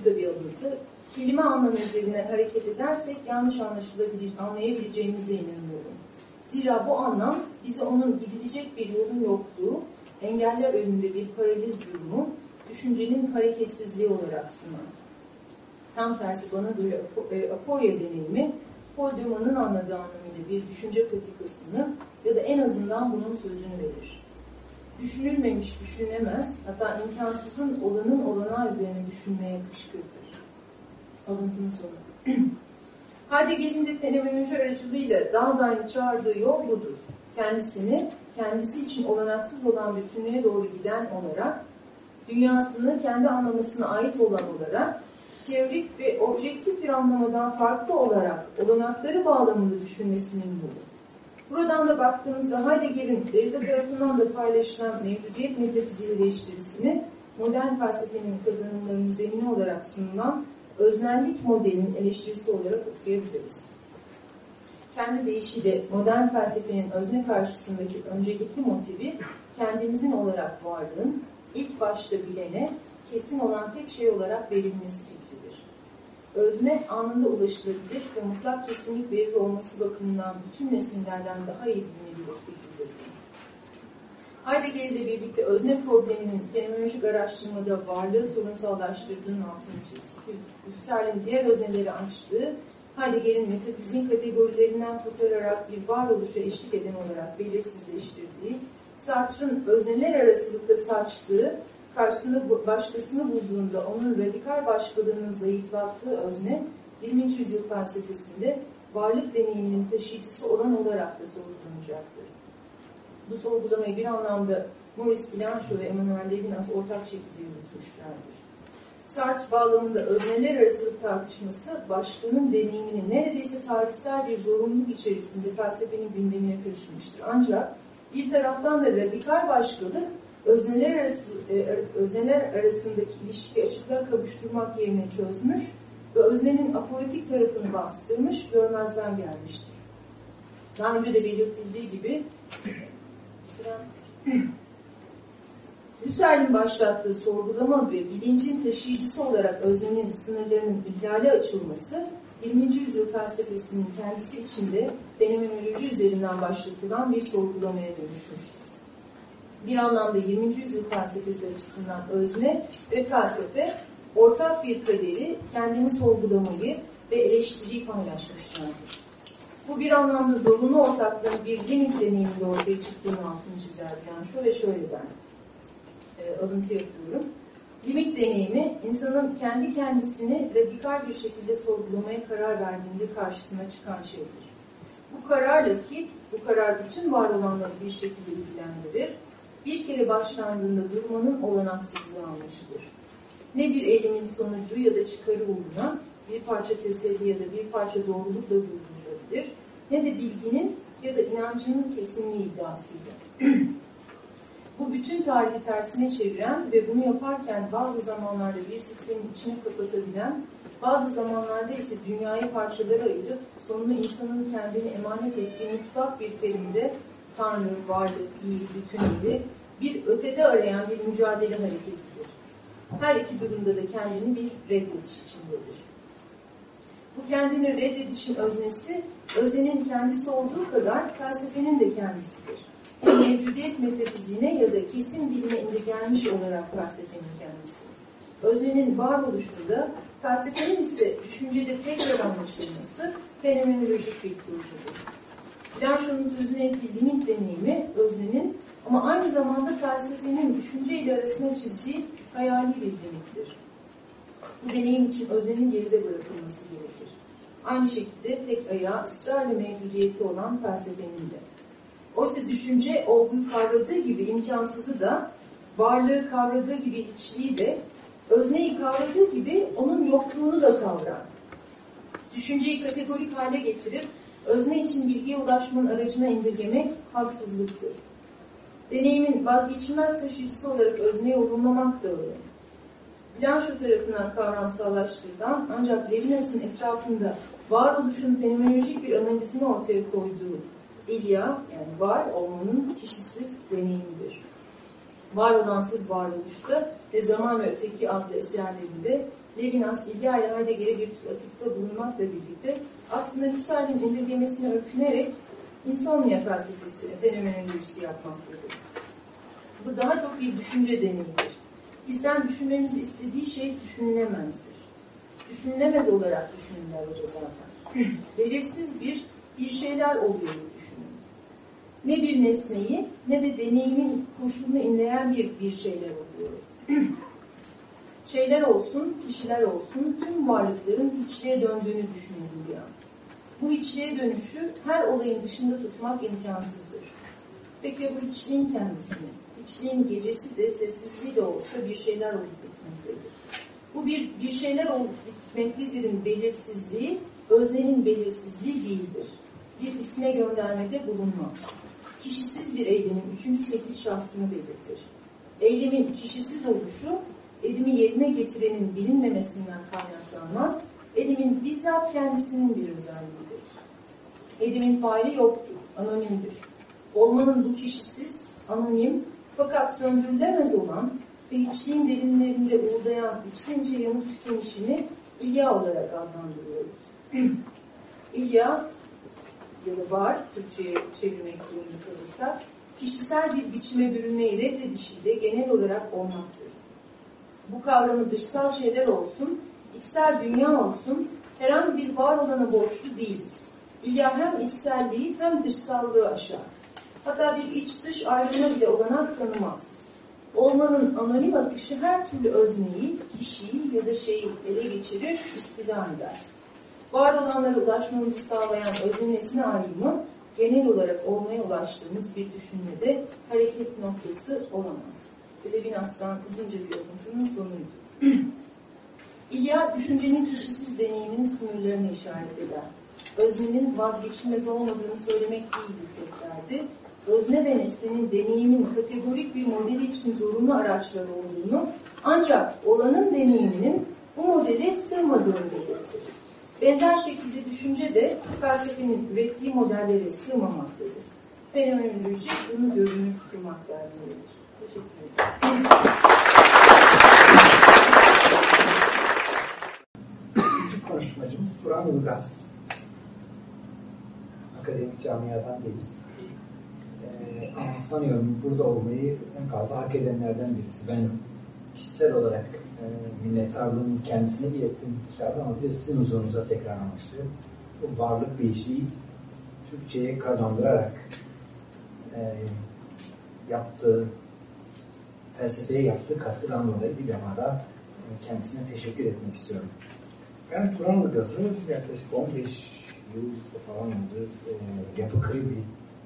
bu da bir alıntı. Kelime anlamı üzerine hareket edersek yanlış anlaşılabilir, anlayabileceğimize inanıyorum. Zira bu anlam bize onun gidilecek bir yolun yokluğu, engeller önünde bir paralel durumu, düşüncenin hareketsizliği olarak sunar. Tam tersi bana göre e, aporya deneyimi, Paul anladığı anlamıyla bir düşünce politikasını ya da en azından bunun sözünü verir. Düşünülmemiş düşünülemez, hatta imkansızın olanın olanağı üzerine düşünmeye kışkırtır. Alıntının sonu. Heidegger'in de fenomenoloji aracılığıyla Daseyn'i çağırdığı yol budur. Kendisini, kendisi için olanaksız olan bütünlüğe doğru giden olarak, dünyasını kendi anlamasına ait olan olarak, teorik ve objektif bir anlamadan farklı olarak olanakları bağlamında düşünmesinin yolu. Buradan da baktığımızda Heidegger'in Derrida tarafından da paylaşılan mevcudiyet metafiziği eleştirisini modern felsefenin kazanımlarının zemini olarak sunulan öznellik modelinin eleştirisi olarak okuyabiliriz. Kendi deyişiyle modern felsefenin özne karşısındaki öncelikli motivi kendimizin olarak varlığın ilk başta bilene kesin olan tek şey olarak verilmesi fikridir. Özne anında ulaşılabilir ve mutlak kesinlik verir olması bakımından bütün nesillerden daha iyi bilinebilir fikirdir. Heidegger ile birlikte özne probleminin fenomenolojik araştırmada varlığı sorunsallaştırdığının altını çizdik. Husserl'in diğer özneleri açtığı, Heidegger'in metafiziğin kategorilerinden kurtararak bir varoluşa eşlik eden olarak belirsizleştirdiği, Sartre'ın özneler arasılıkta saçtığı, karşısında başkasını bulduğunda onun radikal başkalığının zayıflattığı özne, 20. yüzyıl felsefesinde varlık deneyiminin taşıyıcısı olan olarak da sorgulanacaktır. Bu sorgulamayı bir anlamda Maurice Blanchot ve Emmanuel Levinas ortak şekilde yürütmüşlerdir. Sartre bağlamında özneler arası tartışması başkanın deneyimini neredeyse tarihsel bir zorunluluk içerisinde felsefenin gündemine taşımıştır. Ancak bir taraftan da radikal başkalık özneler, arası, e, özneler arasındaki ilişki açıklığa kavuşturmak yerine çözmüş ve öznenin apolitik tarafını bastırmış, görmezden gelmiştir. Daha önce de belirtildiği gibi Hüseyin'in başlattığı sorgulama ve bilincin taşıyıcısı olarak öznenin sınırlarının ihlale açılması 20. yüzyıl felsefesinin kendisi içinde fenomenoloji üzerinden başlatılan bir sorgulamaya dönüşmüştür. Bir anlamda 20. yüzyıl felsefesi açısından özne ve felsefe ortak bir kaderi, kendini sorgulamayı ve eleştiriyi paylaşmışlardır. Bu bir anlamda zorunlu ortaklığın bir limit deneyiminde ortaya çıktığını altını çizer Bianco ve şöyle der. E, alıntı yapıyorum. Limit deneyimi insanın kendi kendisini radikal bir şekilde sorgulamaya karar verdiğinde karşısına çıkan şeydir. Bu kararla ki bu karar bütün var olanları bir şekilde ilgilendirir. Bir kere başlandığında durmanın olanaksızlığı anlaşılır. Ne bir eylemin sonucu ya da çıkarı uğruna bir parça teselli ya da bir parça doğrulukla durdurulabilir ne de bilginin ya da inancının kesinliği iddiasıyla. Bu bütün tarihi tersine çeviren ve bunu yaparken bazı zamanlarda bir sistemin içine kapatabilen, bazı zamanlarda ise dünyayı parçalara ayırıp sonunu insanın kendini emanet ettiği mutlak bir terimde Tanrı, varlık, iyi, bütünlüğü bir ötede arayan bir mücadele hareketidir. Her iki durumda da kendini bir reddediş içindedir. Bu kendini reddedişin öznesi, öznenin kendisi olduğu kadar felsefenin de kendisidir. Yani mevcudiyet metafiziğine ya da kesin bilime indirgenmiş olarak felsefenin kendisi. Öznenin varoluşunda, felsefenin ise düşüncede tekrar anlaşılması fenomenolojik bir projedir. Blanchot'un sözünü ettiği limit deneyimi öznenin ama aynı zamanda felsefenin düşünce ile arasına çizdiği hayali bir limittir. Bu deneyim için öznenin geride bırakılması gerekir. Aynı şekilde tek ayağı ısrarla mevcudiyette olan felsefenin de. Oysa düşünce olguyu kavradığı gibi imkansızı da, varlığı kavradığı gibi hiçliği de, özneyi kavradığı gibi onun yokluğunu da kavrar. Düşünceyi kategorik hale getirip, özne için bilgiye ulaşmanın aracına indirgemek haksızlıktır. Deneyimin vazgeçilmez taşıyıcısı olarak özneyi olumlamak da öyle. Blanchot tarafından kavramsallaştırılan ancak Levinas'ın etrafında varoluşun fenomenolojik bir analizini ortaya koyduğu İlya, yani var olmanın kişisiz deneyimidir. Var olansız varoluşta ve Zaman ve Öteki adlı eserlerinde Levinas, İlya ile Heidegger'e bir atıfta bulunmakla birlikte aslında Husserl'in indirgemesine öpünerek insomnia felsefesi, fenomenolojisi yapmaktadır. Bu daha çok bir düşünce deneyimidir. Bizden düşünmemizi istediği şey düşünülemezdir. Düşünülemez olarak düşünürler o zaten. Belirsiz bir bir şeyler oluyor düşünün. Ne bir nesneyi ne de deneyimin koşulunu inleyen bir bir şeyler oluyor. şeyler olsun, kişiler olsun tüm varlıkların içliğe döndüğünü düşünün bir. Bu içliğe dönüşü her olayın dışında tutmak imkansızdır. Peki bu içliğin kendisini, içliğin gecesi de sessizliği de olsa bir şeyler olup bitmektedir. Bu bir, bir şeyler olup bitmektedir'in belirsizliği, öznenin belirsizliği değildir. Bir isme göndermede bulunmaz. Kişisiz bir eylemin üçüncü tekil şahsını belirtir. Eylemin kişisiz oluşu, edimi yerine getirenin bilinmemesinden kaynaklanmaz, edimin bizzat kendisinin bir özelliğidir. Edimin faili yoktur, anonimdir. Olmanın bu kişisiz, anonim, fakat söndürülemez olan ve içliğin derinlerinde uğrayan içlince yanıp tükenişini İlya olarak adlandırıyoruz. İlya ya da var, Türkçe'ye çevirmek zorunda kalırsak, kişisel bir biçime bürünmeyi reddedişiyle genel olarak olmaktır. Bu kavramı dışsal şeyler olsun, içsel dünya olsun, herhangi bir var olana borçlu değiliz. İlya hem içselliği hem dışsallığı aşar. Hatta bir iç dış ayrımına bile olanak tanımaz. Olmanın anonim akışı her türlü özneyi, kişiyi ya da şeyi ele geçirir, istila eder. Var olanlara ulaşmamızı sağlayan özün nesne ayrımı genel olarak olmaya ulaştığımız bir düşünmede hareket noktası olamaz. Levinas'tan uzunca bir okusunun sonuydu. İlya düşüncenin kişisiz deneyiminin sınırlarını işaret eder. Öznenin vazgeçilmez olmadığını söylemek değildir tek derdi. Özne ve nesnenin deneyimin kategorik bir modeli için zorunlu araçlar olduğunu ancak olanın deneyiminin bu modele sığmadığını belirtir. Benzer şekilde düşünce de felsefenin ürettiği modellere sığmamaktadır. Fenomenoloji bunu görünür kılmak İlk konuşmacımız Turan Ilgaz. Akademik camiadan değil. Ee, sanıyorum burada olmayı en fazla hak edenlerden birisi. Ben kişisel olarak e, minnettarlığımı kendisine ilettim dışarıda ama bir sizin huzurunuza tekrar amaçlı. Bu varlık bilişiği Türkçe'ye kazandırarak e, yaptığı felsefeye yaptığı katkıdan dolayı bir defa daha e, kendisine teşekkür etmek istiyorum. Ben Turan Ilgaz'ı yaklaşık 15 yıl falan oldu. E, Yapı Kribi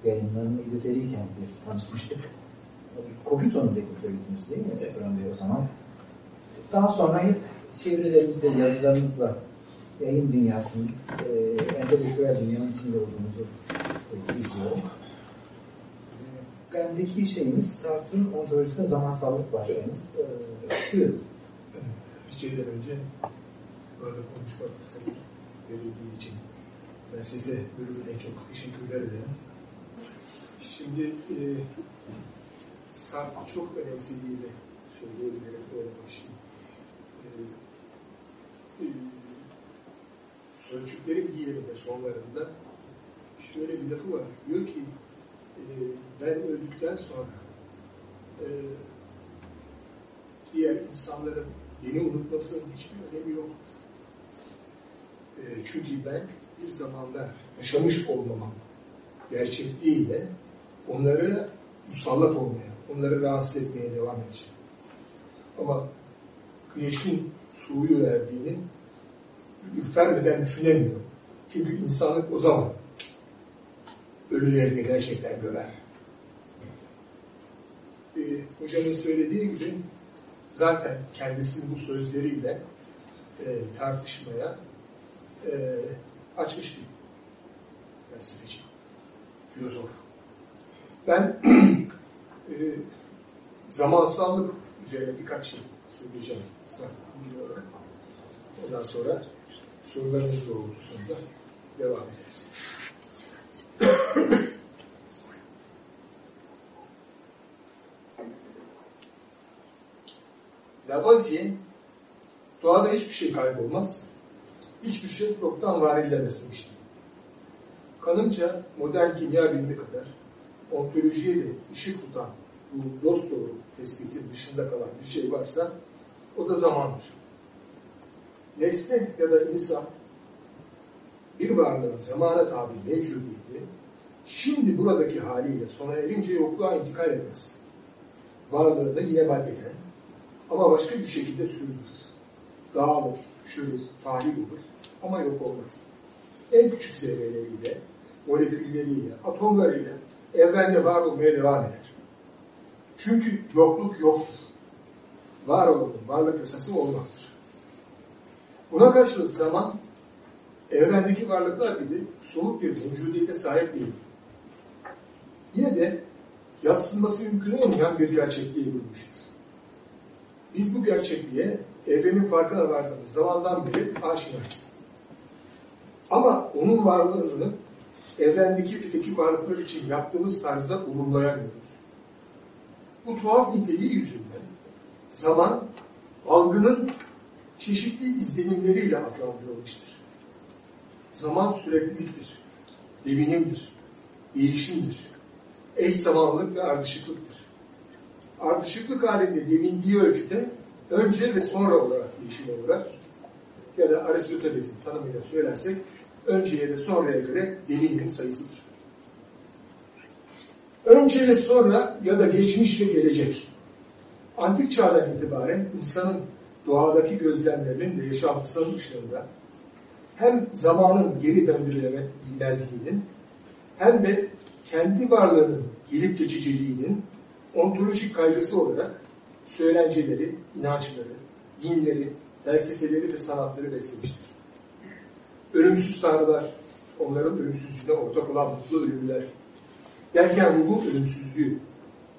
yayınlarının editörüyken bir tanışmıştık. Kogito'nun editörüydünüz değil mi Turan Bey o zaman? Daha sonra hep çevrelerimizde, yazılarımızla yayın dünyasının, e, entelektüel dünyanın içinde olduğumuzu e, izliyorum. Bendeki şeyiniz, Sartre'ın ontolojisinde zamansallık. E, buyurun. Bir şeyden önce burada konuşmak istedim. Verildiği için felsefe bölümüne çok teşekkürler ederim. Şimdi e, Sartre çok önemsediğini söyleyebilirim böyle başlayayım. E, e, Sözcüklerin bir yerinde sonlarında şöyle bir lafı var. Diyor ki ben öldükten sonra e, diğer insanların beni unutmasının hiçbir önemi yok. E, çünkü ben bir zamanda yaşamış olmamam gerçekliğiyle onları musallat olmaya, onları rahatsız etmeye devam edeceğim. Ama güneşin suyu verdiğini ürpermeden düşünemiyorum. Çünkü insanlık o zaman ölülerini gerçekten gömer. Ee, hocamın söylediği gibi zaten kendisini bu sözleriyle e, tartışmaya e, açmış bir felsefeci, filozof. Ben e, zamansallık üzerine birkaç şey söyleyeceğim. Biliyorum. Ondan sonra sorularınız doğrultusunda devam ederiz. Lavoisier, doğada hiçbir şey kaybolmaz, hiçbir şey yoktan var edilemez demişti. Kanımca modern kimya bilimi kadar ontolojiye de ışık tutan bu dost doğru tespitin dışında kalan bir şey varsa o da zamandır. Nesne ya da insan bir varlığın zamana tabi mevcudiyeti şimdi buradaki haliyle sona erince yokluğa intikal etmez. Varlığında yine maddeden ama başka bir şekilde sürdürür. Dağılır, çürür, tahrip olur ama yok olmaz. En küçük zerreleriyle, molekülleriyle, atomlarıyla evrende var olmaya devam eder. Çünkü yokluk yoktur. Var olanın varlık esası olmaktır. Buna karşılık zaman evrendeki varlıklar gibi somut bir mevcudiyete sahip değil. Yine de yatsınması mümkün olmayan bir gerçekliği bulmuştur. Biz bu gerçekliğe evrenin farkına vardığımız zamandan beri aşinayız. Ama onun varlığını evrendeki öteki varlıklar için yaptığımız tarzda olumlayamıyoruz. Bu tuhaf niteliği yüzünden zaman algının çeşitli izlenimleriyle adlandırılmıştır. Zaman sürekliliktir, devinimdir, değişimdir, eş zamanlılık ve ardışıklıktır. Ardışıklık halinde devindiği ölçüde önce ve sonra olarak değişime uğrar. Ya da Aristoteles'in tanımıyla söylersek önceye ve sonraya göre delinin sayısıdır. Önce ve sonra ya da geçmiş ve gelecek. Antik çağdan itibaren insanın doğadaki gözlemlerinin ve yaşantısının ışığında hem zamanın geri döndürülebilmezliğinin hem de kendi varlığının gelip geçiciliğinin ontolojik kaygısı olarak söylenceleri, inançları, dinleri, felsefeleri ve sanatları beslemiştir. Ölümsüz tanrılar, onların ölümsüzlüğüne ortak olan mutlu ölümler, derken ruhun ölümsüzlüğü,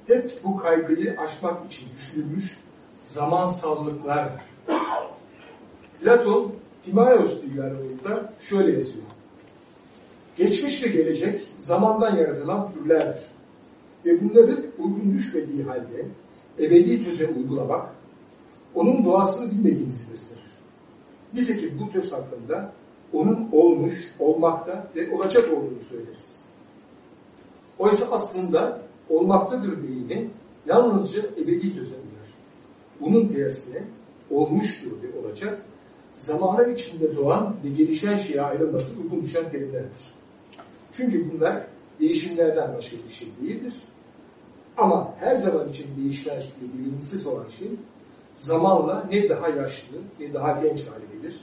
hep bu kaygıyı aşmak için düşünülmüş zamansallıklardır. Platon, Timaios diyarlarında şöyle yazıyor. Geçmiş ve gelecek zamandan yaratılan türlerdir. Ve bunları uygun düşmediği halde ebedi töze uygulamak, onun doğasını bilmediğimizi gösterir. Nitekim bu töz hakkında onun olmuş, olmakta ve olacak olduğunu söyleriz. Oysa aslında olmaktadır deyimi yalnızca ebedi töze uyar. Bunun tersine olmuştur ve olacak, zamanın içinde doğan ve gelişen şeye ayrılması uygun düşen terimlerdir. Çünkü bunlar değişimlerden başka bir şey değildir. Ama her zaman için değişmez ve bilinçsiz olan şey zamanla ne daha yaşlı ne daha genç hale gelir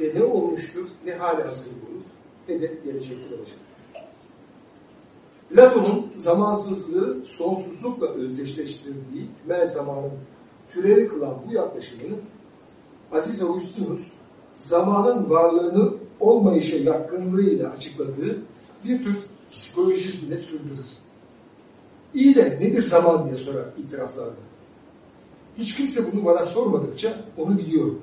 ve ne olmuştur ne hali hazır bulur ne de gelecekte olacak. Platon'un zamansızlığı sonsuzlukla özdeşleştirdiği tümel zamanın türevi kılan bu yaklaşımını Aziz Augustinus zamanın varlığını olmayışa yatkınlığıyla açıkladığı bir tür psikolojizmle sürdürür. İyi de nedir zaman diye sorar itiraflarda. Hiç kimse bunu bana sormadıkça onu biliyorum.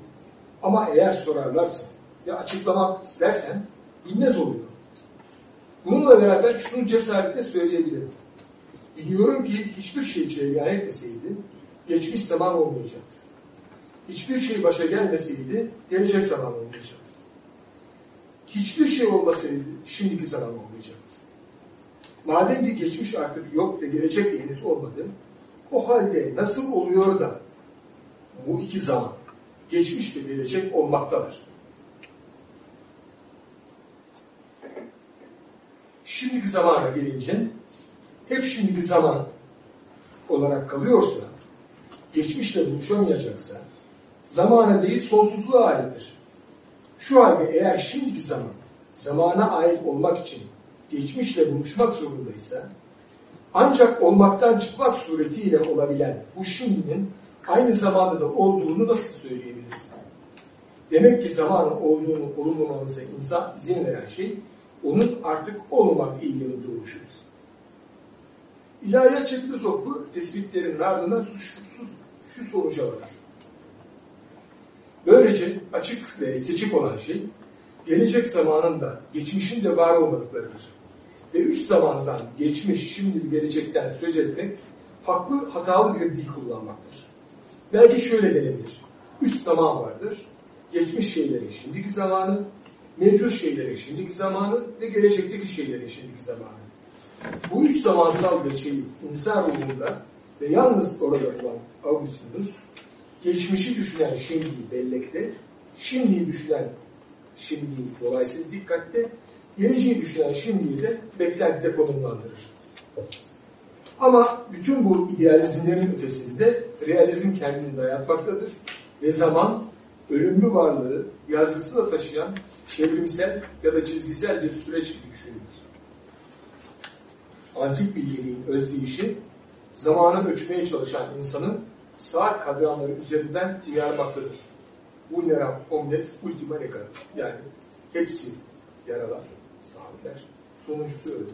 Ama eğer sorarlarsa ya açıklamak istersen bilmez oluyor. Bununla beraber şunu cesaretle söyleyebilirim. Biliyorum ki hiçbir şey cereyan etmeseydi geçmiş zaman olmayacaktı. Hiçbir şey başa gelmeseydi gelecek zaman olmayacaktı. Hiçbir şey olmasaydı şimdiki zaman olmayacaktı. Madem ki geçmiş artık yok ve gelecek henüz olmadı, o halde nasıl oluyor da bu iki zaman, geçmiş ve gelecek olmaktadır? Şimdiki zamana gelince, hep şimdiki zaman olarak kalıyorsa, geçmişle buluşamayacaksa, zamana değil sonsuzluğa aittir. Şu halde eğer şimdiki zaman, zamana ait olmak için geçmişle buluşmak zorundaysa, ancak olmaktan çıkmak suretiyle olabilen bu şimdinin aynı zamanda da olduğunu nasıl söyleyebiliriz? Demek ki zamanın olduğunu olumlamamıza insan izin veren şey, onun artık olmamak ilgili duruşudur. İlahiyatçı filozofu tespitlerin ardından suçsuz şu sonuca varır. Böylece açık ve seçik olan şey, gelecek zamanın da geçmişin de var olmadıklarıdır. Ve üç zamandan, geçmiş, şimdi gelecekten söz etmek, haklı, hatalı bir dil kullanmaktır. Belki şöyle denebilir. Üç zaman vardır. Geçmiş şeylerin şimdiki zamanı, mevcut şeylerin şimdiki zamanı ve gelecekteki şeylerin şimdiki zamanı. Bu üç zamansal geçeyi insan ruhunda ve yalnız orada olan Augustinus, geçmişi düşünen şimdiyi bellekte, şimdiyi düşünen şimdiyi dolayısıyla dikkatte, geleceği düşünen şimdiyi de beklentide konumlandırır. Ama bütün bu idealizmlerin ötesinde realizm kendini dayatmaktadır ve zaman ölümlü varlığı yazgısıyla taşıyan çevrimsel ya da çizgisel bir süreç gibi düşünülür. Antik bilgeliğin özdeyişi zamanı ölçmeye çalışan insanın saat kadranları üzerinden uyarmaktadır. Vulneram omnes ultima recat. Yani hepsi yaralar, saatler. Sonuncusu öldür.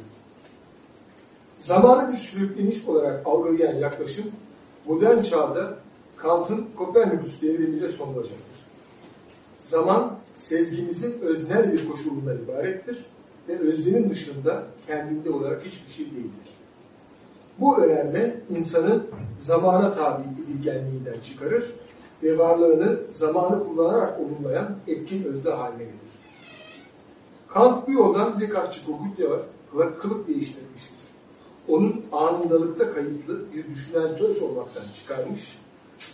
Zamanı bir sürükleniş olarak algılayan yaklaşım modern çağda Kant'ın Kopernikus devrimiyle son bulacaktır. Zaman sezgimizin öznel bir koşulundan ibarettir ve öznenin dışında kendinde olarak hiçbir şey değildir. Bu öğrenme insanı zamana tabi edilgenliğinden çıkarır ve varlığını zamanı kullanarak olumlayan etkin özne haline getirir. Kant bu yoldan Descartes'i Kokutya kılık değiştirmiştir. Onun anındalıkta kayıtlı bir düşünen töz olmaktan çıkarmış,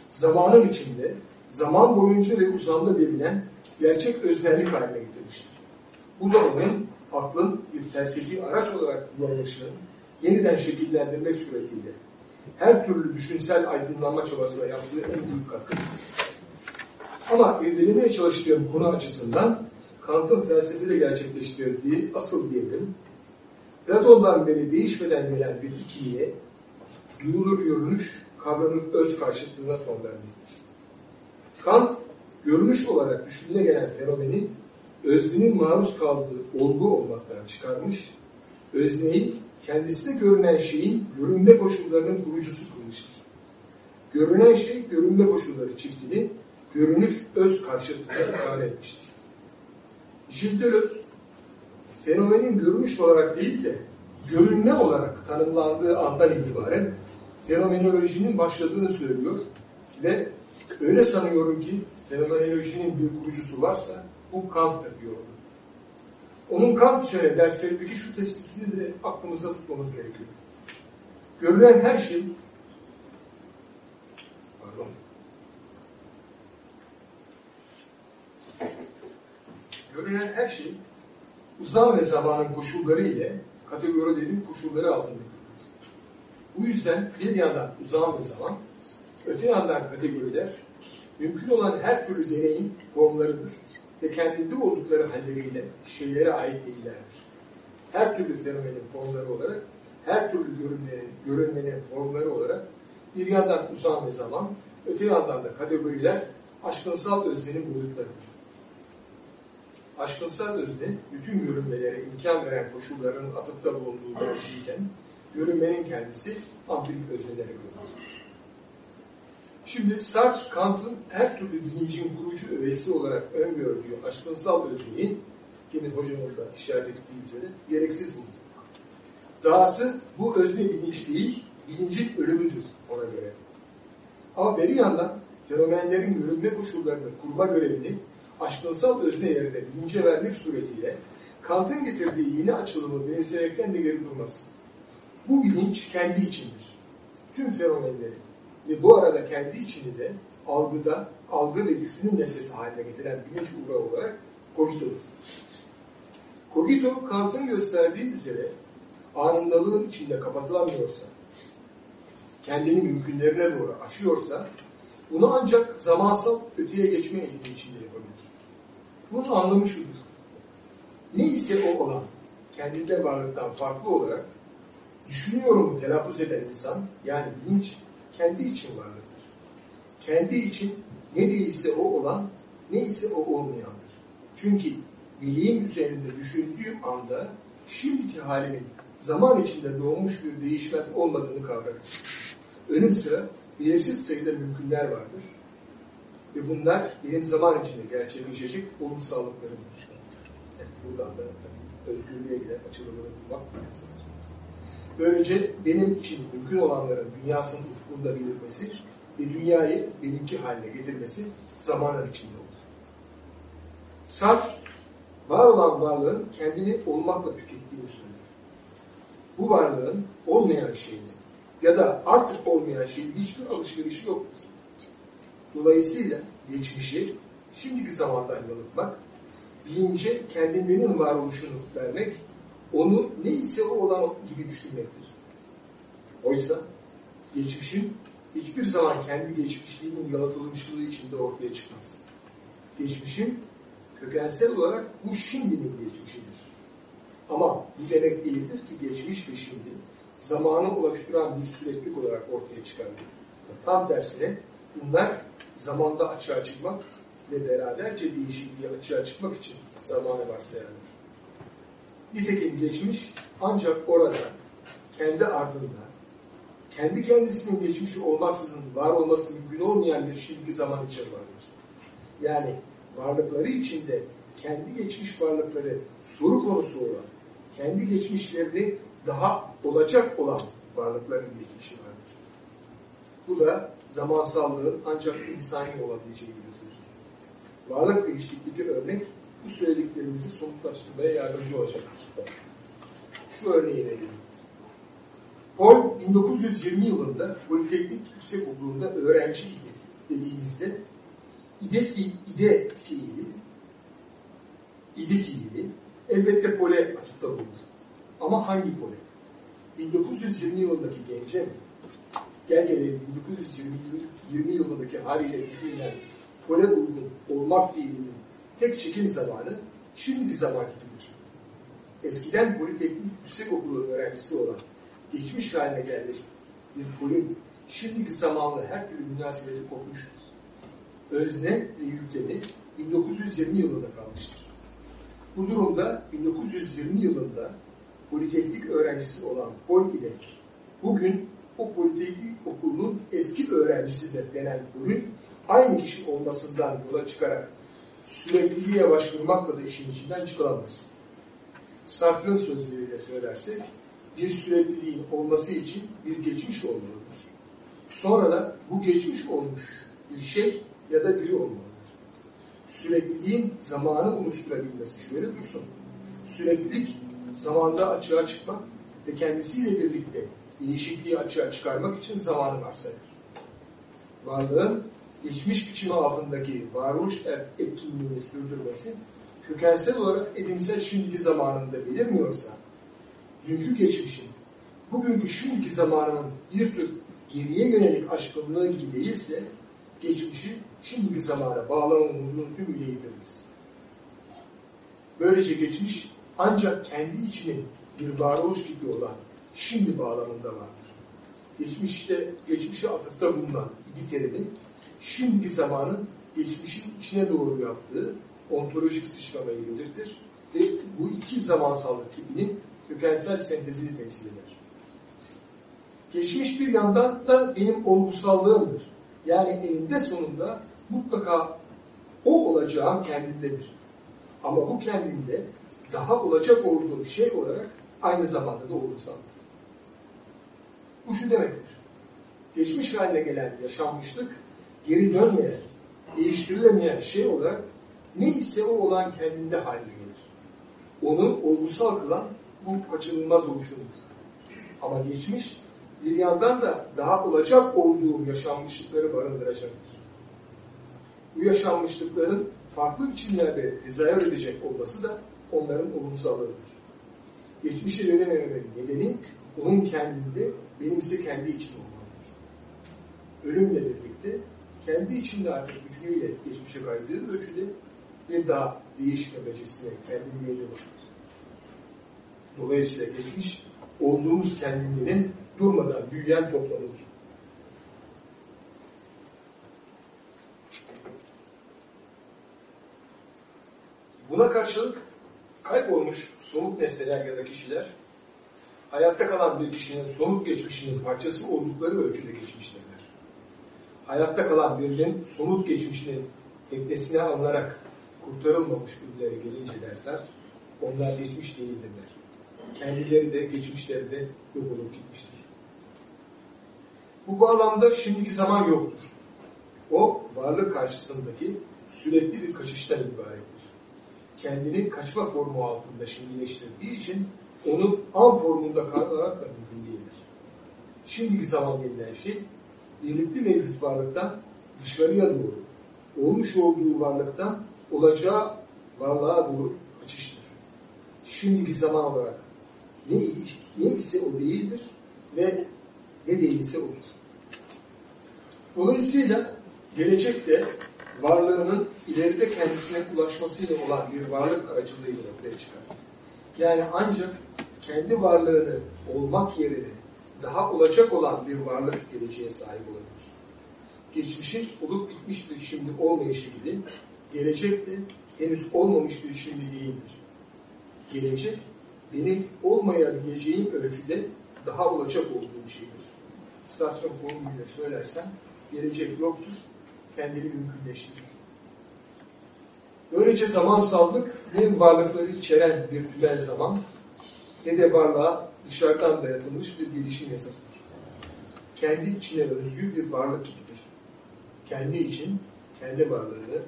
zamanın içinde, zaman boyunca ve uzamda verilen gerçek öznellik haline getirmiştir. Bu da onun aklın bir felsefi araç olarak kullanılışını yeniden şekillendirmek suretiyle her türlü düşünsel aydınlanma çabasına yaptığı en büyük katkıdır. Ama irdelemeye çalıştığım konu açısından Kant'ın felsefede gerçekleştirdiği asıl devrim, Platon'dan beri değişmeden gelen bir ikiliye, duyulur görünüş, kavranır öz karşıtlığına son vermesidir. Kant, görünüş olarak düşünüle gelen fenomeni öznenin maruz kaldığı olgu olmaktan çıkarmış, özneyi kendisine görünen şeyin görünme koşullarının kurucusu kılmıştır. Görünen şey görünme koşulları çiftini görünüş öz karşıtına ifade etmiştir. Gilles Deleuze, fenomenin görünüş olarak değil de görünme olarak tanımlandığı andan itibaren fenomenolojinin başladığını söylüyor ve öyle sanıyorum ki fenomenolojinin bir kurucusu varsa bu Kant'tır diyor. Onun Kant üzerine derslerindeki şu tespitini de aklımıza tutmamız gerekiyor. Görülen her şey pardon görünen her şey uzam ve zamanın koşulları ile kategorilerin koşulları altında görülür. Bu yüzden bir yandan uzam ve zaman, öte yandan kategoriler mümkün olan her türlü deneyin formlarıdır ve kendinde oldukları halleriyle şeylere ait değillerdir. Her türlü fenomenin formları olarak, her türlü görünmenin, görünmenin formları olarak bir yandan uzam ve zaman, öte yandan da kategoriler aşkınsal öznenin boyutlarıdır. Aşkınsal özne, bütün görünmelere imkan veren koşulların atıfta bulunduğu bir şeyken, görünmenin kendisi ampirik öznelere görünür. Şimdi Sartre, Kant'ın her türlü bilincin kurucu öğesi olarak öngördüğü aşkınsal özneyi, yine hocamın da işaret ettiği üzere, gereksiz buldu. Dahası bu özne bilinç değil, bilincin ölümüdür ona göre. Ama bir yandan fenomenlerin görünme koşullarını kurma görevini aşkınsal özne yerine bilince vermek suretiyle Kant'ın getirdiği yeni açılımı benimsemekten de geri durmaz. Bu bilinç kendi içindir. Tüm fenomenleri ve bu arada kendi içini de algıda, algı ve düşünün nesnesi haline getiren bilinç uğrağı olarak kogitodur. Kogito, Kant'ın gösterdiği üzere anındalığın içinde kapatılamıyorsa, kendini mümkünlerine doğru aşıyorsa, bunu ancak zamansal öteye geçme eğilimi içinde yapabilir. Bunun anlamı şudur. Neyse o olan, kendinde varlıktan farklı olarak düşünüyorum telaffuz eden insan, yani bilinç, kendi için varlıktır. Kendi için ne değilse o olan, neyse o olmayandır. Çünkü biliğim üzerinde düşündüğüm anda şimdiki halimin zaman içinde doğmuş bir değişmez olmadığını kavrarım. Önüm sıra belirsiz sayıda mümkünler vardır. Ve bunlar benim zaman içinde gerçekleşecek olumsallıklarımdır. Yani buradan da özgürlüğe giden açılımını bulmak lazım. Böylece benim için mümkün olanların dünyasının ufkunda belirmesi ve dünyayı benimki haline getirmesi zamanın içinde olur. Sarf, var olan varlığın kendini olmakla tükettiğini söylüyor. Bu varlığın olmayan şeyini ya da artık olmayan şeyin hiçbir alışverişi yoktur. Dolayısıyla geçmişi şimdiki zamandan yalıtmak, bilince kendilerinin varoluşunu vermek, onu neyse o olan gibi düşünmektir. Oysa geçmişin hiçbir zaman kendi geçmişliğinin yalıtılmışlığı içinde ortaya çıkmaz. Geçmişin kökensel olarak bu şimdinin geçmişidir. Ama bu demek değildir ki geçmiş ve şimdi zamanı oluşturan bir süreklilik olarak ortaya çıkardır. Tam tersine bunlar zamanda açığa çıkmak ve beraberce değişikliği açığa çıkmak için zamanı varsayarlar. Nitekim geçmiş ancak orada, kendi ardında, kendi kendisinin geçmişi olmaksızın var olması mümkün olmayan bir şimdiki zaman için vardır. Yani varlıkları içinde kendi geçmiş varlıkları soru konusu olan, kendi geçmişlerini daha olacak olan varlıkların geçmişi vardır. Bu da zamansallığın ancak insani olabileceği bir gösterir. Varlık değişikliği örnek bu söylediklerimizi somutlaştırmaya yardımcı olacaktır. Şu örneği verelim. Paul 1920 yılında Politeknik Yüksek Okulu'nda öğrenciydi dediğimizde ide, fi, ide fiili ide fiili elbette pole atıfta bulundu. Ama hangi pole? 1920 yılındaki gence mi? Gel gelelim 1920 yılındaki haliyle düşünülen pole uygun olmak fiilinin tek çekim zamanı şimdiki zaman gibidir. Eskiden Politeknik Yüksek Okulu öğrencisi olan geçmiş haline gelmiş bir polin şimdiki zamanla her türlü münasebeti kopmuştur. özne ve yüklemi 1920 yılında kalmıştır. Bu durumda 1920 yılında Politeknik öğrencisi olan Paul ile bugün o Politeknik okulunun eski öğrencisi de denen Paul'ün aynı kişi olmasından yola çıkarak sürekliliğe başvurmakla da işin içinden çıkılamaz. Sartre'ın sözleriyle söylersek bir sürekliliğin olması için bir geçmiş olmalıdır. Sonra da bu geçmiş olmuş bir şey ya da biri olmalıdır. Sürekliliğin zamanı oluşturabilmesi şöyle dursun. Süreklilik zamanda açığa çıkmak ve kendisiyle birlikte değişikliği açığa çıkarmak için zamanı varsayar. Varlığın geçmiş biçimi altındaki varoluş etkinliğini sürdürmesi kökensel olarak edimsel şimdiki zamanında belirmiyorsa, dünkü geçmişin, bugünkü şimdiki zamanının bir tür geriye yönelik aşkınlığı gibi değilse, geçmişi şimdiki zamana bağlama umudunun tümüyle. Böylece geçmiş ancak kendi içinin bir varoluş gibi olan şimdi bağlamında vardır. Geçmişte, geçmişe atıfta bulunan iki terimin şimdiki zamanın geçmişin içine doğru yaptığı ontolojik sıçramayı belirtir ve bu iki zamansallık tipinin kökensel sentezini temsil eder. Geçmiş bir yandan da benim olgusallığımdır. Yani eninde sonunda mutlaka o olacağım kendimdedir. Ama bu kendimde daha olacak olduğu şey olarak aynı zamanda da olursaldır. Bu şu demektir. Geçmiş haline gelen yaşanmışlık geri dönmeyen, değiştirilemeyen şey olarak ne ise o olan kendinde haline gelir. Onu olgusal kılan bu kaçınılmaz oluşumdur. Ama geçmiş bir yandan da daha olacak olduğu yaşanmışlıkları barındıracaktır. Bu yaşanmışlıkların farklı biçimlerde tezahür edecek olması da onların olumsallığıdır. Geçmişe dönememenin nedeni onun kendinde benimse kendi için olmalıdır. Ölümle birlikte kendi içinde artık bütünüyle geçmişe kaydığı ölçüde bir daha değişmemecesine kendini yayılır. Dolayısıyla geçmiş olduğumuz kendiliğinin durmadan büyüyen toplamıdır. Buna karşılık kaybolmuş somut nesneler ya da kişiler hayatta kalan bir kişinin somut geçmişinin parçası oldukları ölçüde geçmişlerdir. Hayatta kalan birinin somut geçmişinin teknesine alınarak kurtarılmamış ünlere gelince dersler, onlar geçmiş değildirler. Kendileri de geçmişleri de yok olup gitmiştir. Bu bağlamda şimdiki zaman yoktur. O varlık karşısındaki sürekli bir kaçıştan ibarettir. Kendini kaçma formu altında şimdileştirdiği için onu an formunda kavramak da mümkün değildir. Şimdiki zaman denilen şey birlikte mevcut varlıktan dışarıya doğru, olmuş olduğu varlıktan olacağı varlığa doğru kaçıştır. Şimdiki zaman olarak ne, ne ise o değildir ve ne değilse odur. Dolayısıyla gelecekte varlığının ileride kendisine ulaşmasıyla olan bir varlık aracılığıyla ortaya çıkar. Yani ancak kendi varlığını olmak yerine daha olacak olan bir varlık geleceğe sahip olabilir. Geçmişin olup bitmiş bir şimdi olmayışı gibi gelecek de henüz olmamış bir şimdi değildir. Gelecek benim olmayabileceğim ölçüde daha olacak olduğum şeydir. İstasyon formülüyle söylersem gelecek yoktur, kendini mümkünleştirir. Böylece zamansallık ne varlıkları içeren bir tümel zaman ne de varlığa dışarıdan dayatılmış bir gelişim yasasıdır. Kendi içine özgü bir varlık gibidir. Kendi için, kendi varlığını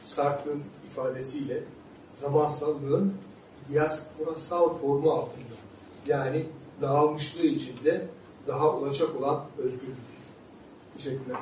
Sartre'ın ifadesiyle zamansallığın diasporasal formu altında yani dağılmışlığı içinde daha olacak olan özgürlük. Teşekkürler.